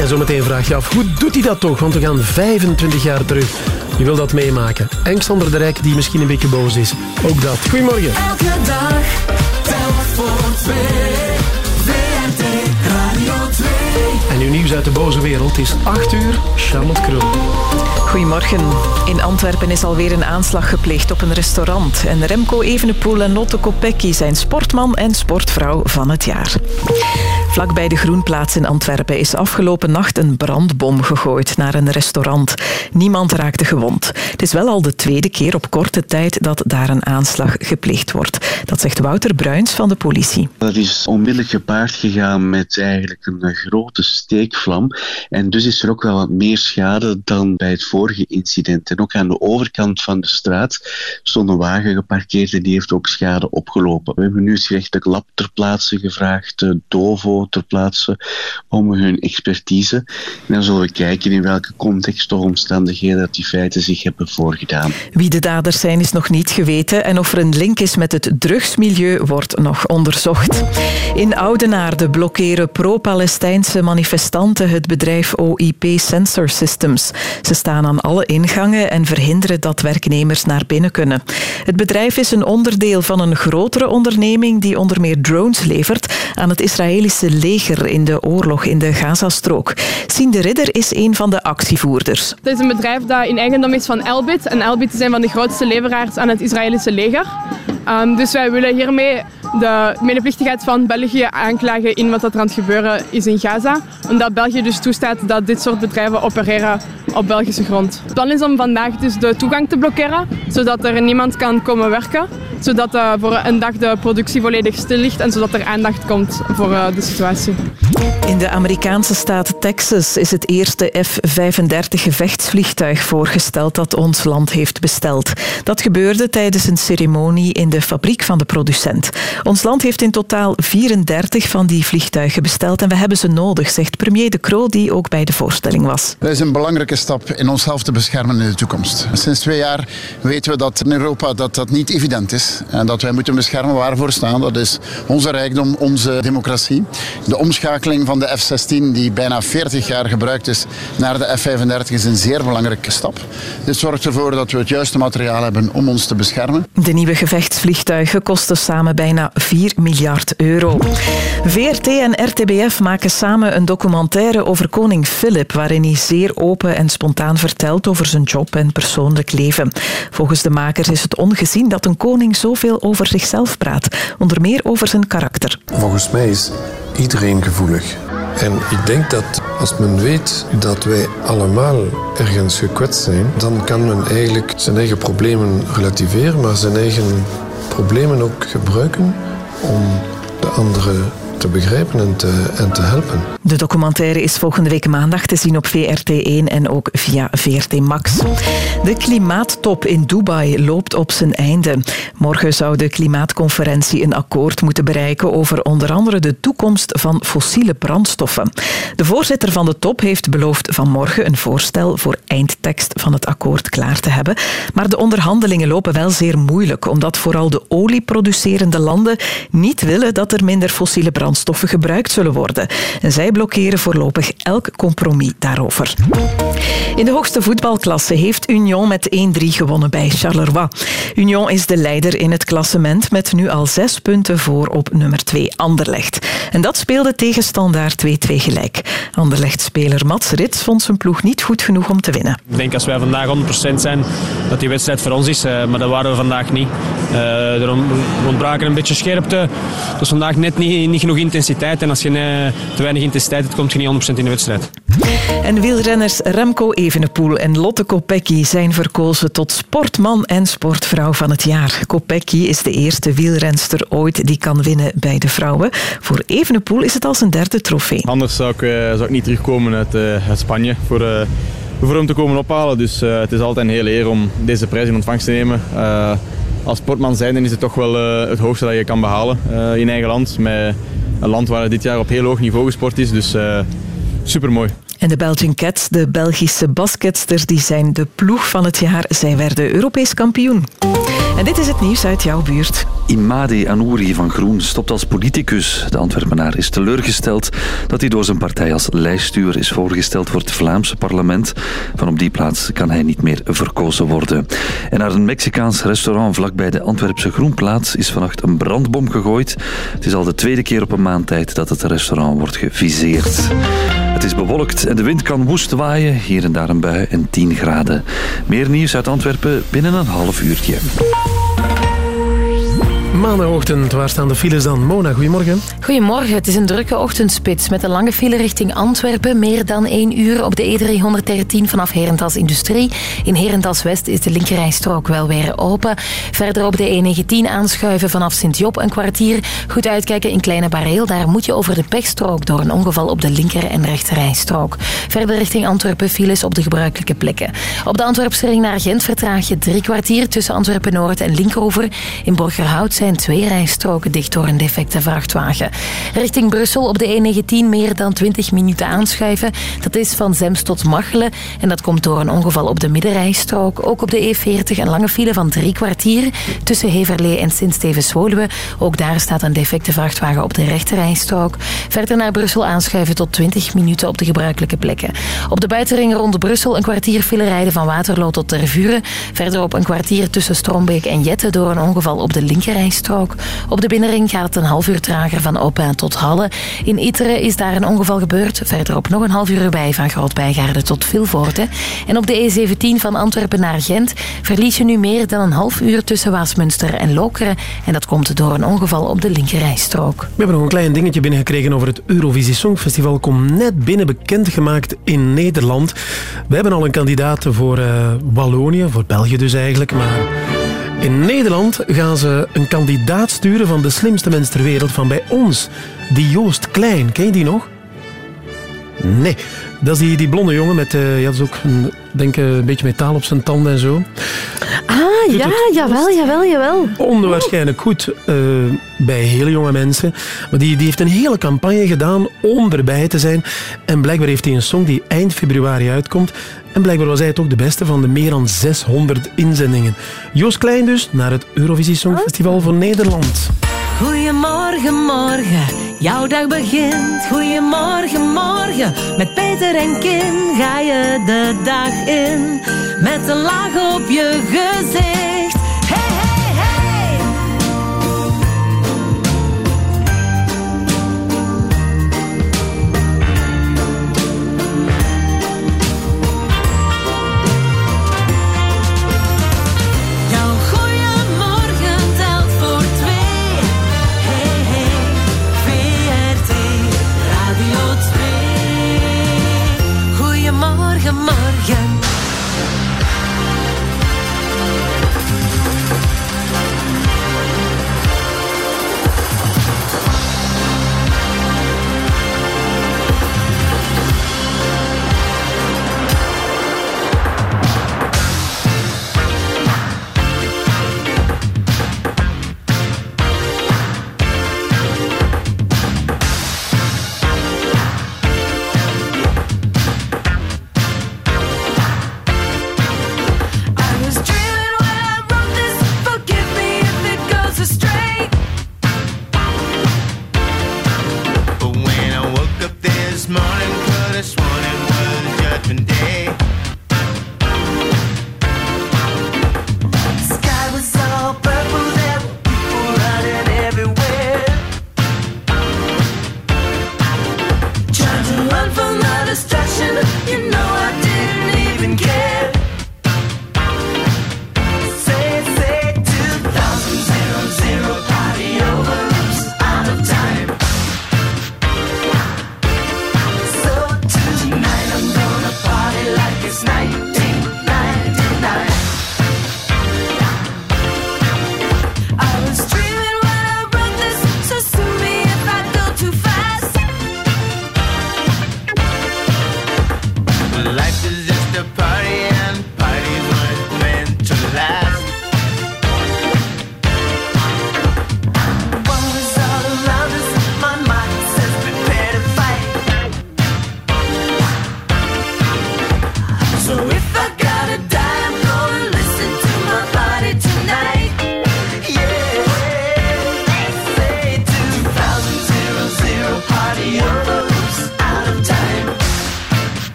En zometeen vraag je af, hoe doet hij dat toch? Want we gaan 25 jaar terug. Je wil dat meemaken. Henk Sander de Rijk, die misschien een beetje boos is. Ook dat. Goedemorgen. Elke dag, telk voor twee. Nu nieuws uit de boze wereld. Is 8 uur. Charlotte Krul. Goedemorgen. In Antwerpen is alweer een aanslag gepleegd op een restaurant. En Remco Evenepoel en Lotte Kopecky zijn sportman en sportvrouw van het jaar. Vlakbij de Groenplaats in Antwerpen is afgelopen nacht een brandbom gegooid naar een restaurant. Niemand raakte gewond. Het is wel al de tweede keer op korte tijd dat daar een aanslag gepleegd wordt. Dat zegt Wouter Bruins van de politie. Dat is onmiddellijk gepaard gegaan met eigenlijk een eh, grote En dus is er ook wel wat meer schade dan bij het vorige incident. En ook aan de overkant van de straat stond een wagen geparkeerd en die heeft ook schade opgelopen. We hebben nu het gerechtelijk lab ter plaatse gevraagd, DOVO ter plaatse, om hun expertise. En dan zullen we kijken in welke context of omstandigheden dat die feiten zich hebben voorgedaan. Wie de daders zijn is nog niet geweten en of er een link is met het drugsmilieu wordt nog onderzocht. In Oudenaarde blokkeren pro-Palestijnse het bedrijf OIP Sensor Systems. Ze staan aan alle ingangen en verhinderen dat werknemers naar binnen kunnen. Het bedrijf is een onderdeel van een grotere onderneming die onder meer drones levert aan het Israëlische leger in de oorlog in de Gazastrook. Sien de Ridder is een van de actievoerders. Het is een bedrijf dat in eigendom is van Elbit. En Elbit een van de grootste leveraars aan het Israëlische leger. Um, dus wij willen hiermee de medeplichtigheid van België aanklagen in wat er aan het gebeuren is in Gaza. Omdat België dus toestaat dat dit soort bedrijven opereren op Belgische grond. Het plan is om vandaag dus de toegang te blokkeren, zodat er niemand kan komen werken. Zodat uh, voor een dag de productie volledig stil ligt en zodat er aandacht komt voor uh, de situatie. In de Amerikaanse staat Texas is het eerste F-35 gevechtsvliegtuig voorgesteld dat ons land heeft besteld. Dat gebeurde tijdens een ceremonie in de fabriek van de producent. Ons land heeft in totaal 34 van die vliegtuigen besteld en we hebben ze nodig, zegt premier De Croo, die ook bij de voorstelling was. Dat is een belangrijke stap in onszelf te beschermen in de toekomst. Sinds twee jaar weten we dat in Europa dat, dat niet evident is en dat wij moeten beschermen waarvoor staan. Dat is onze rijkdom, onze democratie. De omschakeling van de F-16, die bijna 40 jaar gebruikt is, naar de F-35 is een zeer belangrijke stap. Dit zorgt ervoor dat we het juiste materiaal hebben om ons te beschermen. De nieuwe gevechtsvliegtuigen kosten samen bijna 4 miljard euro. VRT en RTBF maken samen een documentaire over koning Philip, waarin hij zeer open en spontaan vertelt over zijn job en persoonlijk leven. Volgens de makers is het ongezien dat een koning Zoveel over zichzelf praat. Onder meer over zijn karakter. Volgens mij is iedereen gevoelig. En ik denk dat als men weet dat wij allemaal ergens gekwetst zijn, dan kan men eigenlijk zijn eigen problemen relativeren, maar zijn eigen problemen ook gebruiken om de anderen te begrijpen en te, en te helpen. De documentaire is volgende week maandag te zien op VRT1 en ook via VRT Max. De klimaattop in Dubai loopt op zijn einde. Morgen zou de klimaatconferentie een akkoord moeten bereiken over onder andere de toekomst van fossiele brandstoffen. De voorzitter van de top heeft beloofd vanmorgen een voorstel voor eindtekst van het akkoord klaar te hebben. Maar de onderhandelingen lopen wel zeer moeilijk, omdat vooral de olieproducerende landen niet willen dat er minder fossiele brandstoffen gebruikt zullen worden. En zij blokkeren voorlopig elk compromis daarover. In de hoogste voetbalklasse heeft Union met 1-3 gewonnen bij Charleroi. Union is de leider in het klassement met nu al zes punten voor op nummer 2 Anderlecht. En dat speelde tegen Standaard 2-2 gelijk. Anderlecht-speler Mats Rits vond zijn ploeg niet goed genoeg om te winnen. Ik denk als wij vandaag 100% zijn, dat die wedstrijd voor ons is. eh, Maar dat waren we vandaag niet. Eh, Er ontbraken een beetje scherpte. Dus vandaag net niet, niet genoeg intensiteit. En als je eh, te weinig intensiteit hebt, kom je niet 100% in de wedstrijd. En wielrenners Remco Evenepoel en Lotte Kopecky zijn verkozen tot sportman en sportvrouw van het jaar. Kopecky is de eerste wielrenster ooit die kan winnen bij de vrouwen. Voor Evenepoel is het al zijn derde trofee. Anders zou ik, eh, zou ik niet terugkomen uit, eh, uit Spanje voor, eh, voor hem te komen ophalen. Dus eh, het is altijd een hele eer om deze prijs in ontvangst te nemen. Eh, als sportman zijn dan is het toch wel eh, het hoogste dat je kan behalen eh, in eigen land. Met een land waar dit jaar op heel hoog niveau gesport is. Dus super mooi. En de Belgian Cats, de Belgische basketsters, die zijn de ploeg van het jaar. Zij werden Europees kampioen. En dit is het nieuws uit jouw buurt. Imade Anouri van Groen stopt als politicus. De Antwerpenaar is teleurgesteld dat hij door zijn partij als lijststuur is voorgesteld voor het Vlaamse parlement. Van op die plaats kan hij niet meer verkozen worden. En naar een Mexicaans restaurant vlakbij de Antwerpse Groenplaats is vannacht een brandbom gegooid. Het is al de tweede keer op een maand tijd dat het restaurant wordt geviseerd. Het is bewolkt en de wind kan woest waaien. Hier en daar een bui en 10 graden. Meer nieuws uit Antwerpen binnen een half uurtje. Maandagochtend, waar staan de files dan? Mona, goedemorgen. Goedemorgen, het is een drukke ochtendspits met een lange file richting Antwerpen. Meer dan één uur op de E313 vanaf Herentals Industrie. In Herentals West is de linkerrijstrook wel weer open. Verder op de E19 aanschuiven vanaf Sint-Job een kwartier. Goed uitkijken in Kleine Bareel. Daar moet je over de pechstrook door een ongeval op de linker- en rechterrijstrook. Verder richting Antwerpen files op de gebruikelijke plekken. Op de Antwerpse ring naar Gent vertraag je drie kwartier tussen Antwerpen-Noord en Linkeroever. In Borgerhout zijn twee rijstroken dicht door een defecte vrachtwagen. Richting Brussel op de E19 meer dan 20 minuten aanschuiven. Dat is van Zems tot Machelen. En dat komt door een ongeval op de middenrijstrook. Ook op de E40 een lange file van drie kwartier tussen Heverlee en Sint-Stevens-Woluwe. Ook daar staat een defecte vrachtwagen op de rechterrijstrook. Verder naar Brussel aanschuiven tot 20 minuten op de gebruikelijke plekken. Op de buitenring rond Brussel een kwartier file rijden van Waterloo tot Tervuren. Verder op een kwartier tussen Strombeek en Jette door een ongeval op de linkerrijstrook. Op de binnenring gaat het een half uur trager van Open tot Halle. In Itteren is daar een ongeval gebeurd. Verderop nog een half uur erbij van Grootbijgaarde tot Vilvoorde. En op de E17 van Antwerpen naar Gent verlies je nu meer dan een half uur tussen Waasmunster en Lokeren. En dat komt door een ongeval op de linkerrijstrook. We hebben nog een klein dingetje binnengekregen over het Eurovisie Songfestival. Komt net binnen bekendgemaakt in Nederland. We hebben al een kandidaat voor eh, Wallonië, voor België dus eigenlijk. Maar in Nederland gaan ze een kandidaat sturen van de slimste mens ter wereld van bij ons. Die Joost Klein. Ken je die nog? Nee. Dat is die, die blonde jongen met, eh, ja, dat is ook een, denk ik, een beetje metaal op zijn tanden en zo. Ah, ja, jawel, jawel, jawel. Onwaarschijnlijk goed eh, bij hele jonge mensen. Maar die, die heeft een hele campagne gedaan om erbij te zijn. En blijkbaar heeft hij een song die eind februari uitkomt. En blijkbaar was hij het ook de beste van de meer dan 600 inzendingen. Joost Klein dus, naar het Eurovisie Songfestival van Nederland. Goedemorgen, morgen, jouw dag begint. Goedemorgen, morgen, met Peter en Kim ga je de dag in. Met een laag op je gezicht.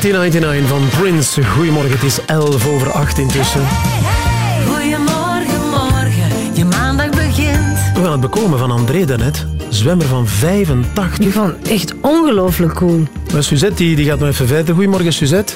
1999 van Prince. Goedemorgen, het is 11 over 8 intussen. Goedemorgen, morgen, je maandag begint. We gaan het bekomen van André daarnet. Zwemmer van 85. Die van echt ongelooflijk cool. Maar Suzette die, die gaat nog even verder. Goedemorgen, Suzette.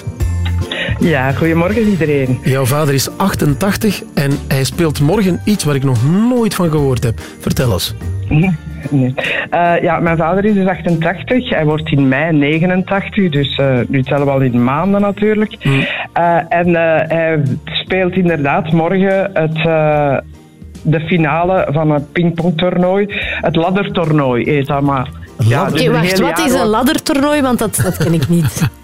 Ja, goedemorgen iedereen. Jouw vader is 88 en hij speelt morgen iets waar ik nog nooit van gehoord heb. Vertel eens. Nee. Eh, ja, mijn vader is dus 88. Hij wordt in mei 89, dus eh, nu tellen we al in maanden natuurlijk. Eh, en eh, hij speelt inderdaad morgen het, eh, de finale van een pingpongtoernooi. Het laddertoernooi heet dat maar. Ja, Oké, dus wacht, wat is een laddertoernooi? Want dat, dat ken ik niet. (laughs)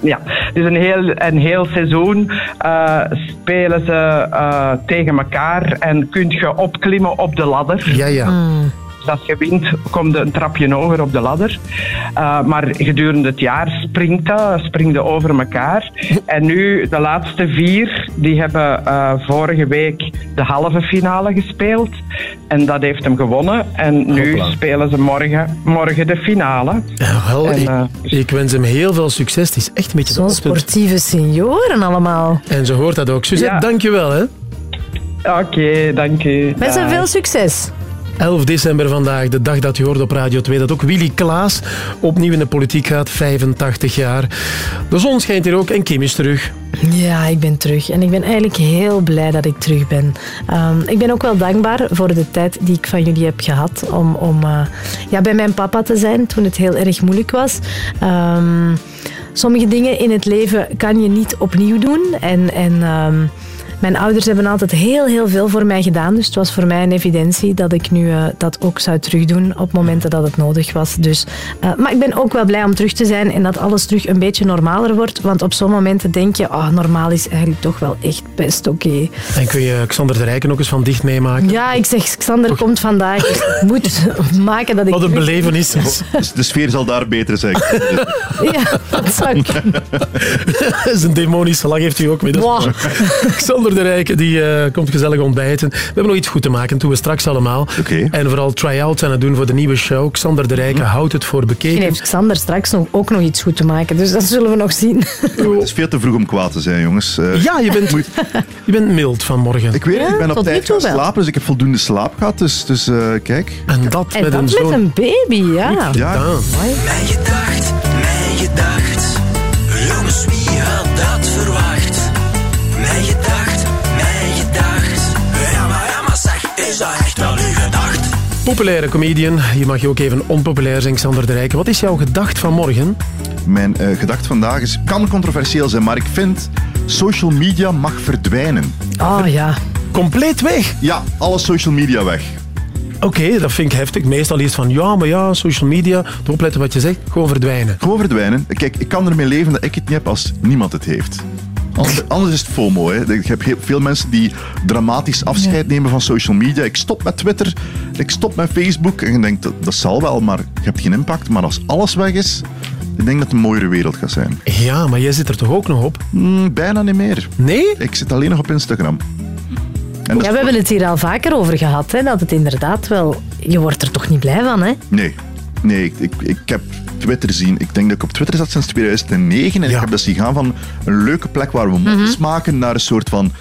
Ja, dus een heel, een heel seizoen eh, spelen ze eh, tegen elkaar en kun je opklimmen op de ladder. Ja, ja. Dus als je wint, komt een trapje hoger op de ladder. Uh, maar gedurende het jaar springt dat, springt dat over elkaar. (laughs) En nu, de laatste vier, die hebben uh, vorige week de halve finale gespeeld. En dat heeft hem gewonnen. En nu Hopla. spelen ze morgen, morgen de finale. Ja, wel, En, ik, eh, ik wens hem heel veel succes. Het is echt een beetje Zo'n sportieve senioren allemaal. En ze hoort dat ook. Suzette, Ja. dankjewel. Hè. Oké, dank u. Met veel succes. 11 december vandaag, de dag dat u hoort op Radio 2 dat ook Willy Klaas opnieuw in de politiek gaat, 85 jaar. De zon schijnt hier ook en Kim is terug. Ja, ik ben terug. En ik ben eigenlijk heel blij dat ik terug ben. Ehm, ik ben ook wel dankbaar voor de tijd die ik van jullie heb gehad om, om eh, ja, bij mijn papa te zijn toen het heel erg moeilijk was. Ehm, sommige dingen in het leven kan je niet opnieuw doen. En, en ehm, mijn ouders hebben altijd heel, heel veel voor mij gedaan. Dus het was voor mij een evidentie dat ik nu eh, dat ook zou terugdoen op momenten dat het nodig was. Dus, eh, maar ik ben ook wel blij om terug te zijn en dat alles terug een beetje normaler wordt. Want op zo'n momenten denk je, oh, normaal is eigenlijk toch wel echt best oké. En kun je Xander de Rijken ook eens van dicht meemaken? Ja, ik zeg, Xander komt vandaag. Dus ik (laughs) moet maken dat ik... Wat een belevenis is. (laughs) Dus de sfeer zal daar beter zijn. (laughs) Ja, dat zou kunnen. Zijn demonische lach heeft u ook mee. Dat Wow. Xander de Rijken die, eh, komt gezellig ontbijten. We hebben nog iets goed te maken, dat doen we straks allemaal. En vooral try-outs aan het doen voor de nieuwe show. Xander de Rijken houdt het voor Misschien bekeken. heeft Xander straks nog, ook nog iets goed te maken. Dus dat zullen we nog zien. (laughs) Het is veel te vroeg om kwaad te zijn, jongens. Eh, Ja, je bent, je bent mild vanmorgen. Ik weet het, ik ben op tijd gaan slapen, dus ik heb voldoende slaap gehad. Dus, dus eh, kijk. En dat En dat met een baby, ja. Ja. Mijn gedacht, mijn gedacht. Populaire comedian. Je mag je ook even onpopulair zijn, Xander de Rijken. Wat is jouw gedacht van morgen? Mijn eh gedacht vandaag is, kan controversieel zijn, maar ik vind social media mag verdwijnen. Oh ja. Compleet weg? Ja, alle social media weg. Oké, dat vind ik heftig. Meestal is het van, ja, maar ja, social media, te opletten wat je zegt, gewoon verdwijnen. Gewoon verdwijnen. Kijk, ik kan ermee leven dat ik het niet heb als niemand het heeft. Anders, anders is het FOMO. Hè. Ik heb heel veel mensen die dramatisch afscheid nemen van social media. Ik stop met Twitter, ik stop met Facebook. En je denkt, dat, dat zal wel, maar je hebt geen impact. Maar als alles weg is, ik denk dat het een mooiere wereld gaat zijn. Ja, maar jij zit er toch ook nog op? Mm, bijna niet meer. Nee? Ik zit alleen nog op Instagram. En Ja, we hebben het hier al vaker over gehad. Hè, dat het inderdaad wel... Je wordt er toch niet blij van, hè? Nee, nee ik, ik, ik heb Twitter zien. Ik denk dat ik op Twitter zat sinds 2009 en ik heb dat zien gaan van een leuke plek waar we mopjes maken naar een soort van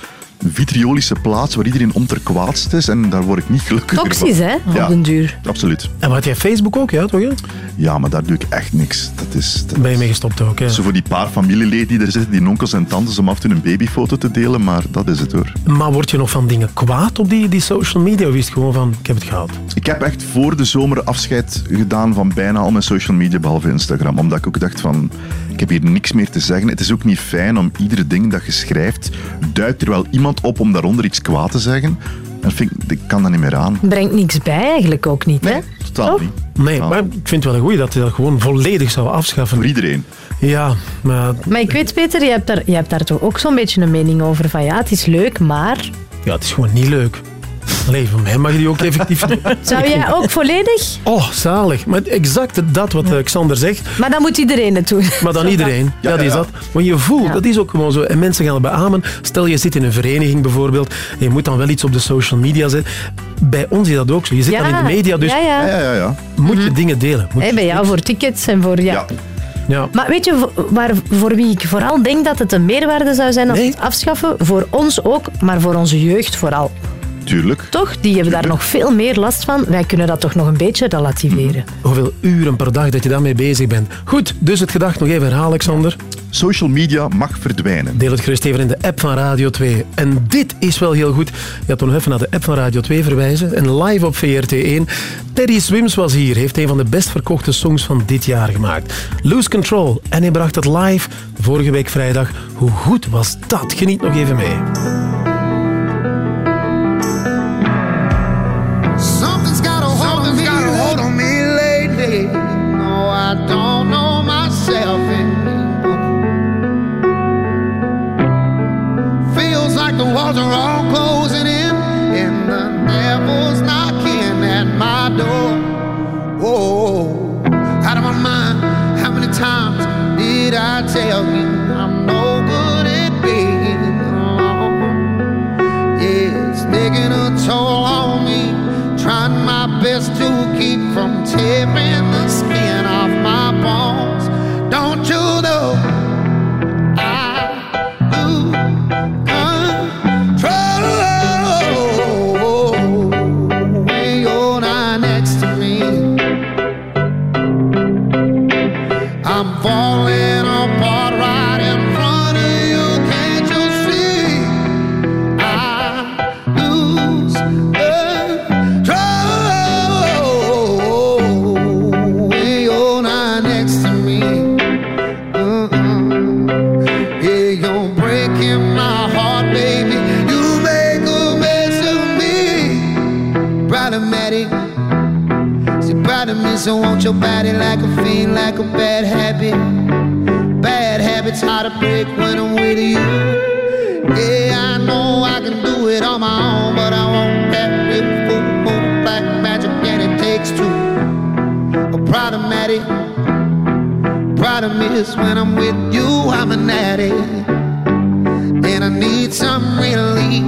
vitriolische plaats waar iedereen om ter kwaadst is en daar word ik niet gelukkiger van. Toxisch, hè? Ja, Op den duur. absoluut. En wat jij Facebook ook, ja, toch? hè? Ja, maar daar doe ik echt niks. Dat is... Dat Ben je mee gestopt ook, hè? Zo voor die paar familieleden die er zitten, die onkels en tantes, om af en toe een babyfoto te delen, maar dat is het hoor. Maar word je nog van dingen kwaad op die, die social media? Of is het gewoon van, ik heb het gehad? Ik heb echt voor de zomer afscheid gedaan van bijna al mijn social media, behalve Instagram. Omdat ik ook dacht van, ik heb hier niks meer te zeggen. Het is ook niet fijn om iedere ding dat je schrijft, duikt er wel iemand op om daaronder iets kwaad te zeggen. En vind ik, ik kan dat niet meer aan. Brengt niks bij eigenlijk ook niet, hè? Totaal niet. Nee, maar ik vind het wel een goeie dat je dat gewoon volledig zou afschaffen. Voor iedereen. Ja, maar Maar ik weet, Peter, je hebt daar, je hebt daar toch ook zo'n beetje een mening over. Van ja, het is leuk, maar... ja, het is gewoon niet leuk. Allee, voor mij mag je die ook effectief... (laughs) Zou jij ook volledig? Oh, zalig. Maar exact dat wat eh, Xander zegt. Maar dan moet iedereen het doen. Maar dan (laughs) iedereen. Ja, dat is dat. Want je voelt, dat is ook gewoon zo. En mensen gaan het beamen. Stel, je zit in een vereniging bijvoorbeeld. En je moet dan wel iets op de social media zetten. Bij ons is dat ook zo. Je zit Ja, dan in de media, dus ja, ja. Ja, ja, ja. moet je dingen delen. Moet Hè, bij jou voor tickets en voor... Ja. Ja. Ja. Maar weet je voor- waar, voor wie ik vooral denk dat het een meerwaarde zou zijn als het afschaffen? Voor ons ook, maar voor onze jeugd vooral. Tuurlijk. Toch? Die hebben daar nog veel meer last van. Wij kunnen dat toch nog een beetje relativeren. Hoeveel uren per dag dat je daarmee bezig bent. Goed, dus het gedacht nog even herhalen, Alexander. Social media mag verdwijnen. Deel het gerust even in de app van Radio 2. En dit is wel heel goed. Je had toch nog even naar de app van Radio 2 verwijzen. En live op VRT1. Teddy Swims was hier. Heeft een van de best verkochte songs van dit jaar gemaakt. Lose Control. En hij bracht het live vorige week vrijdag. Hoe goed was dat? Geniet nog even mee. Trying my best to keep from tearing so want your body like a fiend, like a bad habit. Bad habits hard to break when I'm with you. Yeah, I know I can do it on my own, but I want that moon black magic, and it takes two. A problematic. Problem is when I'm with you, I'm an addict. I need some relief.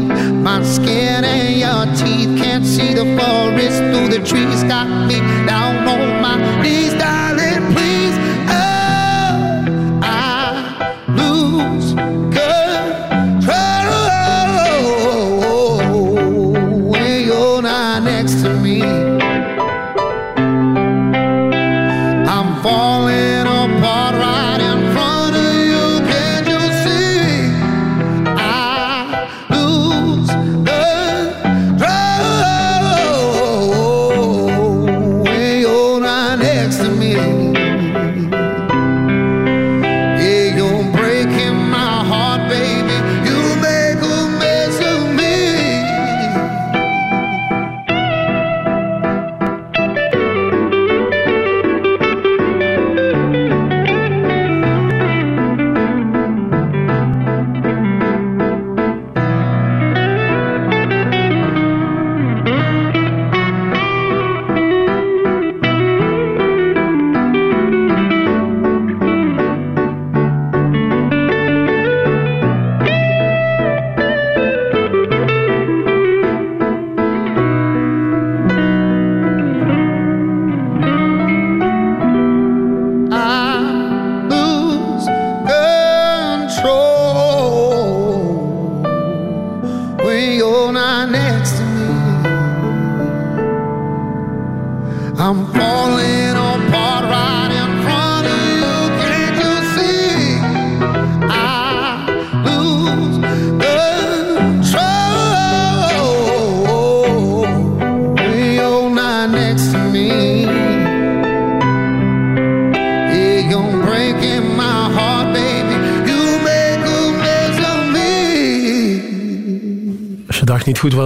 My skin and your teeth can't see the forest through the trees. Got me down on my knees,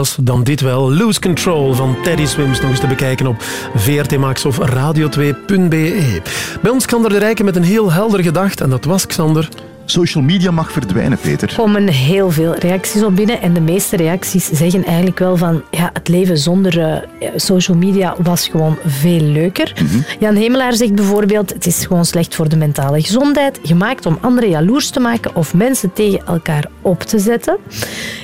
was, dan dit wel. Lose Control van Teddy Swims nog eens te bekijken op VRT Max of radio2.be. Bij ons kan er de rijken met een heel helder gedacht en dat was Xander. social media mag verdwijnen, Peter. Er komen heel veel reacties op binnen en de meeste reacties zeggen eigenlijk wel van ja, het leven zonder eh, social media was gewoon veel leuker. Jan Hemelaar zegt bijvoorbeeld het is gewoon slecht voor de mentale gezondheid, gemaakt om anderen jaloers te maken of mensen tegen elkaar op te zetten.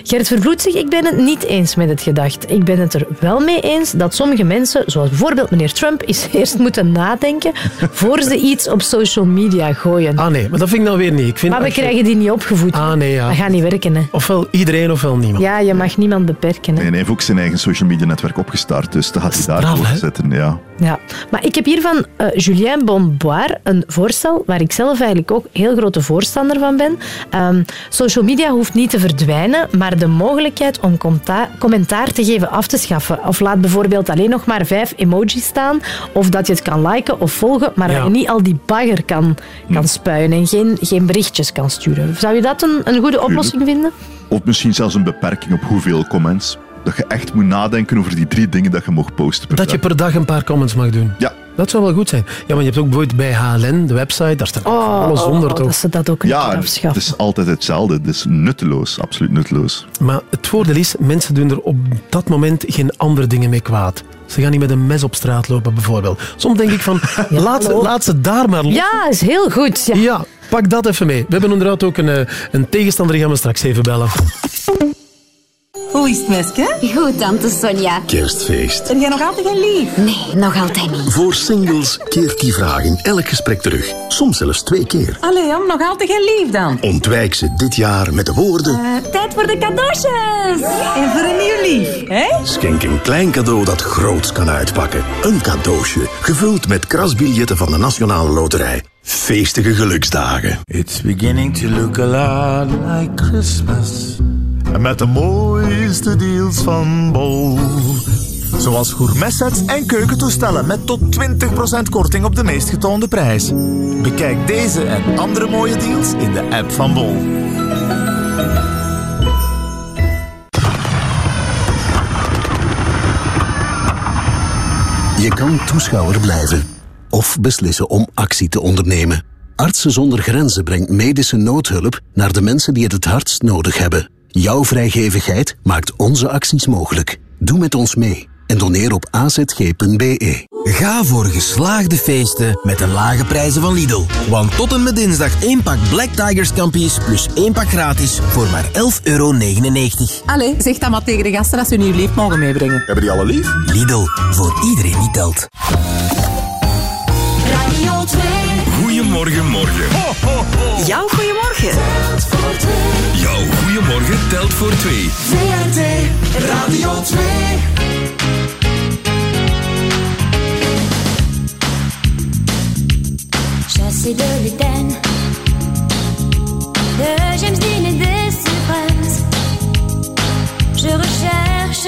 Gert Vervloed zegt ik ben het niet eens met het gedacht. Ik ben het er wel mee eens dat sommige mensen, zoals bijvoorbeeld meneer Trump, eens (laughs) eerst moeten nadenken voor ze iets op social media gooien. Ah nee, maar dat vind ik nou weer niet. Ik vind Maar we krijgen die niet opgevoed. Ah nee, ja. Dat gaat niet werken. Hè. Ofwel iedereen ofwel niemand. Ja, je mag niemand beperken. Hè. En hij heeft ook zijn eigen social media netwerk opgestart, dus dat gaat hij daar Straf, hè? doorzetten. Ja. Ja, maar ik heb hier van eh, Julien Bonboir een voorstel waar ik zelf eigenlijk ook heel grote voorstander van ben. Ehm, social media hoeft niet te verdwijnen, maar de mogelijkheid om commenta- commentaar te geven af te schaffen. Of laat bijvoorbeeld alleen nog maar vijf emojis staan, of dat je het kan liken of volgen, maar Ja. dat je niet al die bagger kan, kan spuien en geen, geen berichtjes kan sturen. Zou je dat een, een goede oplossing vinden? Of misschien zelfs een beperking op hoeveel comments. Dat je echt moet nadenken over die drie dingen dat je mag posten per Dat je per dag een paar comments mag doen. Ja. Dat zou wel goed zijn. Ja, maar je hebt ook bijvoorbeeld bij HLN, de website, daar staat Oh, alles onder oh, toch? dat ze dat ook Ja, het is altijd hetzelfde. Het is nutteloos, absoluut nutteloos. Maar het voordeel is, mensen doen er op dat moment geen andere dingen mee kwaad. Ze gaan niet met een mes op straat lopen, bijvoorbeeld. Soms denk ik van, (laughs) laat, ze, laat ze daar maar los. Ja, is heel goed. Ja. Ja, pak dat even mee. We hebben inderdaad ook een, eh, een tegenstander, die gaan we straks even bellen. Hoe is het, meisje? Goed, tante Sonja. Kerstfeest. Ben jij nog altijd geen lief? Nee, nog altijd niet. Voor singles keert die vraag in elk gesprek terug. Soms zelfs twee keer. Allee, om nog altijd geen lief dan. Ontwijk ze dit jaar met de woorden... Eh, tijd voor de cadeautjes. En voor een nieuw lief, hè? Schenk een klein cadeau dat groots kan uitpakken. Een cadeautje, gevuld met krasbiljetten van de Nationale Loterij. Feestige geluksdagen. It's beginning to look a lot like Christmas. Met de mooiste deals van Bol. Zoals gourmetsets en keukentoestellen met tot 20% korting op de meest getoonde prijs. Bekijk deze en andere mooie deals in de app van Bol. Je kan toeschouwer blijven. Of beslissen om actie te ondernemen. Artsen zonder Grenzen brengt medische noodhulp naar de mensen die het het hardst nodig hebben. Jouw vrijgevigheid maakt onze acties mogelijk. Doe met ons mee en doneer op azg.be. Ga voor geslaagde feesten met de lage prijzen van Lidl. Want tot en met dinsdag één pak Black Tigers Campies plus één pak gratis voor maar 11,99 euro. Allee, zeg dat maar tegen de gasten dat ze hun nieuw lief mogen meebrengen. Hebben die alle lief? Lidl, voor iedereen die telt. Radio 2. Goedemorgen, morgen. Jouw goeiemorgen. Jouw goedemorgen telt voor twee. VRT Radio 2. Chassé de l'Éden, de James Dean et des Supremes. Je recherche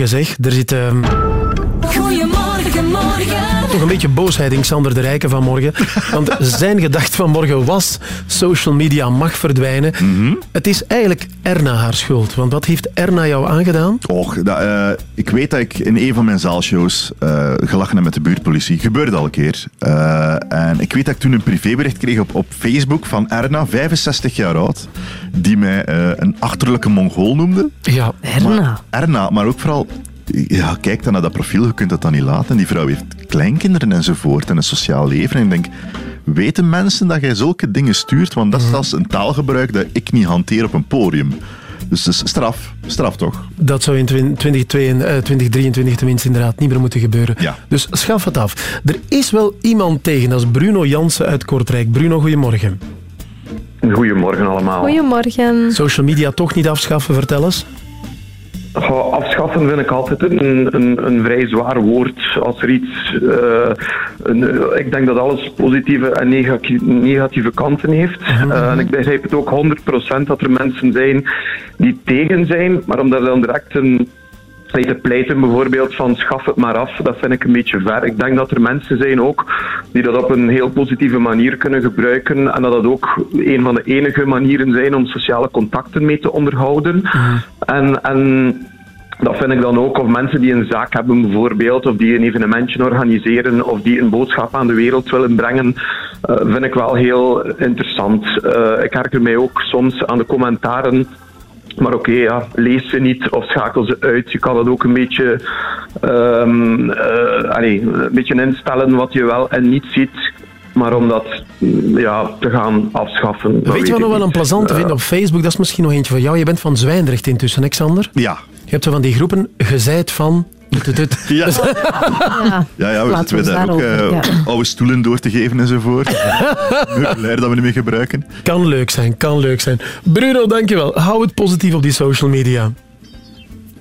Goedemorgen zeg. Er zit ehm, Goedemorgen, morgen. toch een beetje boosheid in Xander de Rijken vanmorgen. (laughs) Want zijn gedacht vanmorgen was social media mag verdwijnen. Het is eigenlijk Erna haar schuld. Want wat heeft Erna jou aangedaan? Och, dat, eh, ik weet dat ik in een van mijn zaalshows eh, gelachen heb met de buurtpolitie. Gebeurde al een keer. Eh, en ik weet dat ik toen een privébericht kreeg op, op Facebook van Erna, 65 jaar oud, die mij eh, een achterlijke Mongool noemde. Ja, Erna. Erna, maar ook vooral... Ja, kijk dan naar dat profiel, je kunt dat dan niet laten. Die vrouw heeft kleinkinderen enzovoort en een sociaal leven. En ik denk, weten mensen dat jij zulke dingen stuurt? Want dat is zelfs een taalgebruik dat ik niet hanteer op een podium. Dus dat is straf. Straf toch? Dat zou in 2022, eh, 2023 tenminste inderdaad niet meer moeten gebeuren. Dus schaf het af. Er is wel iemand tegen, dat is Bruno Jansen uit Kortrijk. Bruno, goedemorgen. Goedemorgen allemaal. Goedemorgen. Social media toch niet afschaffen, vertel eens. Goh, afschaffen vind ik altijd een, een, een vrij zwaar woord. Als er iets. eh, een, ik denk dat alles positieve en negati- negatieve kanten heeft. Eh, en ik begrijp het ook 100% dat er mensen zijn die tegen zijn, maar om daar dan direct een. Te pleiten bijvoorbeeld van schaf het maar af, dat vind ik een beetje ver. Ik denk dat er mensen zijn ook die dat op een heel positieve manier kunnen gebruiken en dat dat ook een van de enige manieren zijn om sociale contacten mee te onderhouden. En, en dat vind ik dan ook, of mensen die een zaak hebben bijvoorbeeld, of die een evenementje organiseren, of die een boodschap aan de wereld willen brengen, eh, vind ik wel heel interessant. Eh, ik herken mij ook soms aan de commentaren maar oké, ja, lees ze niet of schakel ze uit. Je kan het ook een beetje, ehm, eh, allee, een beetje instellen wat je wel en niet ziet. Maar om dat mm, ja, te gaan afschaffen. dat Weet je wat nog wel een plezante Eh, vind op Facebook? Dat is misschien nog eentje van jou. Je bent van Zwijndrecht intussen, Alexander. Ja. Je hebt zo van die groepen gezeid van... Ja. Dus- Ja, ja we Laten zitten we daar ook eh, ja. oude stoelen door te geven enzovoort. Meubilair dat we niet meer gebruiken. Kan leuk zijn, kan leuk zijn. Bruno, dankjewel. Hou het positief op die social media.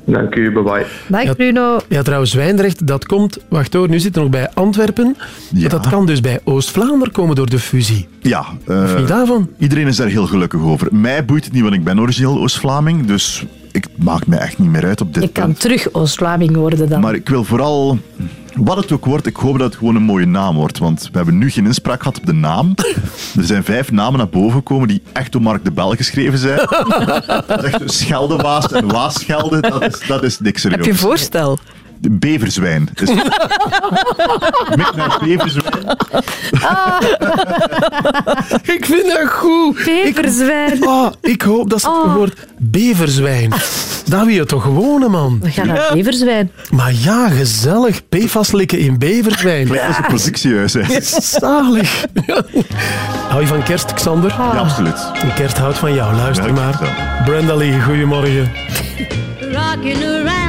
Dank u, bye bye. Dag Bruno. Ja, trouwens, Zwijndrecht, dat komt... Wacht hoor, nu zit het nog bij Antwerpen. Maar Dat kan dus bij Oost-Vlaanderen komen door de fusie. Ja. eh, vind je daarvan? Iedereen is daar heel gelukkig over. Mij boeit het niet, want ik ben origineel Oost-Vlaming. Dus ik maak me echt niet meer uit op dit Je kan terug Oost-Vlaming worden dan. Maar ik wil vooral, wat het ook wordt, ik hoop dat het gewoon een mooie naam wordt. Want we hebben nu geen inspraak gehad op de naam. Er zijn vijf namen naar boven gekomen die echt door Mark de Bel geschreven zijn. (laughs) Dat is echt Scheldewaas en Waasschelde, dat is, dat is niks serieus. Heb je een voorstel? De Beverzwijn. Dus, (laughs) Mik naar Beverzwijn. Ik vind dat goed. Beverzwijn. Ik, oh, ik hoop dat ze het woord beverzwijn. Dat wil je toch wonen, man? We gaan naar Beverzwijn. Maar ja, gezellig. PFAS likken in beverzwijn. Klinkt als een productiehuis, hè. Zalig. Hou je van kerst, Xander? Ja, absoluut. De kerst houdt van jou. Luister maar. Brenda Lee, goedemorgen. Rocking around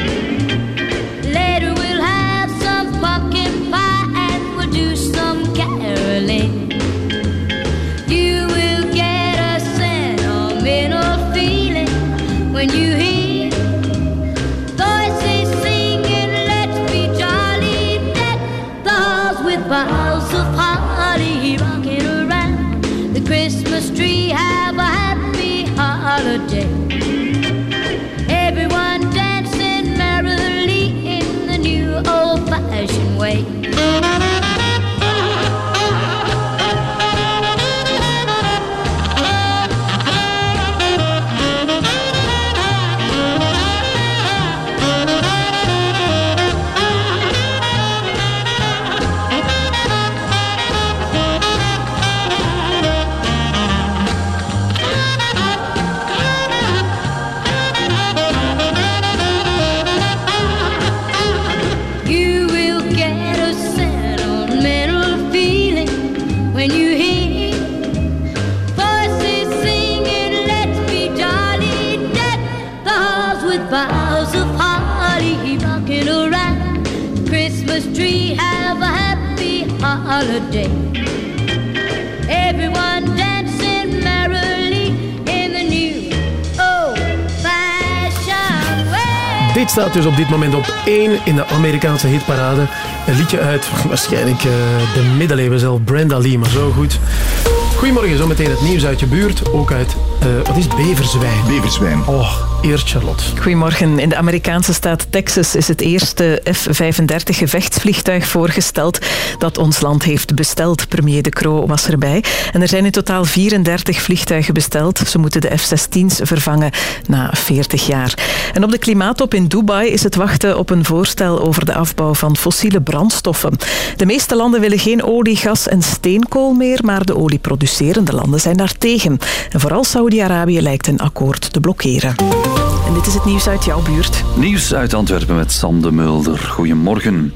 Staat dus op dit moment op 1 in de Amerikaanse hitparade. Een liedje uit (laughs) waarschijnlijk eh, de middeleeuwen zelf, Brenda Lee, maar zo goed. Goedemorgen, zometeen het nieuws uit je buurt. Ook uit, eh, wat is het? Beverzwijn. Beverzwijn. Oh, Charlotte. Goedemorgen. In de Amerikaanse staat Texas is het eerste F-35 gevechtsvliegtuig voorgesteld dat ons land heeft besteld. Premier De Croo was erbij. En er zijn in totaal 34 vliegtuigen besteld. Ze moeten de F-16's vervangen na 40 jaar. En op de klimaattop in Dubai is het wachten op een voorstel over de afbouw van fossiele brandstoffen. De meeste landen willen geen olie, gas en steenkool meer, maar de olieproducerende landen zijn daar tegen. En vooral Saudi-Arabië lijkt een akkoord te blokkeren. Dit is het nieuws uit jouw buurt. Nieuws uit Antwerpen met Sam de Mulder. Goedemorgen.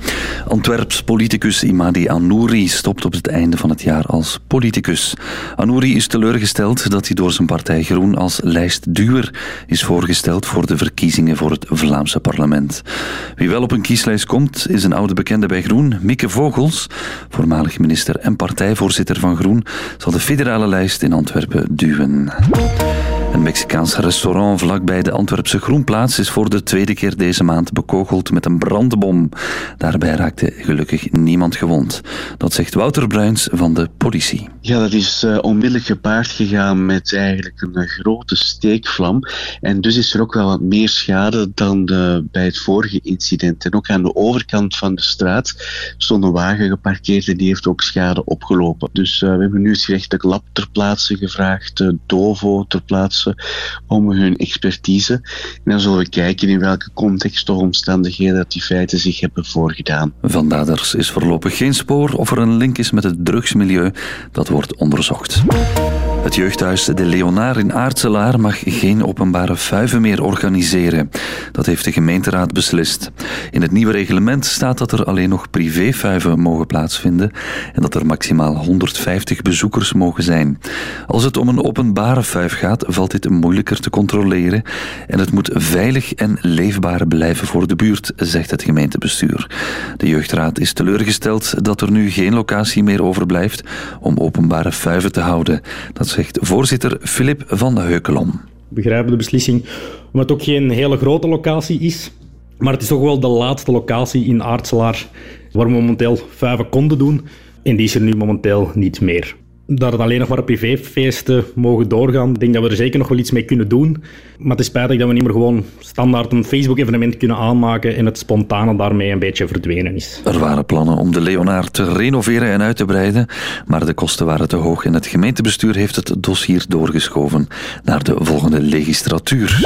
Antwerps politicus Imadi Anouri stopt op het einde van het jaar als politicus. Anouri is teleurgesteld dat hij door zijn partij Groen als lijstduwer is voorgesteld voor de verkiezingen voor het Vlaamse parlement. Wie wel op een kieslijst komt, is een oude bekende bij Groen, Mieke Vogels. Voormalig minister en partijvoorzitter van Groen zal de federale lijst in Antwerpen duwen. Een Mexicaans restaurant vlakbij de Antwerpse Groenplaats is voor de tweede keer deze maand bekogeld met een brandbom. Daarbij raakte gelukkig niemand gewond. Dat zegt Wouter Bruins van de politie. Ja, dat is eh, onmiddellijk gepaard gegaan met eigenlijk een eh, grote steekvlam. En dus is er ook wel wat meer schade dan eh, bij het vorige incident. En ook aan de overkant van de straat stond een wagen geparkeerd en die heeft ook schade opgelopen. Dus we hebben nu het gerechtelijk lab ter plaatse gevraagd, Dovo ter plaatse, om hun expertise. En dan zullen we kijken in welke context of omstandigheden dat die feiten zich hebben voorgedaan. Van daders is voorlopig geen spoor of er een link is met het drugsmilieu. Dat wordt onderzocht. Het jeugdhuis De Leonaar in Aartselaar mag geen openbare vuiven meer organiseren. Dat heeft de gemeenteraad beslist. In het nieuwe reglement staat dat er alleen nog privévuiven mogen plaatsvinden en dat er maximaal 150 bezoekers mogen zijn. Als het om een openbare vuif gaat, valt dit moeilijker te controleren en het moet veilig en leefbaar blijven voor de buurt, zegt het gemeentebestuur. De jeugdraad is teleurgesteld dat er nu geen locatie meer overblijft om openbare vuiven te houden. Dat zegt voorzitter Filip van de Heukelom. We begrijpen de beslissing, omdat het ook geen hele grote locatie is. Maar het is toch wel de laatste locatie in Aartselaar waar we momenteel vuiven konden doen. En die is er nu momenteel niet meer dat het alleen nog maar privéfeesten mogen doorgaan. Ik denk dat we er zeker nog wel iets mee kunnen doen. Maar het is spijtig dat we niet meer gewoon standaard een Facebook-evenement kunnen aanmaken en het spontane daarmee een beetje verdwenen is. Er waren plannen om de Leonard te renoveren en uit te breiden, maar de kosten waren te hoog en het gemeentebestuur heeft het dossier doorgeschoven naar de volgende legislatuur.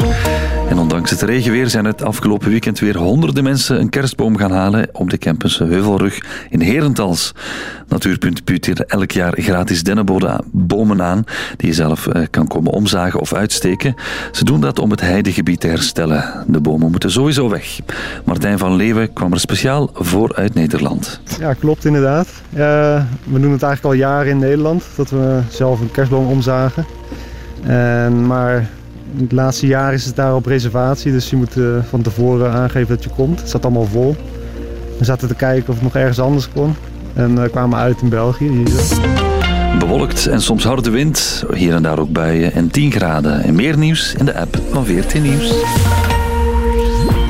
En ondanks het regenweer zijn het afgelopen weekend weer honderden mensen een kerstboom gaan halen op de campus Heuvelrug in Herentals. Natuurpunt hier elk jaar gratis dennenbomen aan die je zelf eh, kan komen omzagen of uitsteken. Ze doen dat om het heidegebied te herstellen. De bomen moeten sowieso weg. Martijn van Leeuwen kwam er speciaal voor uit Nederland. Ja, klopt inderdaad. We doen het eigenlijk al jaren in Nederland, dat we zelf een kerstboom omzagen. En, maar het laatste jaar is het daar op reservatie, dus je moet uh, van tevoren aangeven dat je komt. Het staat allemaal vol. We zaten te kijken of het nog ergens anders kon. En uh, kwamen uit in België. Hier. Bewolkt en soms harde wind, hier en daar ook buien en 10 graden. En meer nieuws in de app van 14 Nieuws.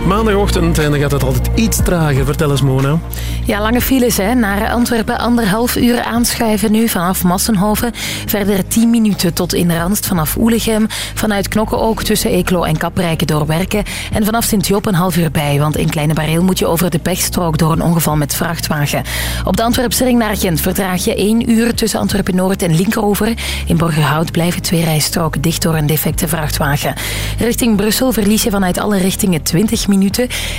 Maandagochtend en dan gaat het altijd iets trager. Vertel eens, Mona. Ja, lange files hè. naar Antwerpen. Anderhalf uur aanschuiven nu vanaf Massenhoven. Verder 10 minuten tot in Randst vanaf Oelegem. Vanuit Knokken ook tussen Eeklo en Kaprijke doorwerken. En vanaf Sint-Job een half uur bij. Want in Kleine Bareel moet je over de pechstrook door een ongeval met vrachtwagen. Op de Antwerpse ring naar Gent vertraag je 1 uur tussen Antwerpen-Noord en Linkeroever. In Borgerhout blijven twee rijstroken dicht door een defecte vrachtwagen. Richting Brussel verlies je vanuit alle richtingen 20 minuten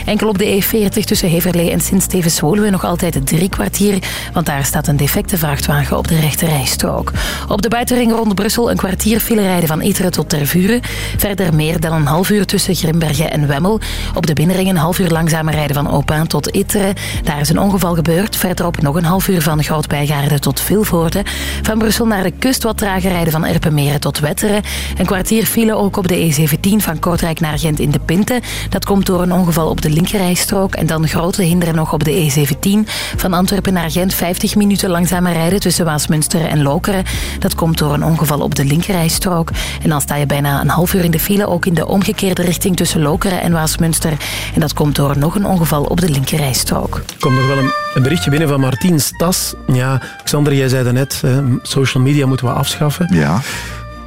Enkel op de E40 tussen Heverlee en Sint-Stevens-Woluwe nog altijd drie kwartier, want daar staat een defecte vrachtwagen op de rechterrijstrook. Op de buitenring rond Brussel een kwartier file rijden van Iteren tot Tervuren. Verder meer dan een half uur tussen Grimbergen en Wemmel. Op de binnenring een half uur langzamer rijden van Opaan tot Iteren. Daar is een ongeval gebeurd. Verderop nog een half uur van Grootbijgaarde tot Vilvoorde. Van Brussel naar de kust wat trager rijden van Erpenmeren tot Wetteren. Een kwartier file ook op de E17 van Kortrijk naar Gent in de Pinte. Dat komt door een ongeval op de linkerrijstrook en dan grote hinderen nog op de E17 A10 van Antwerpen naar Gent 50 minuten langzamer rijden tussen Waasmunster en Lokeren. Dat komt door een ongeval op de linkerrijstrook. En dan sta je bijna een half uur in de file, ook in de omgekeerde richting tussen Lokeren en Waasmunster. En dat komt door nog een ongeval op de linkerrijstrook. Er komt nog wel een, een berichtje binnen van Martien Stas. Ja, Xander, jij zei net, hè, social media moeten we afschaffen. Ja.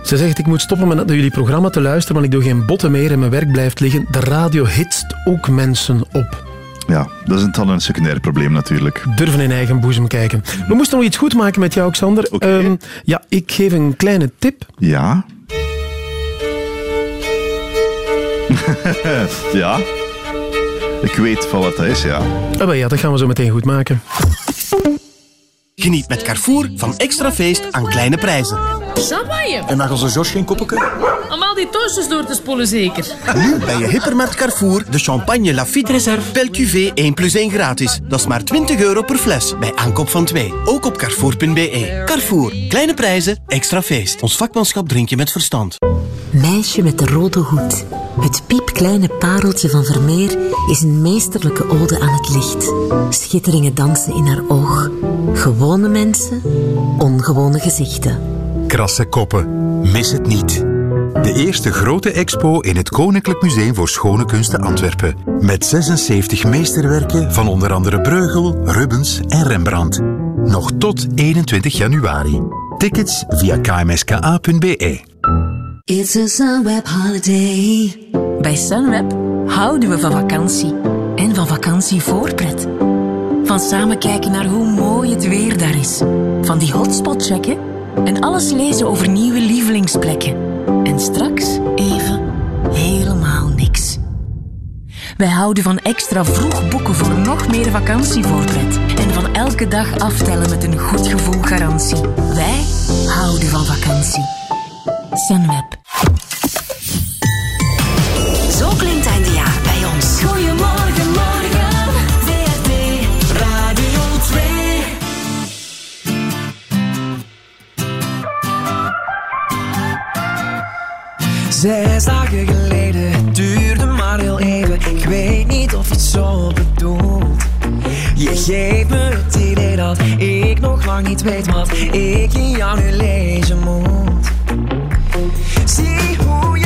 Ze zegt, ik moet stoppen met naar jullie programma te luisteren, want ik doe geen botten meer en mijn werk blijft liggen. De radio hitst ook mensen op. Ja, dat is dan een secundair probleem natuurlijk. Durven in eigen boezem kijken. We moesten nog iets goed maken met jou, Xander. Ehm, ja, ik geef een kleine tip. Ja. (laughs) ja. Ik weet van wat dat is, ja. Ah, ja, dat gaan we zo meteen goed maken. Geniet met Carrefour van extra feest aan kleine prijzen. Champagne. En mag onze Jos geen koppeke? Om al die toastjes door te spoelen zeker. Nu bij je hypermarkt Carrefour de champagne Lafite Reserve Belle Cuvée 1 plus 1 gratis. Dat is maar 20 euro per fles bij aankoop van 2. Ook op carrefour.be. Carrefour. Kleine prijzen, extra feest. Ons vakmanschap drink je met verstand. Meisje met de rode hoed. Het piepkleine pareltje van Vermeer is een meesterlijke ode aan het licht. Schitteringen dansen in haar oog. Gewone mensen, ongewone gezichten. Krasse koppen. Mis het niet. De eerste grote expo in het Koninklijk Museum voor Schone Kunsten Antwerpen. Met 76 meesterwerken van onder andere Breugel, Rubens en Rembrandt. Nog tot 21 januari. Tickets via kmska.be. It's a Sunweb holiday. Bij Sunweb houden we van vakantie. En van vakantie voorpret. Van samen kijken naar hoe mooi het weer daar is. Van die hotspot checken. En alles lezen over nieuwe lievelingsplekken. En straks even helemaal niks. Wij houden van extra vroeg boeken voor nog meer vakantievoorpret. En van elke dag aftellen met een goed gevoel garantie. Wij houden van vakantie. Sunweb. Zo klinkt het jaar bij ons. Goedemorgen, Zes dagen geleden, het duurde maar heel even. Ik weet niet of je het zo bedoelt. Je geeft me het idee dat ik nog lang niet weet wat ik in jou nu lezen moet. Zie hoe jij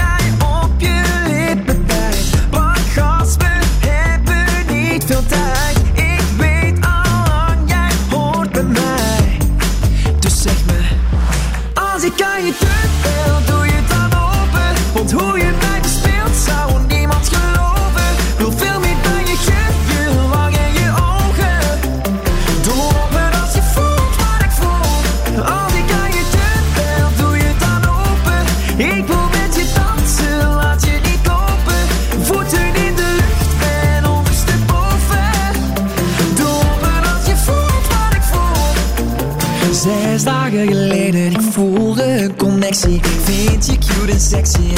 connectie. Vind je cute en sexy.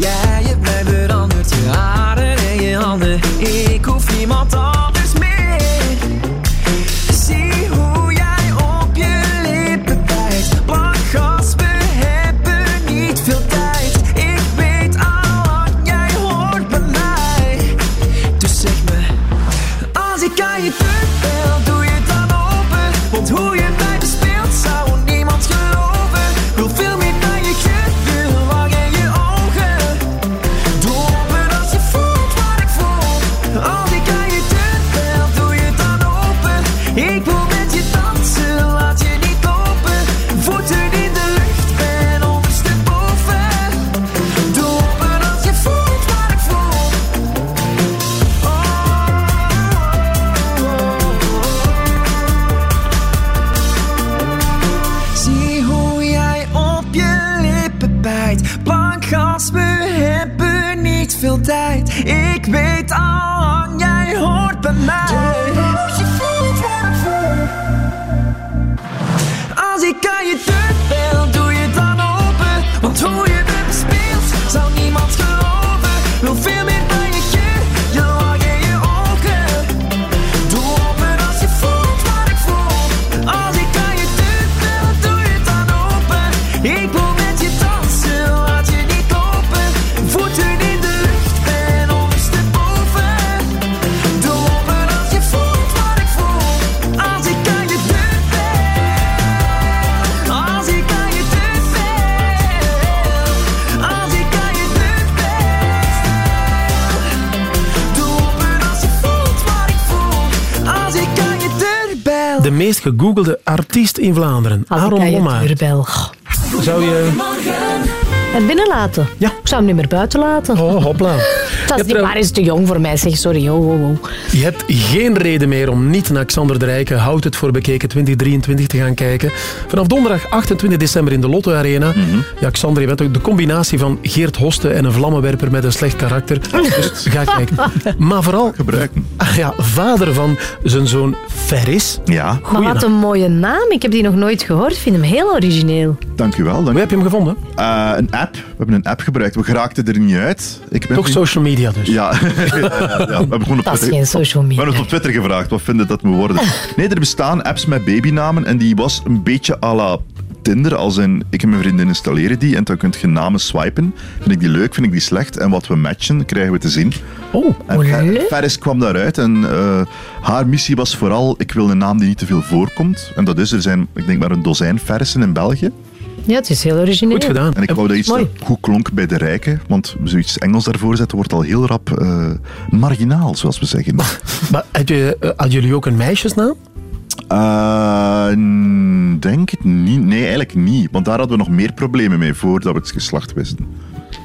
Jij hebt mij meest gegoogelde artiest in Vlaanderen. Je Lommaert. Zou je... En binnenlaten? Ja. Ik zou hem niet meer buiten laten. Oh, hopla. (laughs) Dat is niet waar, is te jong voor mij. Zeg, sorry. Oh, oh, oh. Je hebt geen reden meer om niet naar Xander de Rijke Houd het voor bekeken 2023 te gaan kijken. Vanaf donderdag 28 december in de Lotto Arena. Ja, Xander, je bent ook de combinatie van Geert Hoste en een vlammenwerper met een slecht karakter. Dus ga (laughs) kijken. Maar vooral... Gebruiken. Ja, vader van zijn zoon Ferris. Ja. Maar wat een mooie naam. Ik heb die nog nooit gehoord. Ik vind hem heel origineel. Dank u wel. Dank Hoe heb je hem gevonden? Eh, een app. We hebben een app gebruikt. We geraakten er niet uit. Ik ben Toch social media dus. (laughs) Ja. ja, ja, we hebben gewoon op Dat is Twitter- geen social We media. hebben op Twitter gevraagd, wat vinden dat moet worden? Nee, er bestaan apps met babynamen en die was een beetje à la Tinder. Als in, ik en mijn vriendin installeren die en dan kun je namen swipen. Vind ik die leuk, vind ik die slecht? En wat we matchen, krijgen we te zien. Oh, en Fer- Ferris kwam daaruit en eh, haar missie was vooral, ik wil een naam die niet te veel voorkomt. En dat is, er zijn, ik denk maar een dozijn Ferrissen in België. Ja, het is heel origineel. En ik wou dat iets Mooi. dat goed klonk bij de rijken, want zoiets Engels daarvoor zetten wordt al heel rap eh, marginaal, zoals we zeggen. Maar had je, eh, hadden jullie ook een meisjesnaam? Eh, denk het niet. Nee, eigenlijk niet. Want daar hadden we nog meer problemen mee voordat we het geslacht wisten.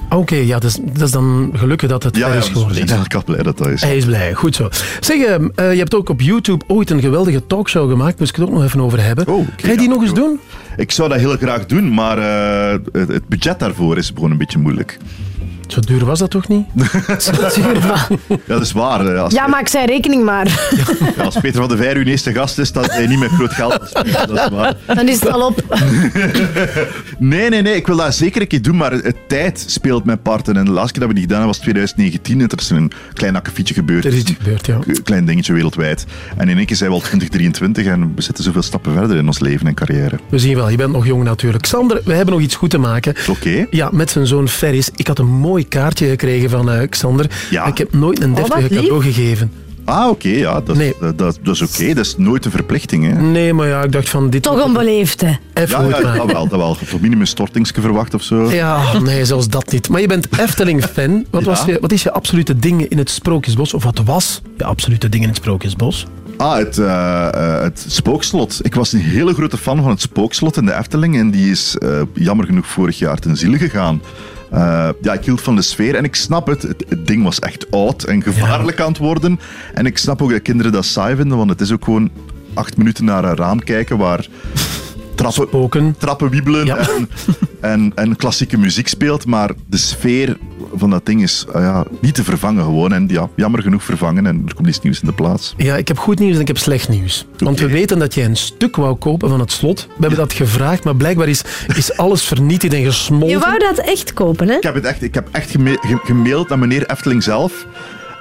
Oké, ja, dat is, dat is dan gelukkig dat het Ja, ja, Ferris dus geworden zijn is. eigenlijk al blij dat dat is. Hij is blij, goed zo. Zeg, eh, eh, je hebt ook op YouTube ooit een geweldige talkshow gemaakt, moest ik het ook nog even over hebben. Ga je die nog eens doen? Ik zou dat heel graag doen, maar eh, het budget daarvoor is gewoon een beetje moeilijk. Zo duur was dat toch niet? (laughs) Ja, dat is waar. eh, Als, Ja, maak zijn rekening maar. ja, als Peter van de Veer uw eerste gast is, dat hij niet met groot geld. Dat is waar. Dan is het al op. (laughs) Nee, nee, nee. Ik wil dat zeker een keer doen, maar het tijd speelt mijn part. En de laatste keer dat we die gedaan hebben was 2019. En er is een klein akkefietje gebeurd. Er is iets gebeurd, ja. Een klein dingetje wereldwijd. En in één keer zijn we al 2023 en we zitten zoveel stappen verder in ons leven en carrière. We zien wel, je bent nog jong natuurlijk. Sander, we hebben nog iets goed te maken. Oké. Ja, met zijn zoon Ferris. Ik had een mooi kaartje gekregen van eh, Xander. Ja. Ik heb nooit een Oh, deftige lief. cadeau gegeven. Ah, oké, ja. Dat, is- dat, dat, dat is oké. Dat is nooit een verplichting, hè. Nee, maar ja, ik dacht van dit... Toch onbeleefd, hè? Even Ja, ja, wel, dat wel. Toch minimum een stortingsje verwacht of zo. Ja, nee, zelfs dat niet. Maar je bent Efteling-fan. Wat, Ja. was je, wat is je absolute ding in het Sprookjesbos? Of wat was je absolute ding in het Sprookjesbos? Ah, het, eh, eh, het spookslot. Ik was een hele grote fan van het spookslot in de Efteling. En die is eh, jammer genoeg vorig jaar ten ziele gegaan. Eh, ja, ik hield van de sfeer en ik snap het. Het, het ding was echt oud en gevaarlijk aan het worden. En ik snap ook dat kinderen dat saai vinden, want het is ook gewoon acht minuten naar een raam kijken waar (laughs) trappen, trappen wiebelen en, en, en klassieke muziek speelt. Maar de sfeer van dat ding is ah ja, niet te vervangen gewoon. En ja, jammer genoeg vervangen en er komt iets nieuws in de plaats. Ja, ik heb goed nieuws en ik heb slecht nieuws. Want we weten dat jij een stuk wou kopen van het slot. We hebben dat gevraagd, maar blijkbaar is, is alles vernietigd en gesmolten. Je wou dat echt kopen, hè? Ik heb het echt, ik heb echt gemaild naar meneer Efteling zelf.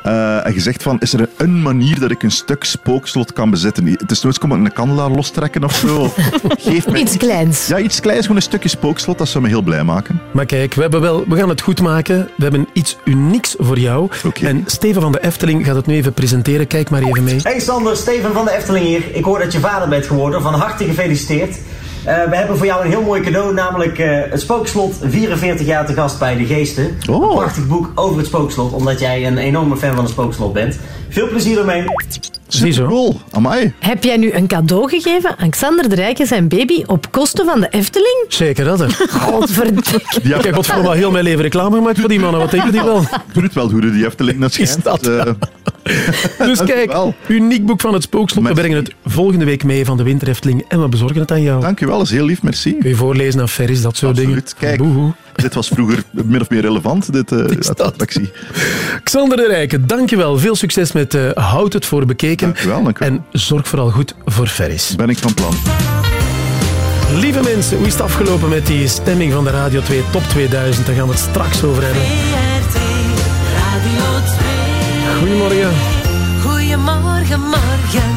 Eh, en gezegd van, is er een manier dat ik een stuk spookslot kan bezitten? Het is nooit komen een kandelaar lostrekken of zo. (laughs) Geef mij Iets kleins. Ja, iets kleins, gewoon een stukje spookslot. Dat zou me heel blij maken. Maar kijk, we, hebben wel, we gaan het goed maken. We hebben iets unieks voor jou. En Steven van de Efteling gaat het nu even presenteren. Kijk maar even mee. Hey Sander, Steven van de Efteling hier. Ik hoor dat je vader bent geworden. Van harte gefeliciteerd. Eh, we hebben voor jou een heel mooi cadeau, namelijk eh, het Spookslot 44 jaar te gast bij de Geesten. Een prachtig boek over het Spookslot, omdat jij een enorme fan van het Spookslot bent. Veel plezier ermee. Ziezo. Cool, amai. Heb jij nu een cadeau gegeven aan Xander de Rijke zijn baby op kosten van de Efteling? Zeker dat, hè. Godverdikke. Ja, kijk, wat voor wel heel mijn leven reclame gemaakt voor die mannen. Wat denken die wel? (laughs) Doe het wel, hoe die Efteling dat schijnt. dat Eh, Dus kijk, uniek boek van het Spookslot. We brengen het volgende week mee van de Winter Efteling en we bezorgen het aan jou. Dankjewel, dat is heel lief, merci. Kun je voorlezen aan Ferris, dat soort dingen. Kijk, Boehoe. Dit was vroeger min of meer relevant, dit uh, attractie. Xander de Rijke, dankjewel. Veel succes met eh, Houd het voor bekeken. Dankjewel, dankjewel. En zorg vooral goed voor Ferris. Ben ik van plan. Lieve mensen, hoe is het afgelopen met die stemming van de Radio 2 Top 2000? Daar gaan we het straks over hebben. Radio 2. Goedemorgen. Goedemorgen, morgen.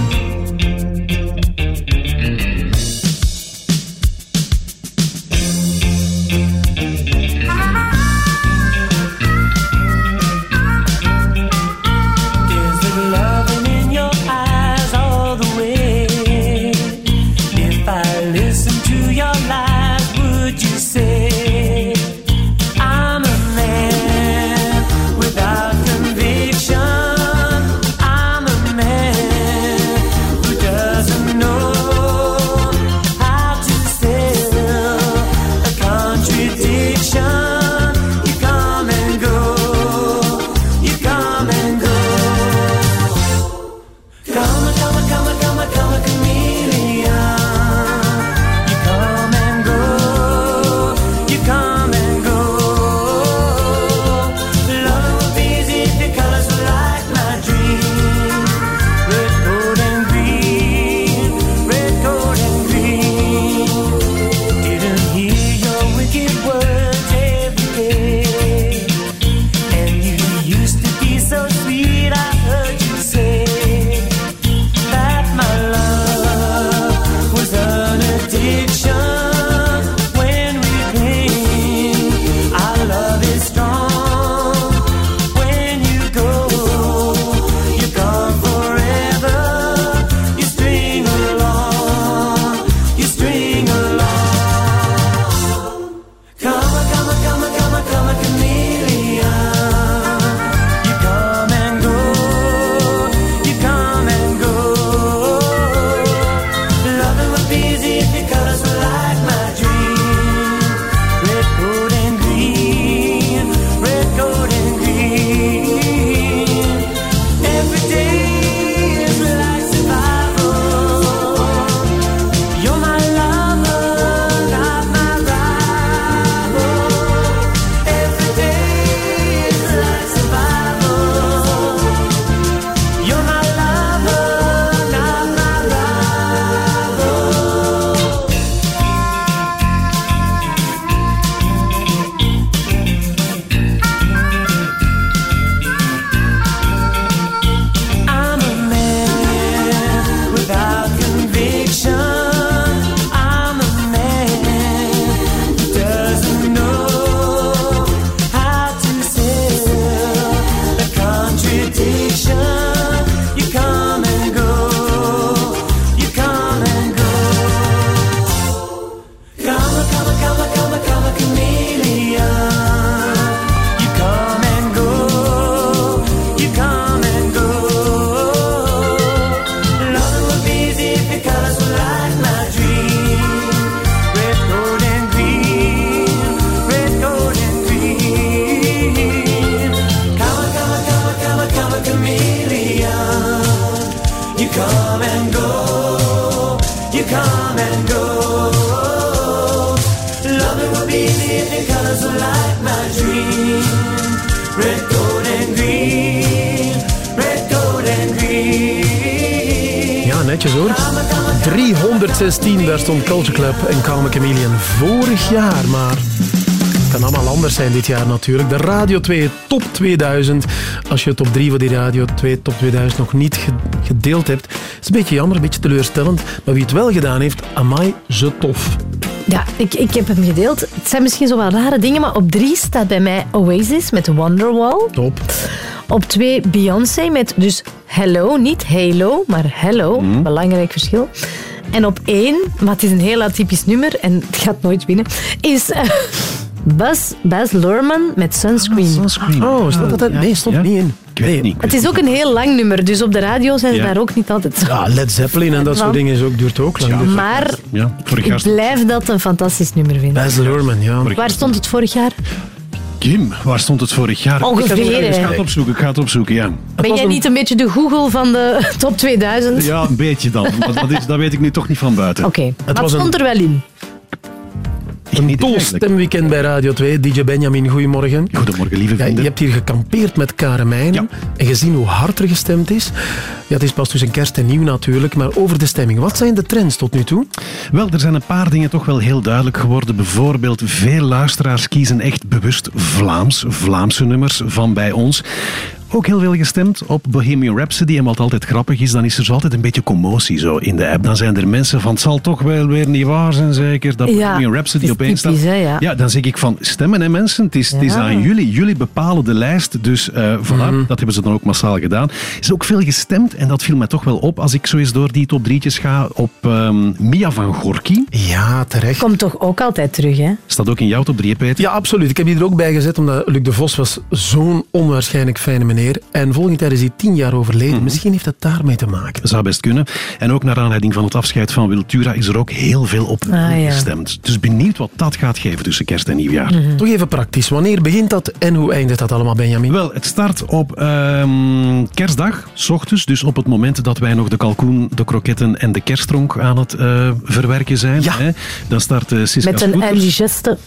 Jaar natuurlijk. De Radio 2 Top 2000. Als je top 3 van die Radio 2 Top 2000 nog niet ge- gedeeld hebt. is een beetje jammer, een beetje teleurstellend. Maar wie het wel gedaan heeft, amai, ze tof. Ja, ik, ik heb hem gedeeld. Het zijn misschien zo wel rare dingen, maar op drie staat bij mij Oasis met Wonderwall. Top. Op twee Beyoncé met dus Hello, niet Halo, maar Hello. Belangrijk verschil. En op één, maar het is een heel atypisch nummer en het gaat nooit winnen, is Bas, Bas Luhrmann met Sunscreen. Oh, stond dat er? Nee, stond niet in. Ik weet het niet. Het is ook een heel lang nummer, dus op de radio zijn ze Ja. daar ook niet altijd zo. Ja, Led Zeppelin en dat soort dingen is ook, duurt ook lang. Maar Ja, vorig ik blijf dat een fantastisch nummer vinden. Baz Luhrmann, ja. Waar stond het vorig jaar? Kim, waar stond het vorig jaar? Ongeveer, Ik ga, het opzoeken, ik ga het opzoeken, ja. Ben jij niet een beetje de Google van de (laughs) top 2000? Ja, een beetje dan. Dat, is, dat weet ik nu toch niet van buiten. Oké, een- stond er wel in. Een dol stemweekend bij Radio 2. DJ Benjamin, goedemorgen. Goedemorgen, lieve Ja, vrienden. je hebt hier gekampeerd met Karen Meijnen en gezien hoe hard er gestemd is. Ja, het is pas tussen kerst en nieuw natuurlijk, maar over de stemming. Wat zijn de trends tot nu toe? Wel, er zijn een paar dingen toch wel heel duidelijk geworden. Bijvoorbeeld, veel luisteraars kiezen echt bewust Vlaams, Vlaamse nummers van bij ons. Ook heel veel gestemd op Bohemian Rhapsody. En wat altijd grappig is, dan is er zo altijd een beetje commotie zo in de app. Dan zijn er mensen van, het zal toch wel weer niet waar zijn zeker, dat Ja, Bohemian Rhapsody opeens staat. hè, ja. dan zeg ik van, stemmen hè mensen, het is, het is Ja. aan jullie. Jullie bepalen de lijst. Dus eh voilà, dat hebben ze dan ook massaal gedaan. Er is ook veel gestemd en dat viel mij toch wel op als ik zo eens door die top drietjes ga op ehm, Mia van Gorky. Ja, terecht. Komt toch ook altijd terug, hè? Staat ook in jouw top 3, Peter? Ja, absoluut. Ik heb die er ook bij gezet, omdat Luc de Vos was zo'n onwaarschijnlijk fijne meneer. En volgend jaar is hij tien jaar overleden. Misschien heeft het daarmee te maken. Zou best kunnen. En ook naar aanleiding van het afscheid van Wiltura is er ook heel veel op Ah, ja. gestemd. Dus benieuwd wat dat gaat geven tussen kerst en nieuwjaar. Toch even praktisch. Wanneer begint dat en hoe eindigt dat allemaal, Benjamin? Wel, het start op ehm, kerstdag, s ochtends. Dus op het moment dat wij nog de kalkoen, de kroketten en de kerstronk aan het eh, verwerken zijn. Hè? Dan start eh Siska Met een indigeste.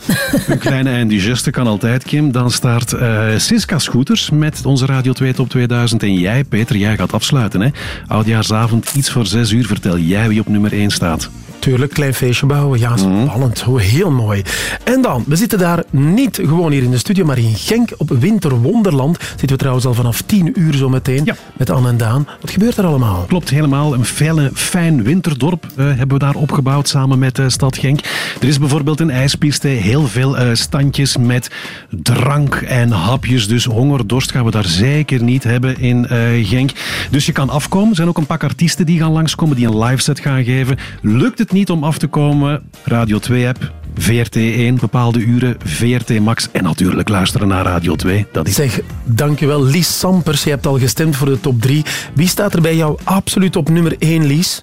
Een kleine indigeste kan altijd, Kim. Dan start eh Siska Scooters met onze Radio 2 Top 2000. En jij, Peter, jij gaat afsluiten. Hè? Oudjaarsavond, iets voor zes uur. Vertel jij wie op nummer 1 staat. Tuurlijk, klein feestje bouwen. Ja, spannend. Hoe heel mooi. En dan, we zitten daar niet gewoon hier in de studio, maar in Genk op Winterwonderland. Zitten we trouwens al vanaf 10 uur zo meteen met Anne en Daan. Wat gebeurt er allemaal? Klopt, helemaal. Een felle, fijn winterdorp eh, hebben we daar opgebouwd samen met de stad Genk. Er is bijvoorbeeld een ijspiste, heel veel eh, standjes met drank en hapjes. Dus honger, dorst gaan we daar zeker niet hebben in eh, Genk. Dus je kan afkomen. Er zijn ook een pak artiesten die gaan langskomen, die een live set gaan geven. Lukt het niet om af te komen? Radio 2-app. VRT1, bepaalde uren, VRT Max en natuurlijk luisteren naar Radio 2. Dat is Zeg, dankjewel Lies Sampers. Je hebt al gestemd voor de top 3. Wie staat er bij jou absoluut op nummer 1, Lies?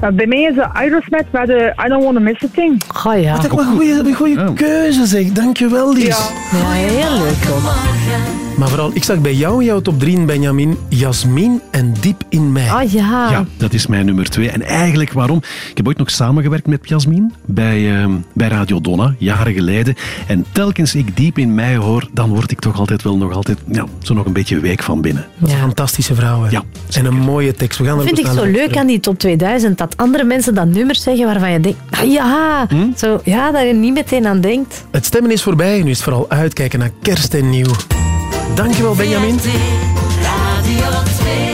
Nou, bij mij is de Aerosmith met de I Don't Wanna Miss a Thing. Oh ja. Wat een goede, goede keuze zeg. Dankjewel Lies. Ja. Ja, heel leuk. Maar vooral, ik zag bij jou in jouw top 3, Benjamin, Jasmin en Diep in mij. Ah ja. Ja, dat is mijn nummer twee. En eigenlijk waarom? Ik heb ooit nog samengewerkt met Jasmin bij, ehm, bij Radio Donna, jaren geleden. En telkens ik diep in mij hoor, dan word ik toch altijd wel nog altijd ja, zo nog een beetje week van binnen. Wat een fantastische vrouw. hè. Ja, en een mooie tekst. We gaan er Dat vind ik zo leuk aan die top 2000, dat andere mensen dan nummers zeggen waarvan je denkt, ah ja, zo, ja, dat je niet meteen aan denkt. Het stemmen is voorbij. Nu is het vooral uitkijken naar kerst en nieuw. Dankjewel, Benjamin. Radio 2.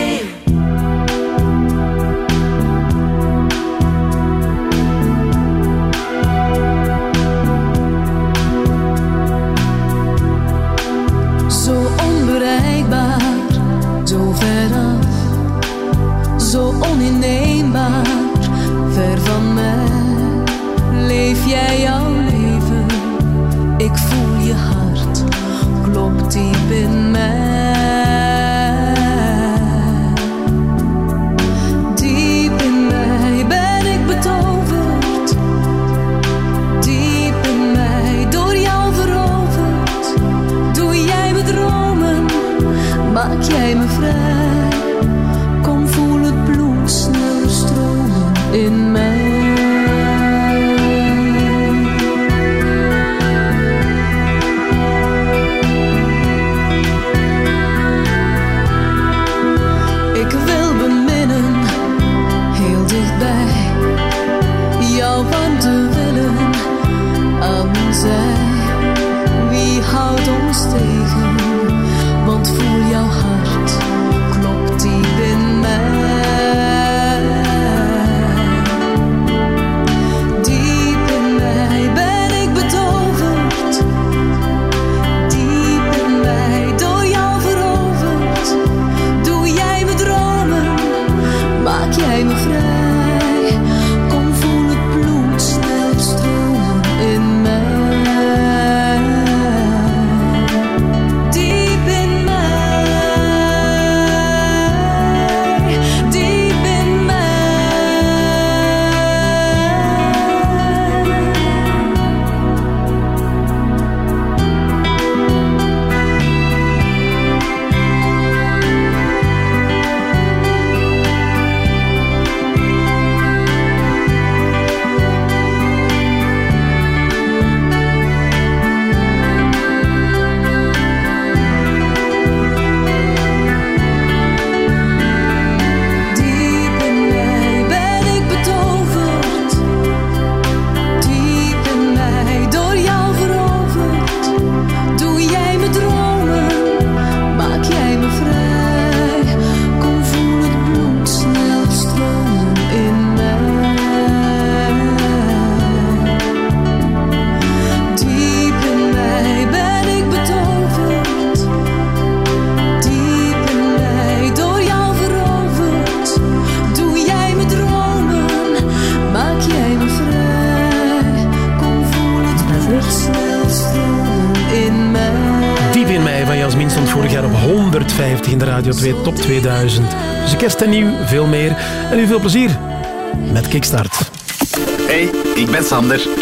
twój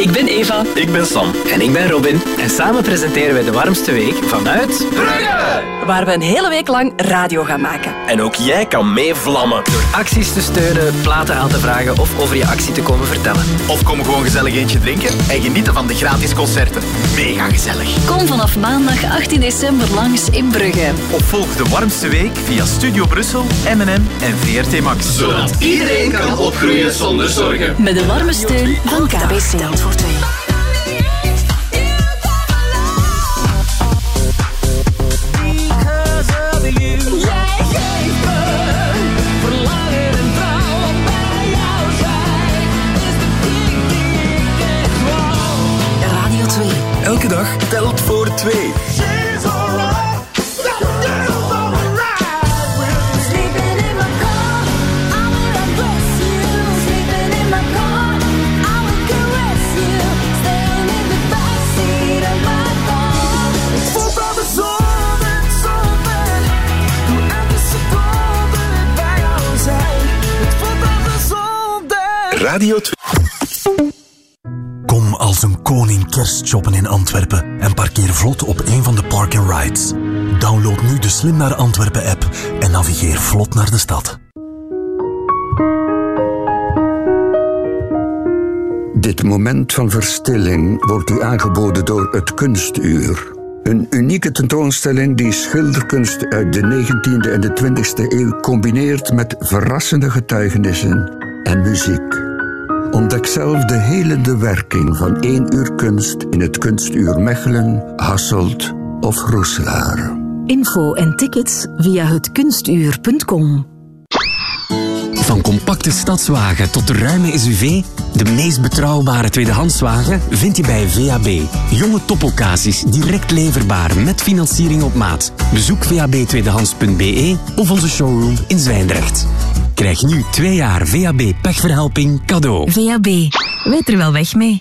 Ik ben Eva. Ik ben Sam. En ik ben Robin. En samen presenteren wij de warmste week vanuit... Waar we een hele week lang radio gaan maken. En ook jij kan mee vlammen. Door acties te steunen, platen aan te vragen of over je actie te komen vertellen. Of kom gewoon gezellig eentje drinken en genieten van de gratis concerten. Mega gezellig. Kom vanaf maandag 18 december langs in Brugge. Of volg de warmste week via Studio Brussel, M&M en VRT Max. Zodat iedereen kan opgroeien zonder zorgen. Met de warme steun van KBC. voor twee. Kerstshoppen in Antwerpen en parkeer vlot op een van de park and rides. Download nu de Slim naar Antwerpen app en navigeer vlot naar de stad. Dit moment van verstilling wordt u aangeboden door het Kunstuur. Een unieke tentoonstelling die schilderkunst uit de 19e en de 20e eeuw combineert met verrassende getuigenissen en muziek. Ontdek zelf de helende werking van één uur kunst in het Kunstuur Mechelen, Hasselt of Roeselaar. Info en tickets via hetkunstuur.com. Van compacte stadswagen tot de ruime SUV, de meest betrouwbare tweedehandswagen vind je bij VAB. Jonge topoccasies, direct leverbaar met financiering op maat. Bezoek vabtweedehands.be of onze showroom in Zwijndrecht. Krijg nu twee jaar VAB pechverhelping cadeau. VAB. Weet er wel weg mee.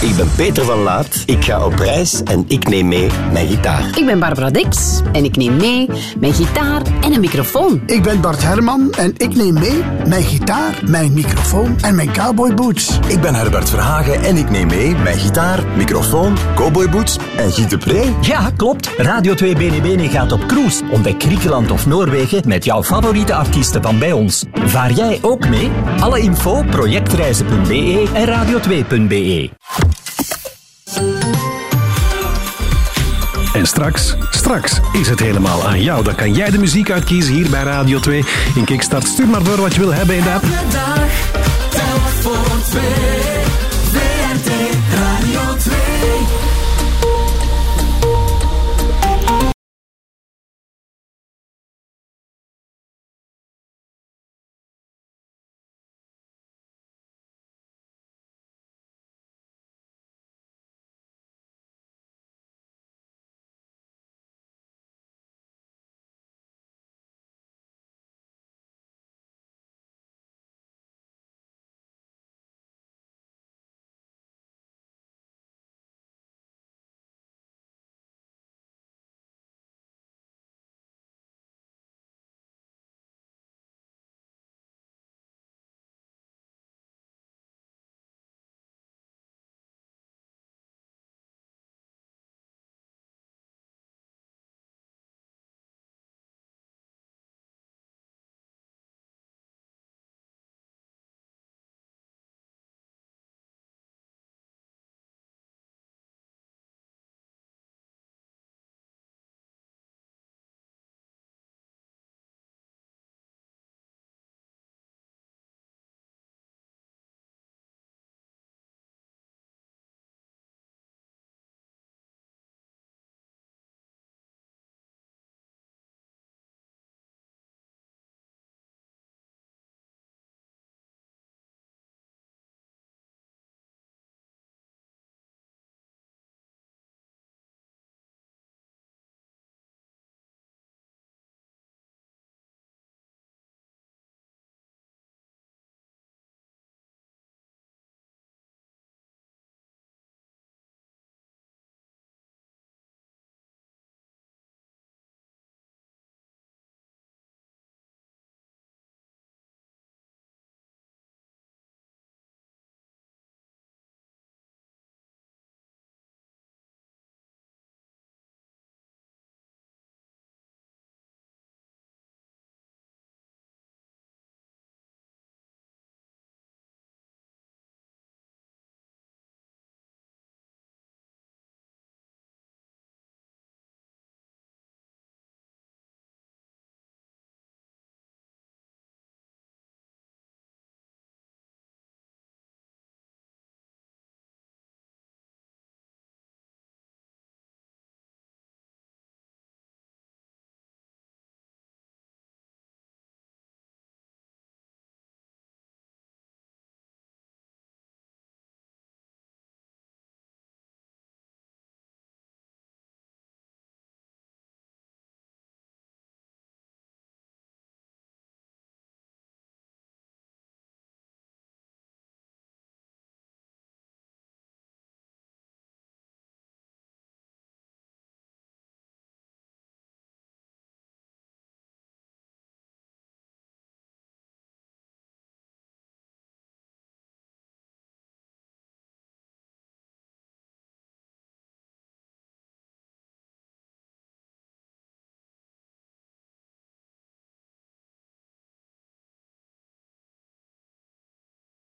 Ik ben Peter van Laat, ik ga op reis en ik neem mee mijn gitaar. Ik ben Barbara Dix en ik neem mee mijn gitaar en een microfoon. Ik ben Bart Herman en ik neem mee mijn gitaar, mijn microfoon en mijn cowboyboots. Ik ben Herbert Verhagen en ik neem mee mijn gitaar, microfoon, cowboyboots en Giet. Ja, klopt. Radio 2 BNB gaat op cruise. Ontdek Griekenland of Noorwegen met jouw favoriete artiesten van bij ons. Vaar jij ook mee? Alle info projectreizen.be en radio2.be. En straks, straks is het helemaal aan jou. Dan kan jij de muziek uitkiezen hier bij Radio 2 in Kickstart. Stuur maar door wat je wil hebben in de app. Voor twee.